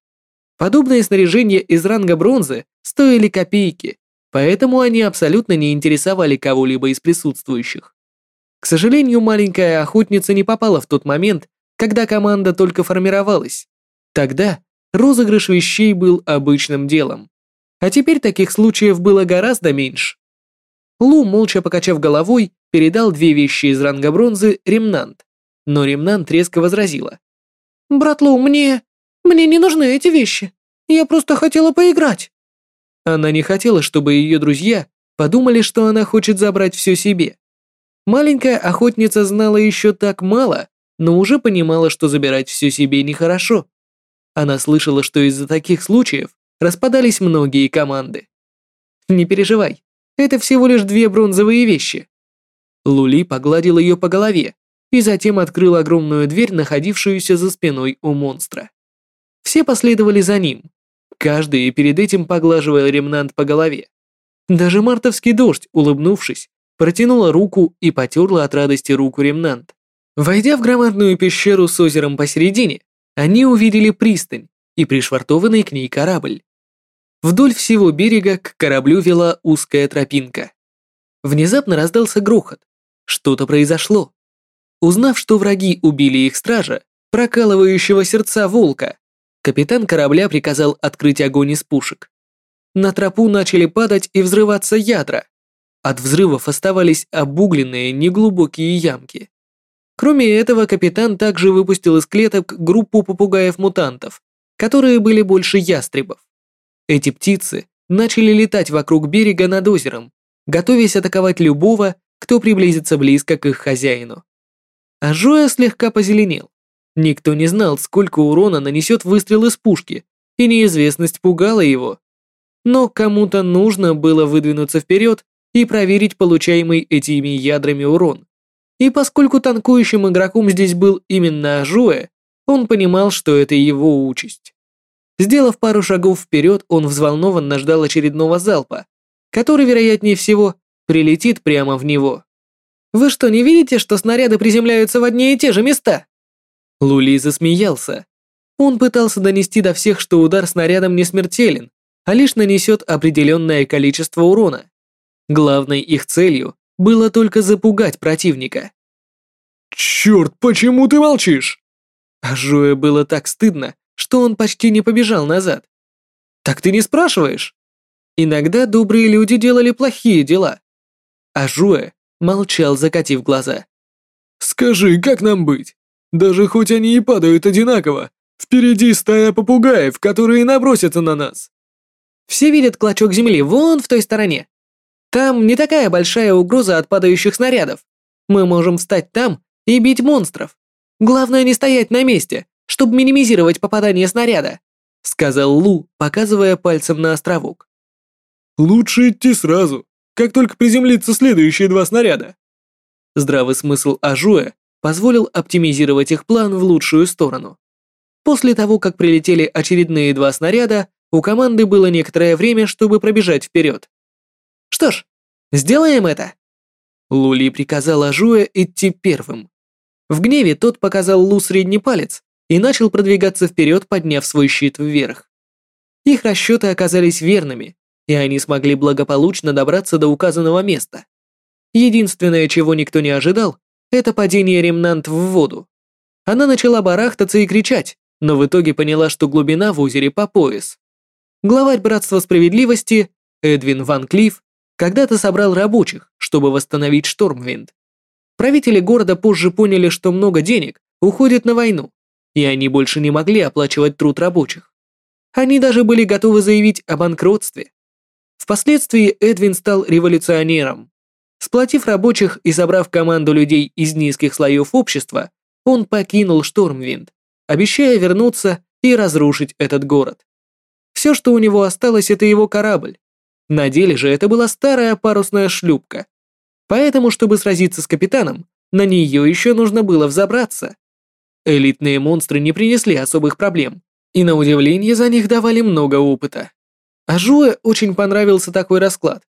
Подобное снаряжение из ранга бронзы стоили копейки, поэтому они абсолютно не интересовали кого-либо из присутствующих. К сожалению, маленькая охотница не попала в тот момент, когда команда только формировалась. Тогда розыгрыш вещей был обычным делом. А теперь таких случаев было гораздо меньше. Лу, молча покачав головой, передал две вещи из ранга бронзы Ремнант. Но Ремнант резко возразила. «Брат Лу, мне... мне не нужны эти вещи. Я просто хотела поиграть». Она не хотела, чтобы ее друзья подумали, что она хочет забрать все себе. Маленькая охотница знала еще так мало, но уже понимала, что забирать все себе нехорошо. Она слышала, что из-за таких случаев распадались многие команды. «Не переживай, это всего лишь две бронзовые вещи». Лули погладил ее по голове и затем открыл огромную дверь, находившуюся за спиной у монстра. Все последовали за ним, каждый перед этим поглаживая ремнант по голове. Даже мартовский дождь, улыбнувшись, протянула руку и потерла от радости руку ремнант. Войдя в громадную пещеру с озером посередине, они увидели пристань и пришвартованный к ней корабль. Вдоль всего берега к кораблю вела узкая тропинка. Внезапно раздался грохот. Что-то произошло. Узнав, что враги убили их стража, прокалывающего сердца волка, капитан корабля приказал открыть огонь из пушек. На тропу начали падать и взрываться ядра. От взрывов оставались обугленные неглубокие ямки. Кроме этого, капитан также выпустил из клеток группу попугаев-мутантов, которые были больше ястребов. Эти птицы начали летать вокруг берега над озером, готовясь атаковать любого, кто приблизится близко к их хозяину. А Жоя слегка позеленел. Никто не знал, сколько урона нанесет выстрел из пушки, и неизвестность пугала его. Но кому-то нужно было выдвинуться вперед и проверить получаемый этими ядрами урон. И поскольку танкующим игроком здесь был именно Ажуэ, он понимал, что это его участь. Сделав пару шагов вперед, он взволнованно ждал очередного залпа, который, вероятнее всего, прилетит прямо в него. «Вы что, не видите, что снаряды приземляются в одни и те же места?» Лули засмеялся. Он пытался донести до всех, что удар снарядом не смертелен, а лишь нанесет определенное количество урона. Главной их целью было только запугать противника. «Черт, почему ты молчишь?» А Жуэ было так стыдно, что он почти не побежал назад. «Так ты не спрашиваешь?» Иногда добрые люди делали плохие дела. А Жуэ молчал, закатив глаза. «Скажи, как нам быть? Даже хоть они и падают одинаково, впереди стая попугаев, которые набросятся на нас». Все видят клочок земли вон в той стороне. Там не такая большая угроза от падающих снарядов. Мы можем встать там и бить монстров. Главное не стоять на месте, чтобы минимизировать попадание снаряда», — сказал Лу, показывая пальцем на островок. «Лучше идти сразу, как только приземлится следующие два снаряда». Здравый смысл Ажуэ позволил оптимизировать их план в лучшую сторону. После того, как прилетели очередные два снаряда, у команды было некоторое время, чтобы пробежать вперед. «Что ж, сделаем это!» Лули приказал Ажуэ идти первым. В гневе тот показал Лу средний палец, и начал продвигаться вперед, подняв свой щит вверх. Их расчеты оказались верными, и они смогли благополучно добраться до указанного места. Единственное, чего никто не ожидал, это падение ремнант в воду. Она начала барахтаться и кричать, но в итоге поняла, что глубина в озере по пояс. Главарь Братства Справедливости, Эдвин Ван Клифф, когда-то собрал рабочих, чтобы восстановить Штормвинд. Правители города позже поняли, что много денег уходит на войну, и они больше не могли оплачивать труд рабочих. Они даже были готовы заявить о банкротстве. Впоследствии Эдвин стал революционером. Сплотив рабочих и собрав команду людей из низких слоев общества, он покинул Штормвинд, обещая вернуться и разрушить этот город. Все, что у него осталось, это его корабль. На деле же это была старая парусная шлюпка. Поэтому, чтобы сразиться с капитаном, на нее еще нужно было взобраться. Элитные монстры не принесли особых проблем, и на удивление за них давали много опыта. А Жуэ очень понравился такой расклад.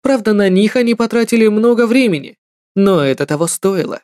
Правда, на них они потратили много времени, но это того стоило.